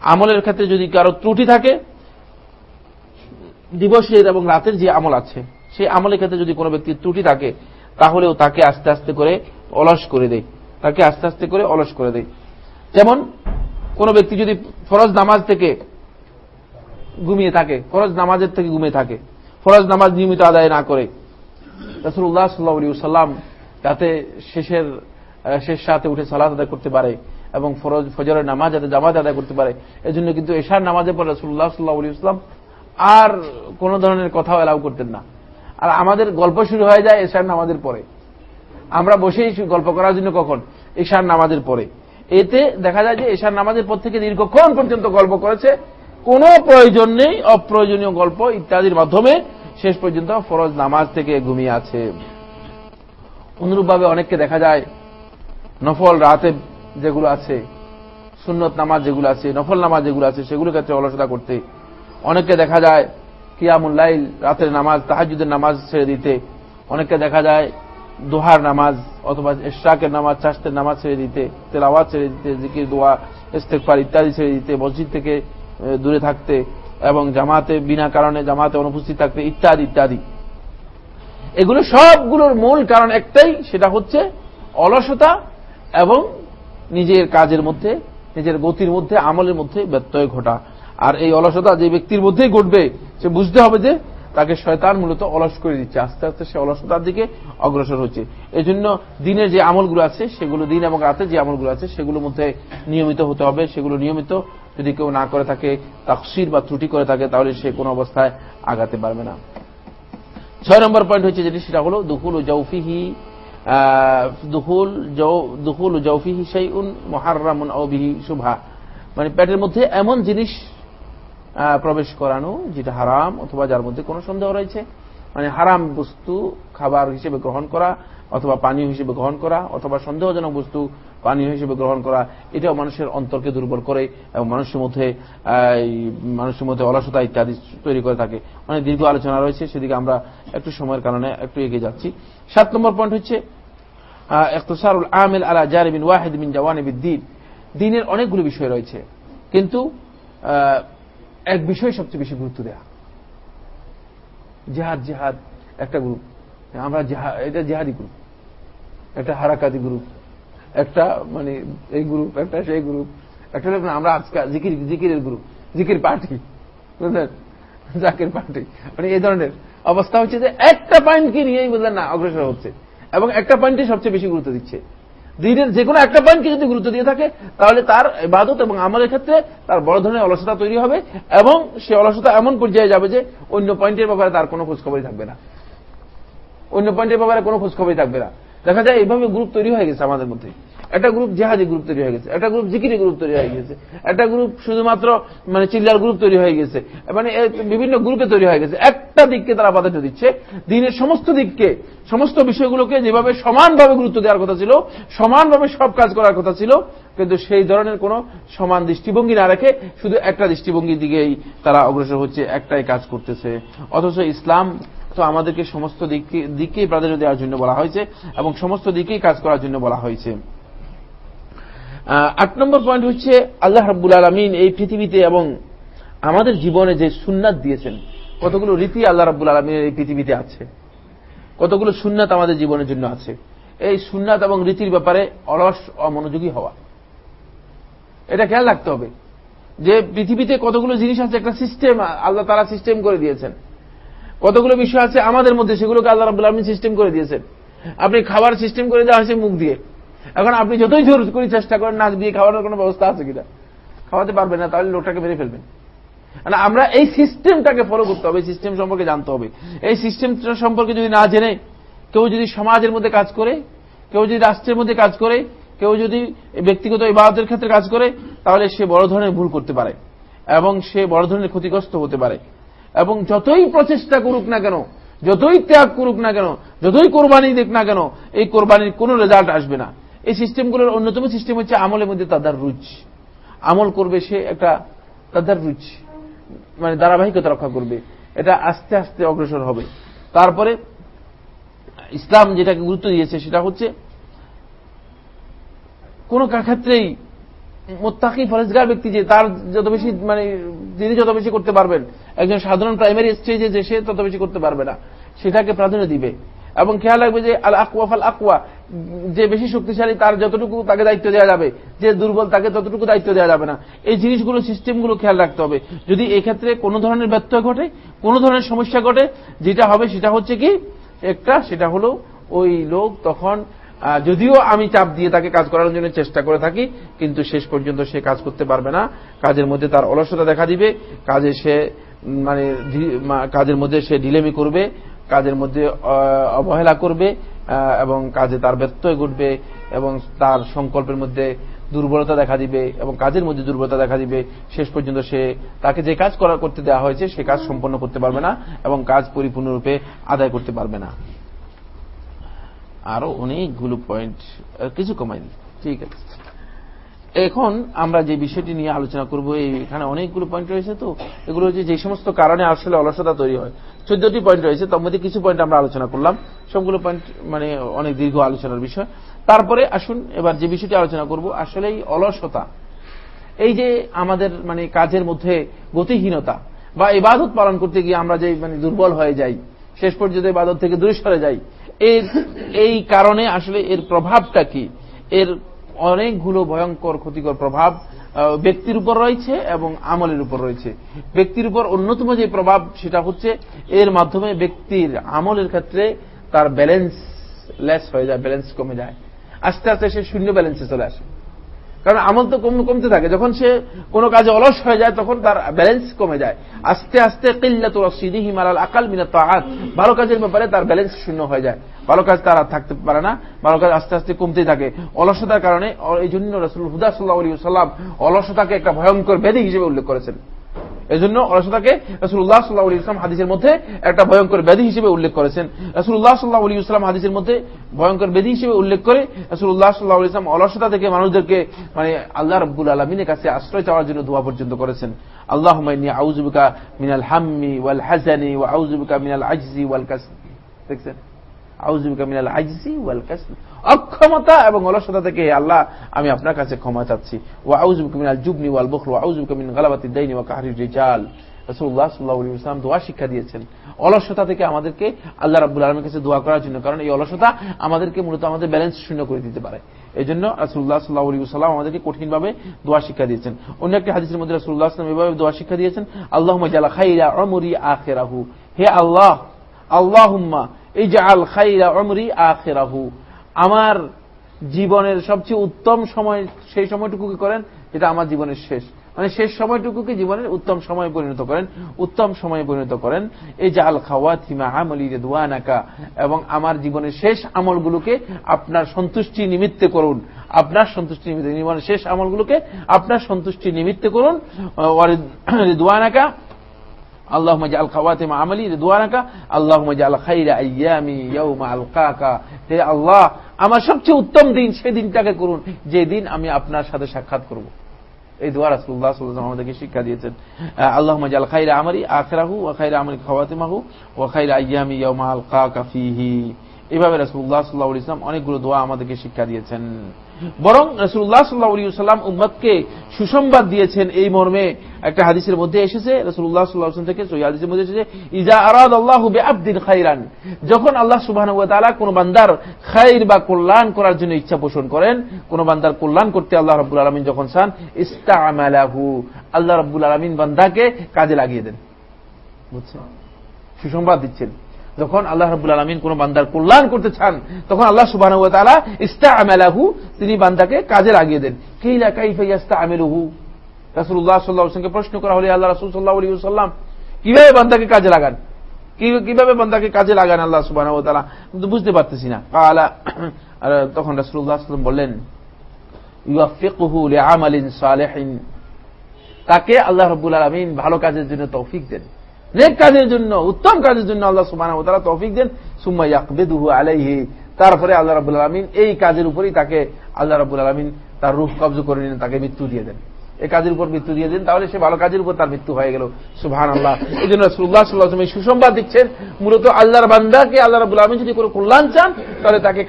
আমলের ক্ষেত্রে যদি কারও ত্রুটি থাকে, দিবসের এবং রাতের যে আমল আছে, সেই আমলের ক্ষেত্রে যদি কোনো ব্যক্তির ত্রুটি থাকে তাহলেও তাকে আস্তে আস্তে করে অলস করে দেয়। তাকে আস্তে আস্তে করে অলস করে দেয়। যেমন, কোন ব্যক্তি যদি ফরজ নামাজ থেকে ঘুমিয়ে থাকে, ফরজ নামাজের থেকে ঘুমিয়ে থাকে, ফরজ নামাজ নিয়মিত আদায় না করে রসুল্লাহ সাল্লাহ সাল্লাম যাতে শেষের শেষ সাথে উঠে সালাদ আদায় করতে পারে এবং ফরজ, ফজরের নামাজ যাতে জামাজ আদায় করতে পারে, এজন্য কিন্তু এশার নামাজের পর রসুল্লাহ সাল্লাহ ইসলাম আর কোন ধরনের কথাও এলাও করতেন না। আর আমাদের গল্প শুরু হয়ে যায় এশার নামাজের পরে। আমরা বসেই গল্প করার জন্য কখন? এশার নামাজের পরে। এতে দেখা যায় যে এশার নামাজের পর থেকে দীর্ঘক্ষণ পর্যন্ত গল্প করেছে। কোনো প্রয়োজন নেই, অপ্রয়োজনীয় গল্প ইত্যাদির মাধ্যমে শেষ পর্যন্ত ফরজ নামাজ থেকে ঘুমিয়ে আছে। অনুরূপভাবে অনেককে দেখা যায়, নফল রাতে যেগুলো আছে, সুন্নত নামাজ যেগুলো আছে, নফল নামাজ যেগুলো আছে, সেগুলোর ক্ষেত্রে অলসতা করতে। অনেককে দেখা যায় কিয়ামুল্লাইল রাতের নামাজ তাহাজুদের নামাজ ছেড়ে দিতে। অনেককে দেখা যায় দোহার নামাজ অথবা ইশরাকের নামাজ, চাষতের নামাজ ছেড়ে দিতে তেলাওয়াজ ছেড়ে দিতে, জিকির, দোয়া ইস্তেকফার ইত্যাদি ছেড়ে দিতে, মসজিদ থেকে দূরে থাকতে এবং জামাতে, বিনা কারণে জামাতে অনুপস্থিত থাকতে, ইত্যাদি ইত্যাদি। এগুলো সবগুলোর মূল কারণ একটাই, সেটা হচ্ছে অলসতা এবং নিজের কাজের মধ্যে, নিজের গতির মধ্যে, আমলের মধ্যে ব্যত্যয় ঘটা। আর এই অলসতা যে ব্যক্তির মধ্যেই ঘটবে, সে বুঝতে হবে যে তাকে শয়তান মূলত অলস করে দিচ্ছে। আস্তে আস্তে সে অলসতার দিকে অগ্রসর হচ্ছে। এই জন্য দিনের যে আমলগুলো আছে, সেগুলো দিন এবং রাতে যে আমলগুলো আছে, সেগুলোর মধ্যে নিয়মিত হতে হবে। সেগুলো নিয়মিত যদি কেউ না করে থাকে, তাকসির বা ত্রুটি করে থাকে, তাহলে সে কোনো অবস্থায় আগাতে পারবে না। ছয় নম্বর পয়েন্ট হচ্ছে যেটি, সেটা হল দুকুল ও জৌফিহি দুহুল দুহুল জৌফিহি সেই উন আও বিহি শুভা। মানে পেটের মধ্যে এমন জিনিস প্রবেশ করানো, যেটা হারাম অথবা যার মধ্যে কোনো সন্দেহ রয়েছে। মানে হারাম বস্তু খাবার হিসেবে গ্রহণ করা অথবা পানীয় হিসেবে গ্রহণ করা অথবা সন্দেহজনক বস্তু পানীয় হিসেবে গ্রহণ করা, এটাও মানুষের অন্তরকে দুর্বল করে এবং মানুষের মধ্যে মানুষের মধ্যে অলসতা ইত্যাদি তৈরি করে থাকে। অনেক দীর্ঘ আলোচনা রয়েছে, সেদিকে আমরা একটু সময়ের কারণে একটু এগিয়ে যাচ্ছি। সাত নম্বর পয়েন্ট হচ্ছে ইখতিসারুল আমিল আলা জারিবিন ওয়াহিদ বিন জাওয়ানিবিদ দিন দিনের অনেকগুলো বিষয় রয়েছে। কিন্তু এক বিষয় সবচেয়ে বেশি গুরুত্ব দেয়া। জেহাদ জেহাদ, একটা গ্রুপ আমরা এটা জেহাদি গ্রুপ একটা হারাকাতি গ্রুপ একটা মানে এই গ্রুপ একটা সেই গ্রুপ একটা আমরা আজকাল জিকির, জিকিরের গ্রুপ জিকির পার্টি বুঝলেন? জাকির পার্টি মানে এই ধরনের। অবস্থা হচ্ছে যে একটা পয়েন্টকে নিয়েই বুঝলেন না, অগ্রসর হচ্ছে। এবং একটা পয়েন্টে সবচেয়ে বেশি গুরুত্ব দিচ্ছে। দিনের যে কোনো একটা পয়েন্টকে যদি গুরুত্ব দিয়ে থাকে, তাহলে তার ইবাদত এবং আমলের ক্ষেত্রে তার বড় ধরনের অলসতা তৈরি হবে এবং সে অলসতা এমন পর্যায়ে যাবে যে অন্য পয়েন্টের ব্যাপারে তার কোনো খোঁজখবরই থাকবে না। অন্য পয়েন্টের ব্যাপারে কোনো খোঁজখবরই থাকবে না। দেখা যায় এইভাবে গ্রুপ তৈরি হয়ে গেছে আমাদের মধ্যে। একটা গ্রুপ জেহাদি গ্রুপ তৈরি হয়ে গেছে, একটা গ্রুপ জিকিরি গ্রুপ তৈরি হয়ে গেছে, একটা গ্রুপ শুধুমাত্র মানে চিল্লার গ্রুপ তৈরি হয়ে গেছে মানে বিভিন্ন গ্রুপে তৈরি হয়ে গেছে। একটা দিককে তারা প্রাধান্য দিচ্ছে, দিনের সমস্ত দিককে, সমস্ত বিষয়গুলোকে যেভাবে সমানভাবে গুরুত্ব দেওয়ার কথা ছিল, সমানভাবে সব কাজ করার কথা ছিল, কিন্তু সেই ধরনের কোন সমান দৃষ্টিভঙ্গি না রেখে শুধু একটা দৃষ্টিভঙ্গির দিকেই তারা অগ্রসর হচ্ছে, একটাই কাজ করতেছে। অথচ ইসলাম তো আমাদেরকে সমস্ত দিককেই প্রাধান্য দেওয়ার জন্য বলা হয়েছে এবং সমস্ত দিকেই কাজ করার জন্য বলা হয়েছে। আট নম্বর পয়েন্ট হচ্ছে আল্লাহ রাব্বুল আলমিন এই পৃথিবীতে এবং আমাদের জীবনে যে সুন্নাত দিয়েছেন, কতগুলো রীতি আল্লাহ রাব্বুল আলমিনের এই পৃথিবীতে আছে? কতগুলো সুন্নাত আমাদের জীবনের জন্য আছে? এই সুন্নাত এবং রীতির ব্যাপারে অলস অমনোযোগী হওয়া। এটা খেয়াল রাখতে হবে যে পৃথিবীতে কতগুলো জিনিস আছে, একটা সিস্টেম আল্লাহ তারা সিস্টেম করে দিয়েছেন। কতগুলো বিষয় আছে আমাদের মধ্যে, সেগুলোকে আল্লাহ রাবুল আলমী সিস্টেম করে দিয়েছেন। আপনি খাবার সিস্টেম করে দেওয়া হয়েছে মুখ দিয়ে। এখন আপনি যতই জোর করে চেষ্টা করেন, নাক দিয়ে খাওয়ানোর কোনো ব্যবস্থা আছে কিনা? খাওয়াতে পারবেন না, তাহলে লোকটাকে মেরে ফেলবেন। মানে আমরা এই সিস্টেমটাকে ফলো করতে হবে সিস্টেম সম্পর্কে জানতে হবে। এই সিস্টেম সম্পর্কে যদি না জেনে, কেউ যদি সমাজের মধ্যে কাজ করে, কেউ যদি রাষ্ট্রের মধ্যে কাজ করে, কেউ যদি ব্যক্তিগত ইবাদতের ক্ষেত্রে কাজ করে, তাহলে সে বড় ধরনের ভুল করতে পারে এবং সে বড় ধরনের ক্ষতিগ্রস্ত হতে পারে। এবং যতই প্রচেষ্টা করুক না কেন, যতই ত্যাগ করুক না কেন, যতই কোরবানি দেখ না কেন, এই কোরবানির কোন রেজাল্ট আসবে না। এই সিস্টেমগুলোর অন্যতম সিস্টেম হচ্ছে আমলের মধ্যে তাদার রুচ আমল করবে সে একটা তাদার রুচ মানে ধারাবাহিকতা রক্ষা করবে। এটা আস্তে আস্তে অগ্রসর হবে। তারপরে ইসলাম যেটাকে গুরুত্ব দিয়েছে সেটা হচ্ছে, কোন ক্ষেত্রেই মোত্তাকি ফরেজগার ব্যক্তি যে তার যত বেশি মানে তিনি যত বেশি করতে পারবেন, একজন সাধারণ প্রাইমারি স্টেজে যে সে তত বেশি করতে পারবে না, সেটাকে প্রাধান্য দিবে। এবং খেয়াল রাখবে যে আল আকুয়া ফাল আকুয়া যে বেশি শক্তিশালী তার যতটুকু তাকে দায়িত্ব দেওয়া যাবে, যে দুর্বল তাকে ততটুকু দায়িত্ব দেওয়া যাবে না। এই জিনিসগুলো, সিস্টেমগুলো খেয়াল রাখতে হবে। যদি এক্ষেত্রে কোনো ধরনের ব্যত্যয় ঘটে, কোনো ধরনের সমস্যা ঘটে, যেটা হবে সেটা হচ্ছে কি, একটা সেটা হলো ওই লোক তখন যদিও আমি চাপ দিয়ে তাকে কাজ করার জন্য চেষ্টা করে থাকি, কিন্তু শেষ পর্যন্ত সে কাজ করতে পারবে না। কাজের মধ্যে তার অলসতা দেখা দিবে, কাজে সে মানে কাজের মধ্যে সে ঢিলেমি করবে কাজের মধ্যে অবহেলা করবে এবং কাজে তার ব্যত্যয় ঘটবে, এবং তার সংকল্পের মধ্যে দুর্বলতা দেখা দিবে, এবং কাজের মধ্যে দুর্বলতা দেখা দিবে, শেষ পর্যন্ত সে তাকে যে কাজ করা করতে দেওয়া হয়েছে, সে কাজ সম্পন্ন করতে পারবে না, এবং কাজ পরিপূর্ণরূপে আদায় করতে পারবে না। আরও অনেকগুলো পয়েন্ট কিছু কমাইনি ঠিক আছে। এখন আমরা যে বিষয়টি নিয়ে আলোচনা করব এখানে অনেকগুলো পয়েন্ট রয়েছে তো, এগুলো যে সমস্ত কারণে আসলে অলসতা তৈরি হয়। চোদ্দটি পয়েন্ট রয়েছে। তার মধ্যে কিছু পয়েন্ট আমরা আলোচনা করলাম। সবগুলো পয়েন্ট মানে অনেক দীর্ঘ আলোচনার বিষয়। তারপরে আসুন, এবার যে বিষয়টি আলোচনা করব আসলে এই অলসতা। এই যে আমাদের মানে কাজের মধ্যে গতিহীনতা বা ইবাদত পালন করতে গিয়ে আমরা যে মানে দুর্বল হয়ে যাই, শেষ পর্যন্ত ইবাদত থেকে দূরে সরে যাই, এর, এই কারণে আসলে এর প্রভাবটা কি? এর অনেকগুলো ভয়ঙ্কর, ক্ষতিকর প্রভাব ব্যক্তির উপর রয়েছে এবং আমলের উপর রয়েছে। ব্যক্তির উপর অন্যতম যে প্রভাব সেটা হচ্ছে এর মাধ্যমে ব্যক্তির আমলের ক্ষেত্রে তার ব্যালেন্স লেস হয়ে যায় ব্যালেন্স কমে যায়। আস্তে আস্তে সে শূন্য ব্যালেন্সে চলে আসে। কারণ আমল তো কমতে থাকে। যখন সে কোনো কাজে অলস হয়ে যায়, তখন তার ব্যালেন্স কমে যায়। আস্তে আস্তে কিল্লাতুর সিদি হিমালাল আকাল মিনা তাআত। ভালো কাজের ব্যাপারে তার ব্যালেন্স শূন্য হয়ে যায়। ভালো কাজ তার আর থাকতে পারে না। ভালো কাজ আস্তে আস্তে কমতেই থাকে। অলসতার কারণে, এই জন্য রসুল হুদা সাল্লাহ আলী সাল্লাম অলসতাকে একটা ভয়ঙ্কর ব্যাধি হিসেবে উল্লেখ করেছেন। এই জন্য অলসতাকে রসুল্লাহ সাল্লাহ ইসলাম হাদিসের মধ্যে একটা ভয়ঙ্কর ব্যাধি হিসেবে উল্লেখ করেছেন। রসুল্লাহ সাল্লাহ আলী ইসলাম হাদিসের মধ্যে ভয়ঙ্কর ব্যাধি হিসেবে উল্লেখ করে রসুল্লাহ সাল্লাহ ইসলাম অলসতা থেকে মানুষদেরকে মানে আল্লাহ রব্বুল আলমিনের কাছে আশ্রয় চাওয়ার জন্য দোয়া পর্যন্ত করেছেন। আল্লাহ আউজুবিকা মিনাল হাম্মি ওয়াল হাসানি ও আউজুবিকা মিনাল আজজি ওয়াল কাস দেখছেন? আউজুবিকা মিনাল আজজি ওয়াল কাস অক্ষমতা এবং অলসতা থেকে আল্লাহ, আমি আপনার কাছে ক্ষমা চাচ্ছি। ও আউজুবিকা মিনাল জুবনি ওয়াল বখল মিন গালাবাতি দাইনি ওয়া কাহরির রিজাল। রসুল্লাহ সাল্লাহ ইসলাম দোয়া শিক্ষা দিয়েছেন। অলসতা থেকে আমাদেরকে আল্লাহ রাবুল আলমের কাছে দোয়া করার জন্য, কারণ এই অলসতা আমাদেরকে মূলত আমাদের ব্যালেন্স শূন্য করে দিতে পারে। এই জন্য রসুল্লাহ সাল্লাহ সাল্লাম আমাদেরকে কঠিনভাবে দোয়া শিক্ষা দিয়েছেন। অন্য একটি হাদিসের মধ্যে রসুল্লাহ আসলাম এভাবে দোয়া শিক্ষা দিয়েছেন আল্লাহ মজালা খাইরা অমরি আখেরাহু। হে আল্লাহ, আল্লাহুম্মা এই যে আল খাইরা অমরি আখেরাহু। আমার জীবনের সবচেয়ে উত্তম সময় সেই সময়টুকু কি করেন? যেটা আমার জীবনের শেষ। মানে শেষ সময়টুকুকে জীবনের উত্তম সময় পরিণত করেন। উত্তম সময়ে পরিণত করেন। এই যে আল খাওয়া থিমা আমলি দোয়ানাকা এবং আমার জীবনের শেষ আমলগুলোকে আপনার সন্তুষ্টি নিমিত্তে করুন। আপনার সন্তুষ্টি নিমিত্তে জীবনের শেষ আমলগুলোকে আপনার সন্তুষ্টি নিমিত্তে করুন। দোয়ানাকা আল্লাহ আল খাওয়াতিমা আমলি দোয়ানাকা আল্লাহ আল খাইরা আয়ামি ইয়াউমা আল কাকা হে আল্লাহ আমার সবচেয়ে উত্তম দিন, সেই দিনটাকে করুন। যে দিন আমি আপনার সাথে সাক্ষাৎ করব। এই দোয়া রাসুল্লাহ সাল্লাম আমাদেরকে শিক্ষা দিয়েছেন। আল্লাহ মজাল খাইরা আমারি আখরাহু ও খাইরা আমারি খাওয়াতিমাহু ও খাইরা আয়ামি ইয়াউমা আল কাকা ফিহি। এভাবে রাসুল্লাহ সাল্লাহ ইসলাম অনেকগুলো দোয়া আমাদেরকে শিক্ষা দিয়েছেন। বরং রসুল্লাহ সাল্লাহ সাল্লাম উম্মদকে সুসংবাদ দিয়েছেন এই মর্মে একটা হাদিসের মধ্যে এসেছে রসুল্লাহ সাল্লাহ থেকে সই হাদিসের মধ্যে এসেছে, ইজা আরাদ আল্লাহ আব্দিন খাইরান যখন আল্লাহ সুবাহ কোন বান্দার খাইর বা কল্যাণ করার জন্য ইচ্ছা পোষণ করেন, কোন বান্দার কল্যাণ করতে আল্লাহ রব্বুল আলমিন যখন চান ইস্তাহু আল্লাহ রব্বুল আলমিন বান্দাকে কাজে লাগিয়ে দেন। বুঝছেন? সুসংবাদ দিচ্ছেন। যখন আল্লাহ রবুল আলমিন কোন বান্দার কল্যাণ করতে চান, তখন আল্লাহ সুবাহ ইস্তা আমেলাহু তিনি বান্দাকে কাজে লাগিয়ে দেন। কেইলা কাইফা ইস্তা আমেলুহু রাসুল্লাহ সাল্লাহকে প্রশ্ন করা হলে আল্লাহ রাসুল সাল্লাহ সাল্লাম কীভাবে বান্দাকে কাজে লাগান? কীভাবে বান্দাকে কাজে লাগান আল্লাহ সুবাহ বুঝতে পারতেছি না। আলা তখন রাসুল্লাহ সাল্লাম বললেন তাকে আল্লাহ রবুল আলমিন ভালো কাজের জন্য তৌফিক দেন। নেক কাজের জন্য, উত্তম কাজের জন্য আল্লাহ সুবাহ তারা তৌফিক দেন। সুম্মা ইয়াকবেদুহু আলাইহি। তারপরে আল্লাহ রাবুল আলমিন এই কাজের উপরেই তাকে আল্লাহ রাবুল আলমিন তার রূপ কবজ করে নিলেন, তাকে মৃত্যু দিয়ে দেন। এই কাজের উপর মৃত্যু দিয়ে দেন, তাহলে সে ভালো কাজের উপর তার মৃত্যু হয়ে গেল। সুহান আল্লাহ এই জন্য রসুল্লাহ সাল্লাহ সুসংবাদ দিচ্ছেন, মূলত আল্লাহর বান্দাকে আল্লাহ রাবুল আলমিন যদি কোনো কল্যাণ চান, তাহলে তাকে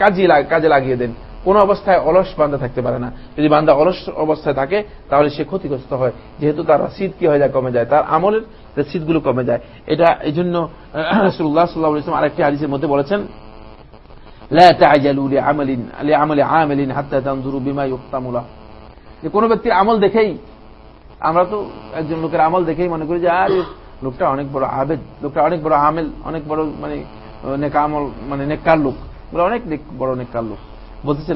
কাজে লাগিয়ে দেন। কোন অবস্থায় অলস বান্দা থাকতে পারে না। যদি বান্দা অলস অবস্থায় থাকে, তাহলে সে ক্ষতিগ্রস্ত হয়। যেহেতু তার রসিদ কি হয়ে যায়, কমে যায়। তার আমলের রসিদগুলো কমে যায়। এটা এই জন্য রসুল্লাহ সাল্লাহ ইসলাম আরেকটি হাদিসের মধ্যে বলেছেন কোন ব্যক্তির আমল দেখেই, আমরা তো একজন লোকের আমল দেখেই মনে করি যে, আর, লোকটা অনেক বড় আবেদ, লোকটা অনেক বড় আমেল, অনেক বড় মানে নেকা আমল মানে নেককার লোক। অনেক বড় নেককার লোক। বলতেছে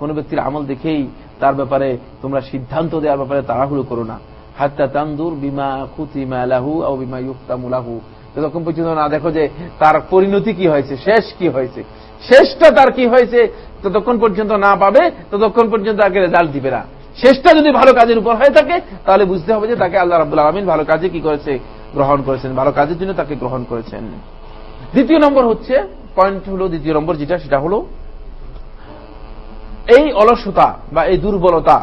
কোন ব্যক্তির আমল দেখেই তার ব্যাপারে তোমরা সিদ্ধান্ত দেওয়ার ব্যাপারে তাড়াহুড়ো করো না। হাত্তা তান্দুর বিমা খুতিমা লাহু ও বিমা ইউক্তামুলাহু যতক্ষণ পর্যন্ত না দেখো যে তার পরিণতি কি হয়েছে, শেষ কি হয়েছে, শেষটা তার কি হয়েছে, ততক্ষণ পর্যন্ত না পাবে, ততক্ষণ পর্যন্ত তাকে রেজাল্ট দিবে না। শেষটা যদি ভালো কাজের উপর হয়ে থাকে, তাহলে বুঝতে হবে যে তাকে আল্লাহ রাবুল আলমিন ভালো কাজে কি করেছে, গ্রহণ করেছেন, ভালো কাজের জন্য তাকে গ্রহণ করেছেন। দ্বিতীয় নম্বর হচ্ছে পয়েন্ট হলো দ্বিতীয় নম্বর যেটা, সেটা হলো এই অলসতা বা এই দুর্বলতা,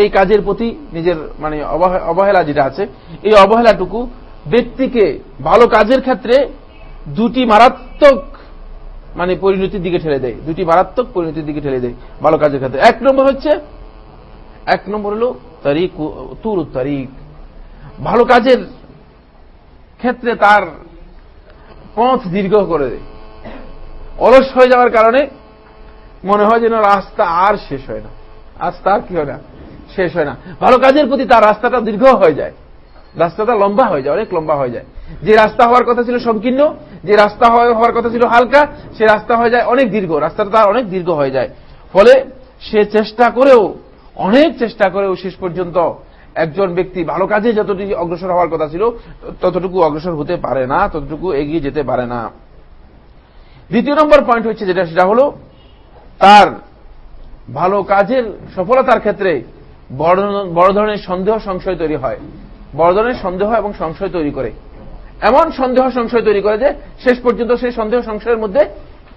এই কাজের প্রতি নিজের মানে অবহেলা যেটা আছে, এই অবহেলাটুকু ব্যক্তিকে ভালো কাজের ক্ষেত্রে দুটি মারাত্মক মানে পরিণতির দিকে ঠেলে দেয়, দুটি মারাত্মক পরিণতির দিকে ঠেলে দেয় ভালো কাজের ক্ষেত্রে। এক নম্বর হচ্ছে, এক নম্বর হল তারিক তুর তারিক ভালো কাজের ক্ষেত্রে তার পথ দীর্ঘ করে দেয়। অলস হয়ে যাওয়ার কারণে মনে হয় যেন রাস্তা আর শেষ হয় না। রাস্তা আর কি হয় না? শেষ হয় না। ভালো কাজের প্রতি তার রাস্তাটা দীর্ঘ হয়ে যায়। রাস্তাটা লম্বা হয়ে যায়, অনেক লম্বা হয়ে যায়। যে রাস্তা হওয়ার কথা ছিল সংকীর্ণ, যে রাস্তা হওয়ার কথা ছিল হালকা, সে রাস্তা হয়ে যায় অনেক দীর্ঘ। রাস্তাটা তার অনেক দীর্ঘ হয়ে যায়। ফলে সে চেষ্টা করেও, অনেক চেষ্টা করেও শেষ পর্যন্ত একজন ব্যক্তি ভালো কাজে যতটুকু অগ্রসর হওয়ার কথা ছিল, ততটুকু অগ্রসর হতে পারে না, ততটুকু এগিয়ে যেতে পারে না। দ্বিতীয় নম্বর পয়েন্ট হচ্ছে যেটা, সেটা হল তার ভালো কাজের সফলতার ক্ষেত্রে বড় ধরনের সন্দেহ, সংশয় তৈরি হয়। বড় ধরনের সন্দেহ এবং সংশয় তৈরি করে। এমন সন্দেহ, সংশয় তৈরি করে যে শেষ পর্যন্ত সেই সন্দেহ, সংশয়ের মধ্যে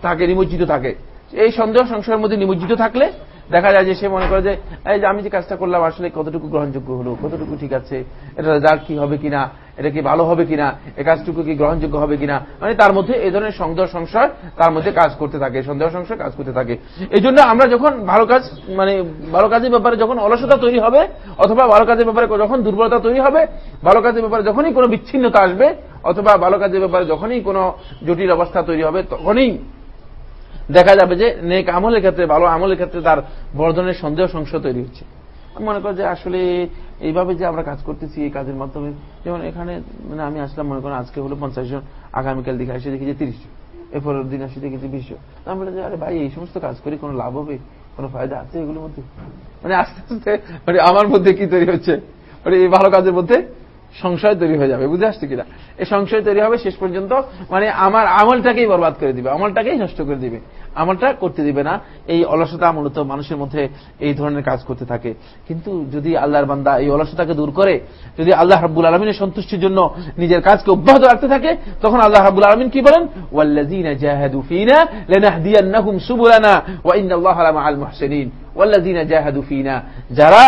তাকে নিমজ্জিত থাকে। এই সন্দেহ, সংশয়ের মধ্যে নিমজ্জিত থাকলে দেখা যায় যে সে মনে করে যে, এই যে আমি যে কাজটা করলাম, আসলে কতটুকু গ্রহণযোগ্য হলো, কতটুকু ঠিক আছে, এটা রেজাল্ট কি হবে কিনা, এটা কি ভালো হবে কিনা, এ কাজটুকু কি গ্রহণযোগ্য হবে কিনা? মানে তার মধ্যে এই ধরনের সন্দেহ সংশয় তার মধ্যে কাজ করতে থাকে, সন্দেহ সংশয় কাজ করতে থাকে। এই জন্য আমরা যখন ভালো কাজ মানে ভালো কাজের ব্যাপারে যখন অলসতা তৈরি হবে, অথবা ভালো কাজের ব্যাপারে যখন দুর্বলতা তৈরি হবে, ভালো কাজের ব্যাপারে যখনই কোনো বিচ্ছিন্নতা আসবে, অথবা ভালো কাজের ব্যাপারে যখনই কোনো জটিল অবস্থা তৈরি হবে, তখনই দেখা যাবে যে নেক আমলের ক্ষেত্রে, ভালো আমলের ক্ষেত্রে তার বর্ধনের সন্দেহ সংশয় তৈরি হচ্ছে। মনে কর যে আসলে এইভাবে যে আমরা কাজ করতেছি এই কাজের মাধ্যমে, যেমন এখানে মানে আমি আসলাম মনে করেন আজকে হলো পঞ্চাশ জন, আগামীকাল দিকে আসে দেখি যে তিরিশ জন এরপর দিন আসে দেখি যে বিশ জন। আমি বলে যে, আরে ভাই, এই সমস্ত কাজ করি কোনো লাভ হবে? কোনো ফায়দা আছে এগুলোর মধ্যে? মানে আস্তে আস্তে মানে আমার মধ্যে কি তৈরি হচ্ছে? মানে এই ভালো কাজের মধ্যে সংশয় তৈরি হয়ে যাবে, বুঝে আসছে কিনা? এই সংশয় তৈরি হবে, শেষ পর্যন্ত মানে আমার আমলটাকেই বরবাদ করে দিবে, আমলটাকেই নষ্ট করে দিবে। আমলটা করতে দিবে না, এই অলসতা মূলত মানুষের মধ্যে এই ধরনের কাজ করতে থাকে। কিন্তু যদি আল্লাহর বান্দা এই অলসতাকে দূর করে, যদি আল্লাহ রাব্বুল আলমিনের সন্তুষ্টির জন্য নিজের কাজকে অব্যাহত রাখতে থাকে, তখন আল্লাহ রাব্বুল আলমিন কি বলেন? যারা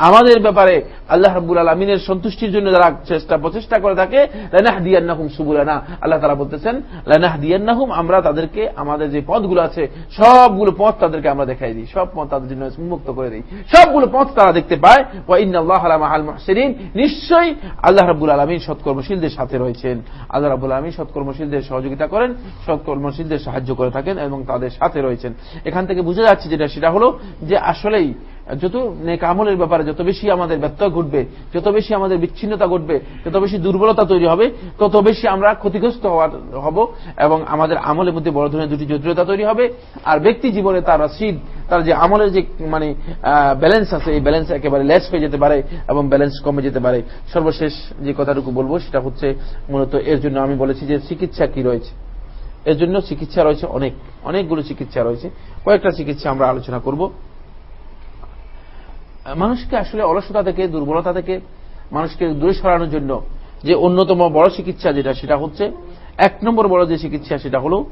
আমাদের ব্যাপারে আল্লাহ রাব্বুল আলমিনের সন্তুষ্টির জন্য যারা চেষ্টা প্রচেষ্টা করে থাকে, লানাহদিয়ান্নাহুম সুবুলানা। আল্লাহ তাআলা বলতেছেন, লানাহদিয়ান্নাহুম, আমরা তাদেরকে, আমাদের যে পথগুলো আছে, সবগুলো পথ তাদেরকে আমরা দেখাই দিই। সব পথ তাদের জন্য উন্মুক্ত করে দিই। সবগুলো পথ তারা দেখতে পায়। ওয়া ইন্নাল্লাহা লামাআল মুহসিনিন। নিশ্চয়ই আল্লাহ রাব্বুল আলামিন সৎকর্মশীলদের সাথে রয়েছেন। আল্লাহ রাব্বুল আলামিন সৎকর্মশীলদের সহযোগিতা করেন, সৎকর্মশীলদের সাহায্য করে থাকেন এবং তাদের সাথে রয়েছেন। এখান থেকে বুঝে যাচ্ছে যেটা, সেটা হলো যে আসলেই যত নেক আমলের ব্যাপারে যত বেশি আমাদের ব্যত্যয় ঘটবে, যত বেশি আমাদের বিচ্ছিন্নতা ঘটবে, যত বেশি দুর্বলতা তৈরি হবে, তত বেশি আমরা ক্ষতিগ্রস্ত হওয়ার হব এবং আমাদের আমলের মধ্যে বড় ধরনের দুটি জটিলতা তৈরি হবে। আর ব্যক্তি জীবনে তার রসিদ, তার যে আমলের যে মানে ব্যালেন্স আছে, এই ব্যালেন্স একেবারে লেস হয়ে যেতে পারে এবং ব্যালেন্স কমে যেতে পারে। সর্বশেষ যে কথাটুকু বলব সেটা হচ্ছে মূলত এর জন্য আমি বলেছি যে চিকিৎসা কি রয়েছে। এর জন্য চিকিৎসা রয়েছে অনেক, অনেকগুলো চিকিৎসা রয়েছে। কয়েকটা চিকিৎসা আমরা আলোচনা করব। মানুষকে আসলে অলসতা থেকে, দুর্বলতা থেকে মানুষকে দূরে সরানোর জন্য যে অন্যতম বড় চিকিৎসা যেটা, সেটা হচ্ছে এক নম্বর বড় যে চিকিৎসা, সেটা হল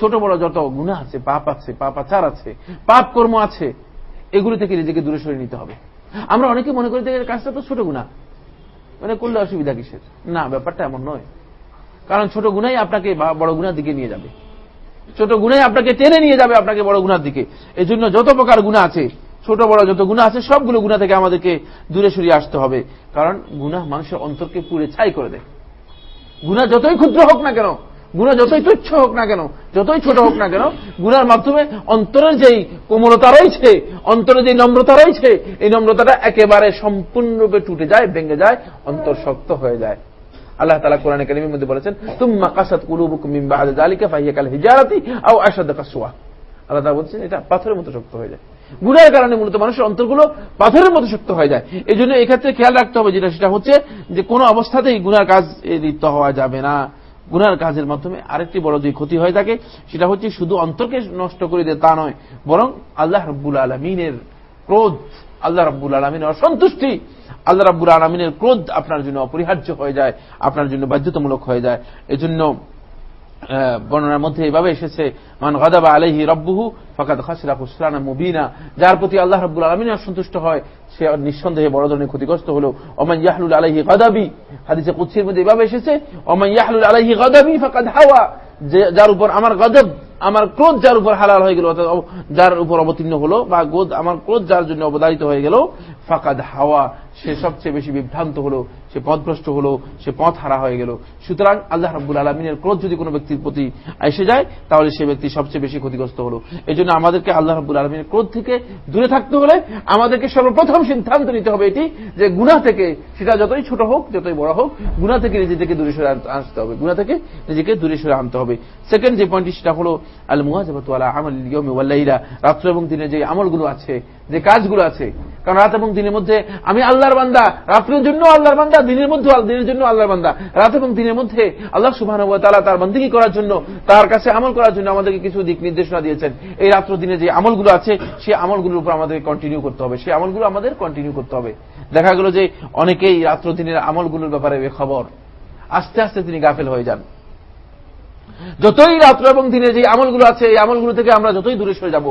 ছোট বড় যত গুণা আছে, পাপ আছে পাপ আচার আছে, পাপ কর্ম আছে, এগুলো থেকে নিজেকে দূরে সরিয়ে নিতে হবে। আমরা অনেকে মনে করি যে কাজটা তো ছোট গুণা মানে করলে অসুবিধা কিসের? না, ব্যাপারটা এমন নয়। কারণ ছোট গুণাই আপনাকে বড় গুণার দিকে নিয়ে যাবে। ছোট গুণাই আপনাকে টেনে নিয়ে যাবে আপনাকে বড় গুণার দিকে। এই জন্য যত প্রকার গুণা আছে, ছোট বড় যত গুণা আছে, সবগুলো গুণা থেকে আমাদেরকে দূরে সরিয়ে আসতে হবে। কারণ গুণা মানুষের অন্তরকে পুড়ে ছাই করে দেয়। গুণা যতই ক্ষুদ্র হোক না কেন গুণা যতই তুচ্ছ হোক না কেন, যতই ছোট হোক না কেন গুণার মাধ্যমে অন্তরের যেই কোমলতা রয়েছে, অন্তরের যে নম্রতা রয়েছে, এই নম্রতাটা একেবারে সম্পূর্ণরূপে টুটে যায়, ভেঙে যায় অন্তর শক্ত হয়ে যায়। আল্লাহ তালা কোরআন কালিমের মধ্যে বলেছেন তুম্মা কাসাত কুলুবুকুম মিন বা'দা যালিকা ফাহিয়া কাল হিজারাতি আও আশাদ কাসওয়া। আল্লাহ তাআলা বলছেন, এটা পাথরের মতো শক্ত হয়ে যায়। গুণের কারণে মূলত মানুষের অন্তরগুলো পাথরের মতো শক্ত হয়ে যায়। এই জন্য এক্ষেত্রে খেয়াল রাখতে হবে যেটা, সেটা হচ্ছে যে কোনো অবস্থাতেই গুনার কাজ লিপ্ত হওয়া যাবে না। গুনার কাজের মাধ্যমে আরেকটি বড় যে ক্ষতি হয়ে থাকে, সেটা হচ্ছে শুধু অন্তরকে নষ্ট করে দেয় তা নয়, বরং আল্লাহ রব্বুল আলমিনের ক্রোধ আল্লাহ রব্বুল আলমিনের অসন্তুষ্টি। আল্লাহ রাব্বুল আলমিনের ক্রোধ আপনার জন্য অপরিহার্য হয়ে যায়, আপনার জন্য বাধ্যতামূলক হয়ে যায়। এজন্য বর্ণনার মধ্যে এভাবে এসেছে, মান গদাবা আলহি রব্বুহু ফাকাদ খাসিরা খুসরানা মুবিনা। যার প্রতি আল্লাহ রাব্বুল আলমিন অসন্তুষ্ট হয়, সে নিঃসন্দেহে বড় ধরনের ক্ষতিগ্রস্ত হলো। অমান ইয়াহলুল আলহি গদাবি। হাদিসে কুৎসির মধ্যে এভাবে এসেছে, ওমান ইয়াহলুল আলহি গদাবি ফাকাদ হাওয়া। যার উপর আমার গজব, আমার ক্রোধ যার উপর হালাল হয়ে গেল, অর্থাৎ যার উপর অবতীর্ণ হলো বা গোদ, আমার ক্রোধ যার জন্য অবদারিত হয়ে গেল, ফাকাদ হাওয়া, সে সবচেয়ে বেশি বিভ্রান্ত হলো সে পথভ্রষ্ট হলো, সে পথ হারা হয়ে গেল। সুতরাং আল্লাহ রব্বুল আলমিনের ক্রোধ যদি কোনো ব্যক্তির প্রতি এসে যায়, তাহলে সে ব্যক্তি সবচেয়ে বেশি ক্ষতিগ্রস্ত হলো। এই জন্য আমাদেরকে আল্লাহ রব্বুল আলমিনের ক্রোধ থেকে দূরে থাকতে হলে আমাদেরকে সর্বপ্রথম সিদ্ধান্ত নিতে হবে এটি, যে গুণা থেকে সেটা যতই ছোট হোক, যতই বড় হোক গুণা থেকে নিজেকে দূরে সরে আসতে হবে। গুণা থেকে নিজেকে দূরে সরে আনতে হবে। সেকেন্ড যে পয়েন্টটি সেটা হলো আল আলা আমল ইয়মি ওয়াল্লাইলা। রাত্র এবং দিনে যে আমলগুলো আছে যে কাজগুলো আছে, কারণ রাত এবং দিনের মধ্যে আমি আল্লাহর বান্দা, রাত্রের জন্য আল্লাহর বান্দা, দিনের মধ্যে দিনের জন্য আল্লাহর বান্দা। রাত এবং দিনের মধ্যে আল্লাহ সুবাহ তালা তার বন্দিগি করার জন্য, তার কাছে আমল করার জন্য আমাদেরকে কিছু দিক নির্দেশনা দিয়েছেন। এই রাত্র দিনে যে আমলগুলো আছে সেই আমলগুলোর উপর আমাদের কন্টিনিউ করতে হবে। সেই আমলগুলো আমাদের কন্টিনিউ করতে হবে। দেখা গেল যে অনেকেই রাত্র দিনের আমলগুলোর ব্যাপারে খবর আস্তে আস্তে তিনি গাফেল হয়ে যান। যতই রাত্র এবং দিনে যে আমলগুলো আছে, এই আমলগুলো থেকে আমরা যতই দূরে সরে যাব,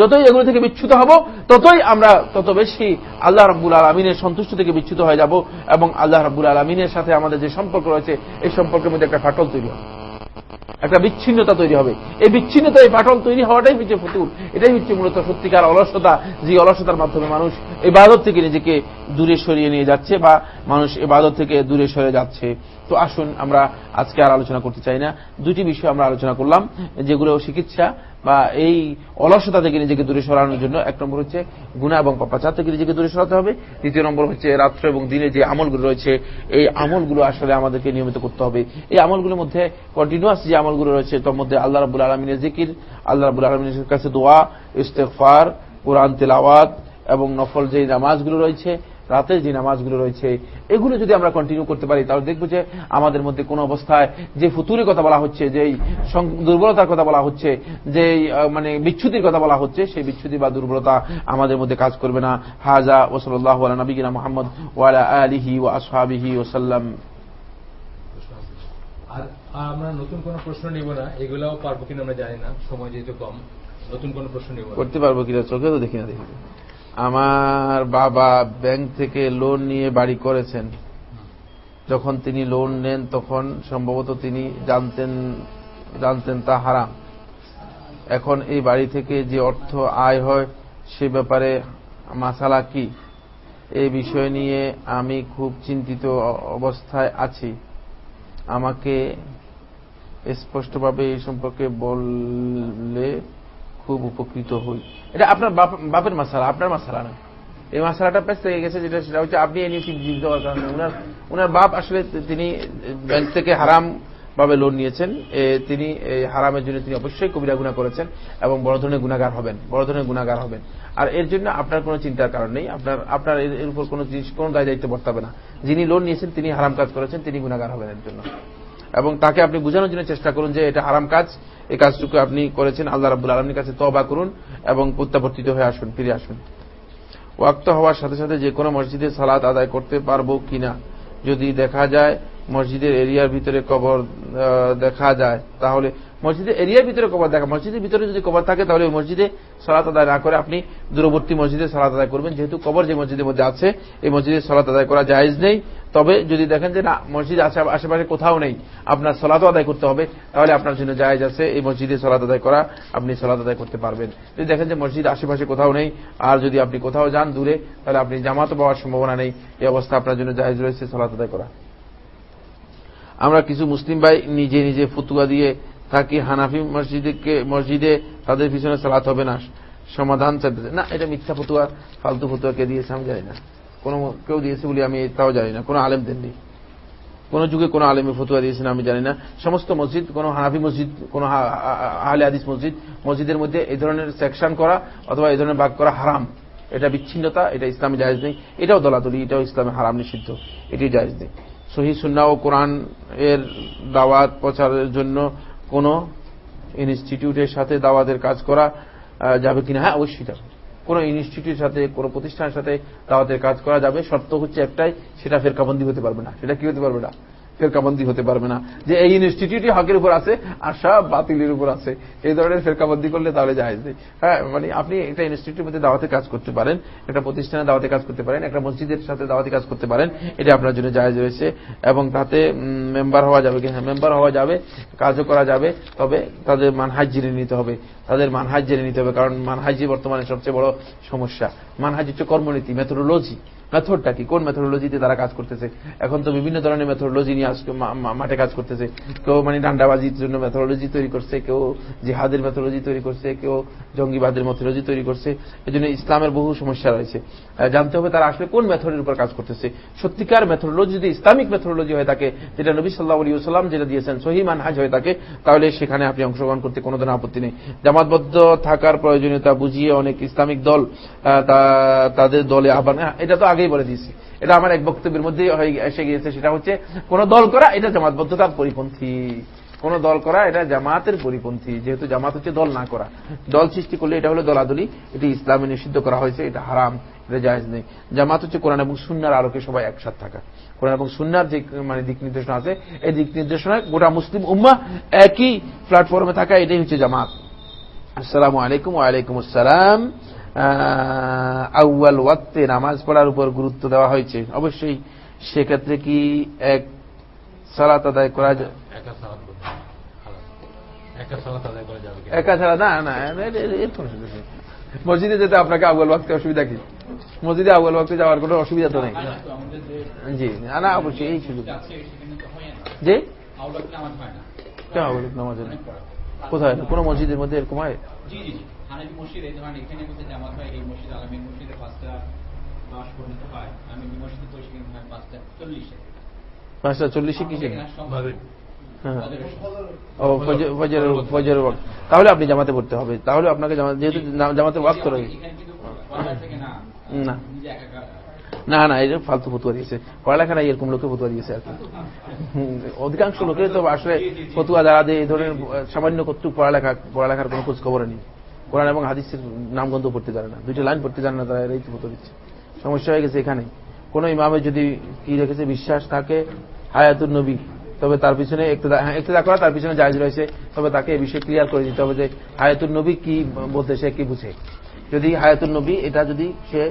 যতই এগুলো থেকে বিচ্ছুত হব, ততই আমরা তত বেশি আল্লাহ রব্বুল আলমিনের সন্তুষ্ট থেকে বিচ্ছুত হয়ে যাব এবং আল্লাহ রব্বুল আলমিনের সাথে আমাদের যে সম্পর্ক রয়েছে, এই সম্পর্কের মধ্যে একটা ফাটল তৈরি হবে। একটা বিচ্ছিন্নতা তৈরি হবে। এই বিচ্ছিন্নতা এই পাঠন তৈরি হওয়াটাই হচ্ছে ফতুর। এটাই হচ্ছে মূলত সত্যিকার অলসতা, যে অলসতার মাধ্যমে মানুষ এই বাদত থেকে নিজেকে দূরে সরিয়ে নিয়ে যাচ্ছে বা মানুষ এ বাদত থেকে দূরে সরে যাচ্ছে। তো আসুন আমরা আজকে আর আলোচনা করতে চাই না। দুটি বিষয় আমরা আলোচনা করলাম, যেগুলো চিকিৎসা বা এই অলসতা থেকে নিজেকে দূরে সরানোর জন্য এক নম্বর হচ্ছে গুণা এবং পাপাচার থেকে নিজেকে দূরে সরাতে হবে। দ্বিতীয় নম্বর হচ্ছে রাত্র এবং দিনে যে আমলগুলো রয়েছে, এই আমলগুলো আসলে আমাদেরকে নিয়মিত করতে হবে। এই আমলগুলোর মধ্যে কন্টিনিউয়াস যে আমলগুলো রয়েছে, তার মধ্যে আল্লাহ রাবুল আলমিনের জিকির, আল্লাহ রাবুল আলমিনের কাছে দোয়া ইস্তেফার কোরআন তেলাওয়াত এবং নফল যে নামাজগুলো রয়েছে রাতের যে নামাজগুলো রয়েছে এগুলো যদি আমরা কন্টিনিউ করতে পারি তাহলে দেখব যে আমাদের মধ্যে কোন অবস্থায় যে ফুতুরের কথা বলা হচ্ছে যে দুর্বলতার কথা বলা হচ্ছে যে মানে বিচ্ছুতির কথা বলা হচ্ছে সেই বিচ্ছুতি বা দুর্বলতা আমাদের মধ্যে কাজ করবে না। হাজা ওসল্লাহ নবীনা মোহাম্মদ ওয়ালা আলিহি ও আসহাবিহি ওসাল্লাম আর আমরা নতুন কোন প্রশ্ন নিব না এগুলাও পারব কিনা আমরা জানি না সময় যেহেতু কম নতুন কোন প্রশ্ন নিব করতে পারব কিনা চোখে তো দেখি না দেখি। আমার বাবা ব্যাংক থেকে লোন নিয়ে বাড়ি করেছেন। যখন তিনি লোন নেন, তখন সম্ভবত তিনি জানতেন জানতেন তা হারাম। এখন এই বাড়ি থেকে যে অর্থ আয় হয়, সে ব্যাপারে মাসালা কি? এই বিষয় নিয়ে আমি খুব চিন্তিত অবস্থায় আছি। আমাকে স্পষ্টভাবে এই সম্পর্কে বললে খুব উপকৃত হই। এটা আপনার বাপের মাসালা, আপনার মাসালা না। এই মাসালাটা পেশ থেকে গেছে যেটা, সেটা হচ্ছে আপনি এই নিয়ে জীবিত হওয়ার কারণে। উনার উনার বাপ আসলে তিনি ব্যাংক থেকে হারাম ভাবে লোন নিয়েছেন। তিনি হারামের জন্য তিনি অবশ্যই কবিরা গুণা করেছেন এবং বড় ধরনের গুণাগার হবেন, বড় ধরনের গুণাগার হবেন। আর এর জন্য আপনার কোনো চিন্তার কারণ নেই। আপনার আপনার এর উপর কোনো জিনিস, কোনো দায় দায়িত্ব বর্তাবে না। যিনি লোন নিয়েছেন, তিনি হারাম কাজ করেছেন, তিনি গুণাগার হবেন এর জন্য। এবং তাকে আপনি বোঝানোর জন্য চেষ্টা করুন যে এটা হারাম কাজ। এই কাজটুকু আপনি করেছেন, আল্লাহ রাবুল আলমীর কাছে তবা করুন এবং প্রত্যাবর্তিত হয়ে আসুন, ফিরে আসুন। ওয়াক্ত হওয়ার সাথে সাথে যে কোনো মসজিদে সালাদ আদায় করতে পারব কিনা যদি দেখা যায় মসজিদের এরিয়ার ভিতরে কবর দেখা যায়, তাহলে মসজিদের এরিয়ার ভিতরে কবর দেখা, মসজিদের ভিতরে যদি কবর থাকে, তাহলে ওই মসজিদে সলাত আদায় না করে আপনি দূরবর্তী মসজিদে সলাত আদায় করবেন। যেহেতু কবর যে মসজিদের মধ্যে আছে, এই মসজিদে সলাত আদায় করা জায়েজ নেই। তবে যদি দেখেন যে না, মসজিদ আশেপাশে কোথাও নেই, আপনার সলাত আদায় করতে হবে, তাহলে আপনার জন্য জায়েজ আছে এই মসজিদে সলাত আদায় করা, আপনি সলাত আদায় করতে পারবেন। যদি দেখেন যে মসজিদ আশেপাশে কোথাও নেই, আর যদি আপনি কোথাও যান দূরে, তাহলে আপনি জামাত পাওয়ার সম্ভাবনা নেই, এই অবস্থা আপনার জন্য জায়েজ রয়েছে সলাত আদায় করা। আমরা কিছু মুসলিম ভাই নিজে নিজে ফুতুয়া দিয়ে থাকি, হানাফি মসজিদকে, মসজিদে তাদের পিছনে সালাত হবে না, সমাধান চাইতে না, এটা মিথ্যা ফতুয়া, ফালতু ফতুয়া কে দিয়েছে আমি জানি না। কোন কেউ দিয়েছে বলে আমি তাও জানি না, কোন আলেম দেননি। কোন যুগে কোন আলেমে ফতুয়া দিয়েছেন আমি জানি না। সমস্ত মসজিদ, কোন হানাফি মসজিদ, কোন আহলে আদিস মসজিদ, মসজিদের মধ্যে এই ধরনের সেকশন করা অথবা এই ধরনের বাক করা হারাম। এটা বিচ্ছিন্নতা, এটা ইসলামে জায়জ নেই। এটাও দলাদলি, এটাও ইসলামে হারাম নিষিদ্ধ। এটি জায়জ নেই। সহি সুন্না ও কোরআন এর দাওয়াত প্রচারের জন্য কোন ইনস্টিটিউটের সাথে দাওয়াতের কাজ করা যাবে কিনা? হ্যাঁ অবশ্যই যাবে। কোন ইনস্টিটিউটের সাথে, কোন প্রতিষ্ঠানের সাথে দাওয়াতের কাজ করা যাবে। শর্ত হচ্ছে একটাই, সেটা ফেরকাবন্দি হতে পারবে না। সেটা কি হতে পারবে না? ফেরকাবন্দি হতে পারবে না। যে এই ইনস্টিটিউটই হকের উপর আছে আর সব বাতিলের উপর আছে। এই ধরনের ফেরকাবন্দি করলে তাহলে যায় হ্যাঁ মানে আপনি একটা ইনস্টিটিউটের মধ্যে দাওয়াতে কাজ করতে পারেন একটা প্রতিষ্ঠানে দাওয়াতে কাজ করতে পারেন, একটা মসজিদের সাথে দাওয়াতে কাজ করতে পারেন, এটা আপনার জন্য জায়জ রয়েছে এবং তাতে মেম্বার হওয়া যাবে হ্যাঁ মেম্বার হওয়া যাবে, কাজও করা যাবে, তবে তাদের মানহাজ জেনে নিতে হবে। তাদের মানহাজ জেনে নিতে হবে, কারণ মানহাজি বর্তমানে সবচেয়ে বড় সমস্যা। মানহাজ হচ্ছে কর্মনীতি মেথোডোলজি মেথডটা কি? কোন মেথোডোলজিতে তারা কাজ করতেছে? এখন তো বিভিন্ন ধরনের মেথোডোলজি নিয়ে আজকে মাঠে কাজ করতেছে। কেউ মানে ডান্ডাবাজির জন্য মেথোডোলজি তৈরি করছে কেউ জিহাদের মেথোডোলজি তৈরি করছে কেউ জঙ্গিবাদের মেথোডোলজি তৈরি করছে। এই জন্য ইসলামের বহু সমস্যা রয়েছে। জানতে হবে তারা আসলে কোন মেথডের উপর কাজ করতেছে। সত্যিকার মেথোডোলজি যদি ইসলামিক মেথোডোলজি হয়ে থাকে যেটা নবী সাল্লাহ আলী সাল্লাম যেটা দিয়েছেন সহি মানহাজ হয়ে থাকে তাহলে সেখানে আপনি অংশগ্রহণ করতে কোনো ধরনের আপত্তি নেই। জামাতবদ্ধ থাকার প্রয়োজনীয়তা বুঝিয়ে অনেক ইসলামিক দল তাদের দলে আহ্বান হ্যাঁ, এটা তো আগেই বলে দিয়েছি। এটা আমার এক বক্তব্যের মধ্যে এসে গিয়েছে, সেটা হচ্ছে, কোন দল করা এটা জামাতবদ্ধতার পরিপন্থী। কোন দল করা এটা জামাতের পরিপন্থী, যেহেতু জামাত হচ্ছে দল না করা। দল সৃষ্টি করলে এটা হলো দলাদলি, এটি ইসলামে নিষিদ্ধ করা হয়েছে, এটা হারাম, এটা জায়েজ নেই। জামাত হচ্ছে কোরআন এবং সুন্নার আলোকে সবাই একসাথে থাকা। কোরআন এবং সুন্নার যে মানে দিক নির্দেশনা আছে, এই দিক নির্দেশনায় গোটা মুসলিম উম্মা একই প্ল্যাটফর্মে থাকা, এটাই হচ্ছে জামাত। আসসালামু আলাইকুম ওয়ালাইকুম আসসালাম। আউয়াল ওয়াক্তে নামাজ পড়ার উপর গুরুত্ব দেওয়া হয়েছে। অবশ্যই সেক্ষেত্রে কি এক সালাত আদায় করা যায়? একা ছাড়া না না। মসজিদে যেতে আপনাকে আউয়াল ওয়াক্তে অসুবিধা কি? মসজিদে আউয়াল ওয়াক্তে যাওয়ার কোনো অসুবিধা তো নেই? জি না অবশ্যই এই সুযোগ। কেন আউয়াল নামাজ কোথায়? কোনো মসজিদের মধ্যে এরকম হয়? হানাফি মসজিদে ধরেন এখানে মধ্যে জামাত হয় এই মসজিদ আলমীর মসজিদে পাঁচটা দশ পর্যন্ত হয় আমি মসজিদে তো সেখানে হয় পাঁচটা চল্লিশে। পাঁচটা চল্লিশে মাগরিব। হ্যাঁ। তাহলে আপনি জামাতে পড়তে হবে। তাহলে আপনাকে জামাতে যেহেতু না- ওয়াক্ত রয়েছে। না না। এটা ফালতু ফতুয়া দিয়েছে। পড়ালেখা নাই এরকম লোকে ফতুয়া দিয়েছে আর কি। অধিকাংশ লোকের তো আসলে ফতুয়া যারা দেয় এই ধরনের সামান্য কতটুকু পড়ালেখা পড়ালেখার কোনো খোঁজ খবর নেই। কোরআন এবং হাদিসের নামগন্ধ পড়তে জানে না। দুইটা লাইন পড়তে জানে না, তারা এরাই মতো দিচ্ছে সমস্যা হয়ে গেছে এখানে কোন ইমামে যদি কি রেখেছে, বিশ্বাস থাকে হায়াতুর নবী, তবে তার পিছনে একটু দেখা করা তার পিছনে জায়জ রয়েছে, তবে তাকে এই বিষয়ে ক্লিয়ার করে দিতে হবে যে হায়াতুর নবী কি বলতে সে কি বুঝে। যদি হায়াতুর নবী, এটা যদি সে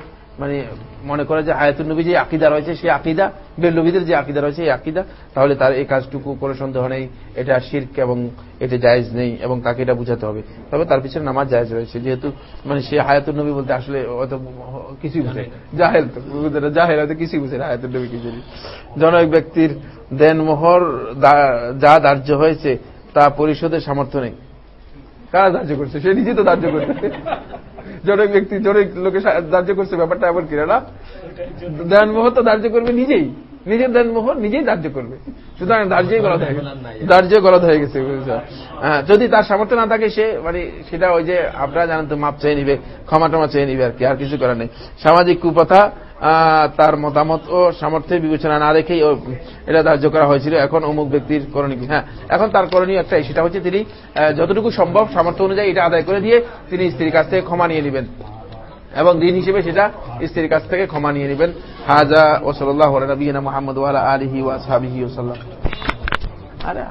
মানে মনে করে যে হায়াতুল নবী যে আকিদা রয়েছে, সেই আকিদা বেল্লবীদের যে আকিদা রয়েছে, এই আকিদা, তাহলে তার এই কাজটুকু কোনো সন্দেহ নেই। এটা শির্ক এবং এটা জায়েজ নেই এবং তাকে এটা বুঝাতে হবে। তবে তার পিছনে নামাজ জায়েজ রয়েছে। যেহেতু মানে সে হায়াতুল নবী বলতে আসলে অত কিছুই বুঝে জাহেল জাহেল হয়তো কিছুই বুঝে হায়াতুল নবী কিছু জনক ব্যক্তির দেনমোহর যা ধার্য হয়েছে, তা পরিশোধের সামর্থ্য নেই। কারা ধার্য করছে? সে নিজে তো ধার্য করছে। জনক ব্যক্তি জনক লোকে ধার্য করছে ব্যাপারটা এমন কিনা না? দেন তো ধার্য করবে নিজেই। নিজের দেনমোহর নিজেই ধার্য করবে। সুতরাং গলদ হয়ে গেছে ধার্য গলদ হয়ে গেছে হ্যাঁ, যদি তার সামর্থ্য না থাকে সে মানে সেটা ওই যে আপনারা জানেন তো মাপ চেয়ে নিবে ক্ষমা টমা চেয়ে নিবে আর কি আর কিছু করার নেই। সামাজিক কুপ্রথা আহ, তার মতামত ও সামর্থ্যের বিবেচনা না রেখেই এটা ধার্য করা হয়েছিল। এখন অমুক ব্যক্তির করণীয় হ্যাঁ এখন তার করণীয় একটাই সেটা হচ্ছে তিনি যতটুকু সম্ভব সামর্থ্য অনুযায়ী এটা আদায় করে দিয়ে তিনি স্ত্রীর কাছ থেকে ক্ষমা নিয়ে নেবেন। এবং দিন হিসেবে সেটা স্ত্রীর কাছ থেকে ক্ষমা নিয়ে নেবেন। হাজা ওসল্লাহ নবীনা মোহাম্মদ আলহি ওয়াসাবিহি ওসাল্লাম আরে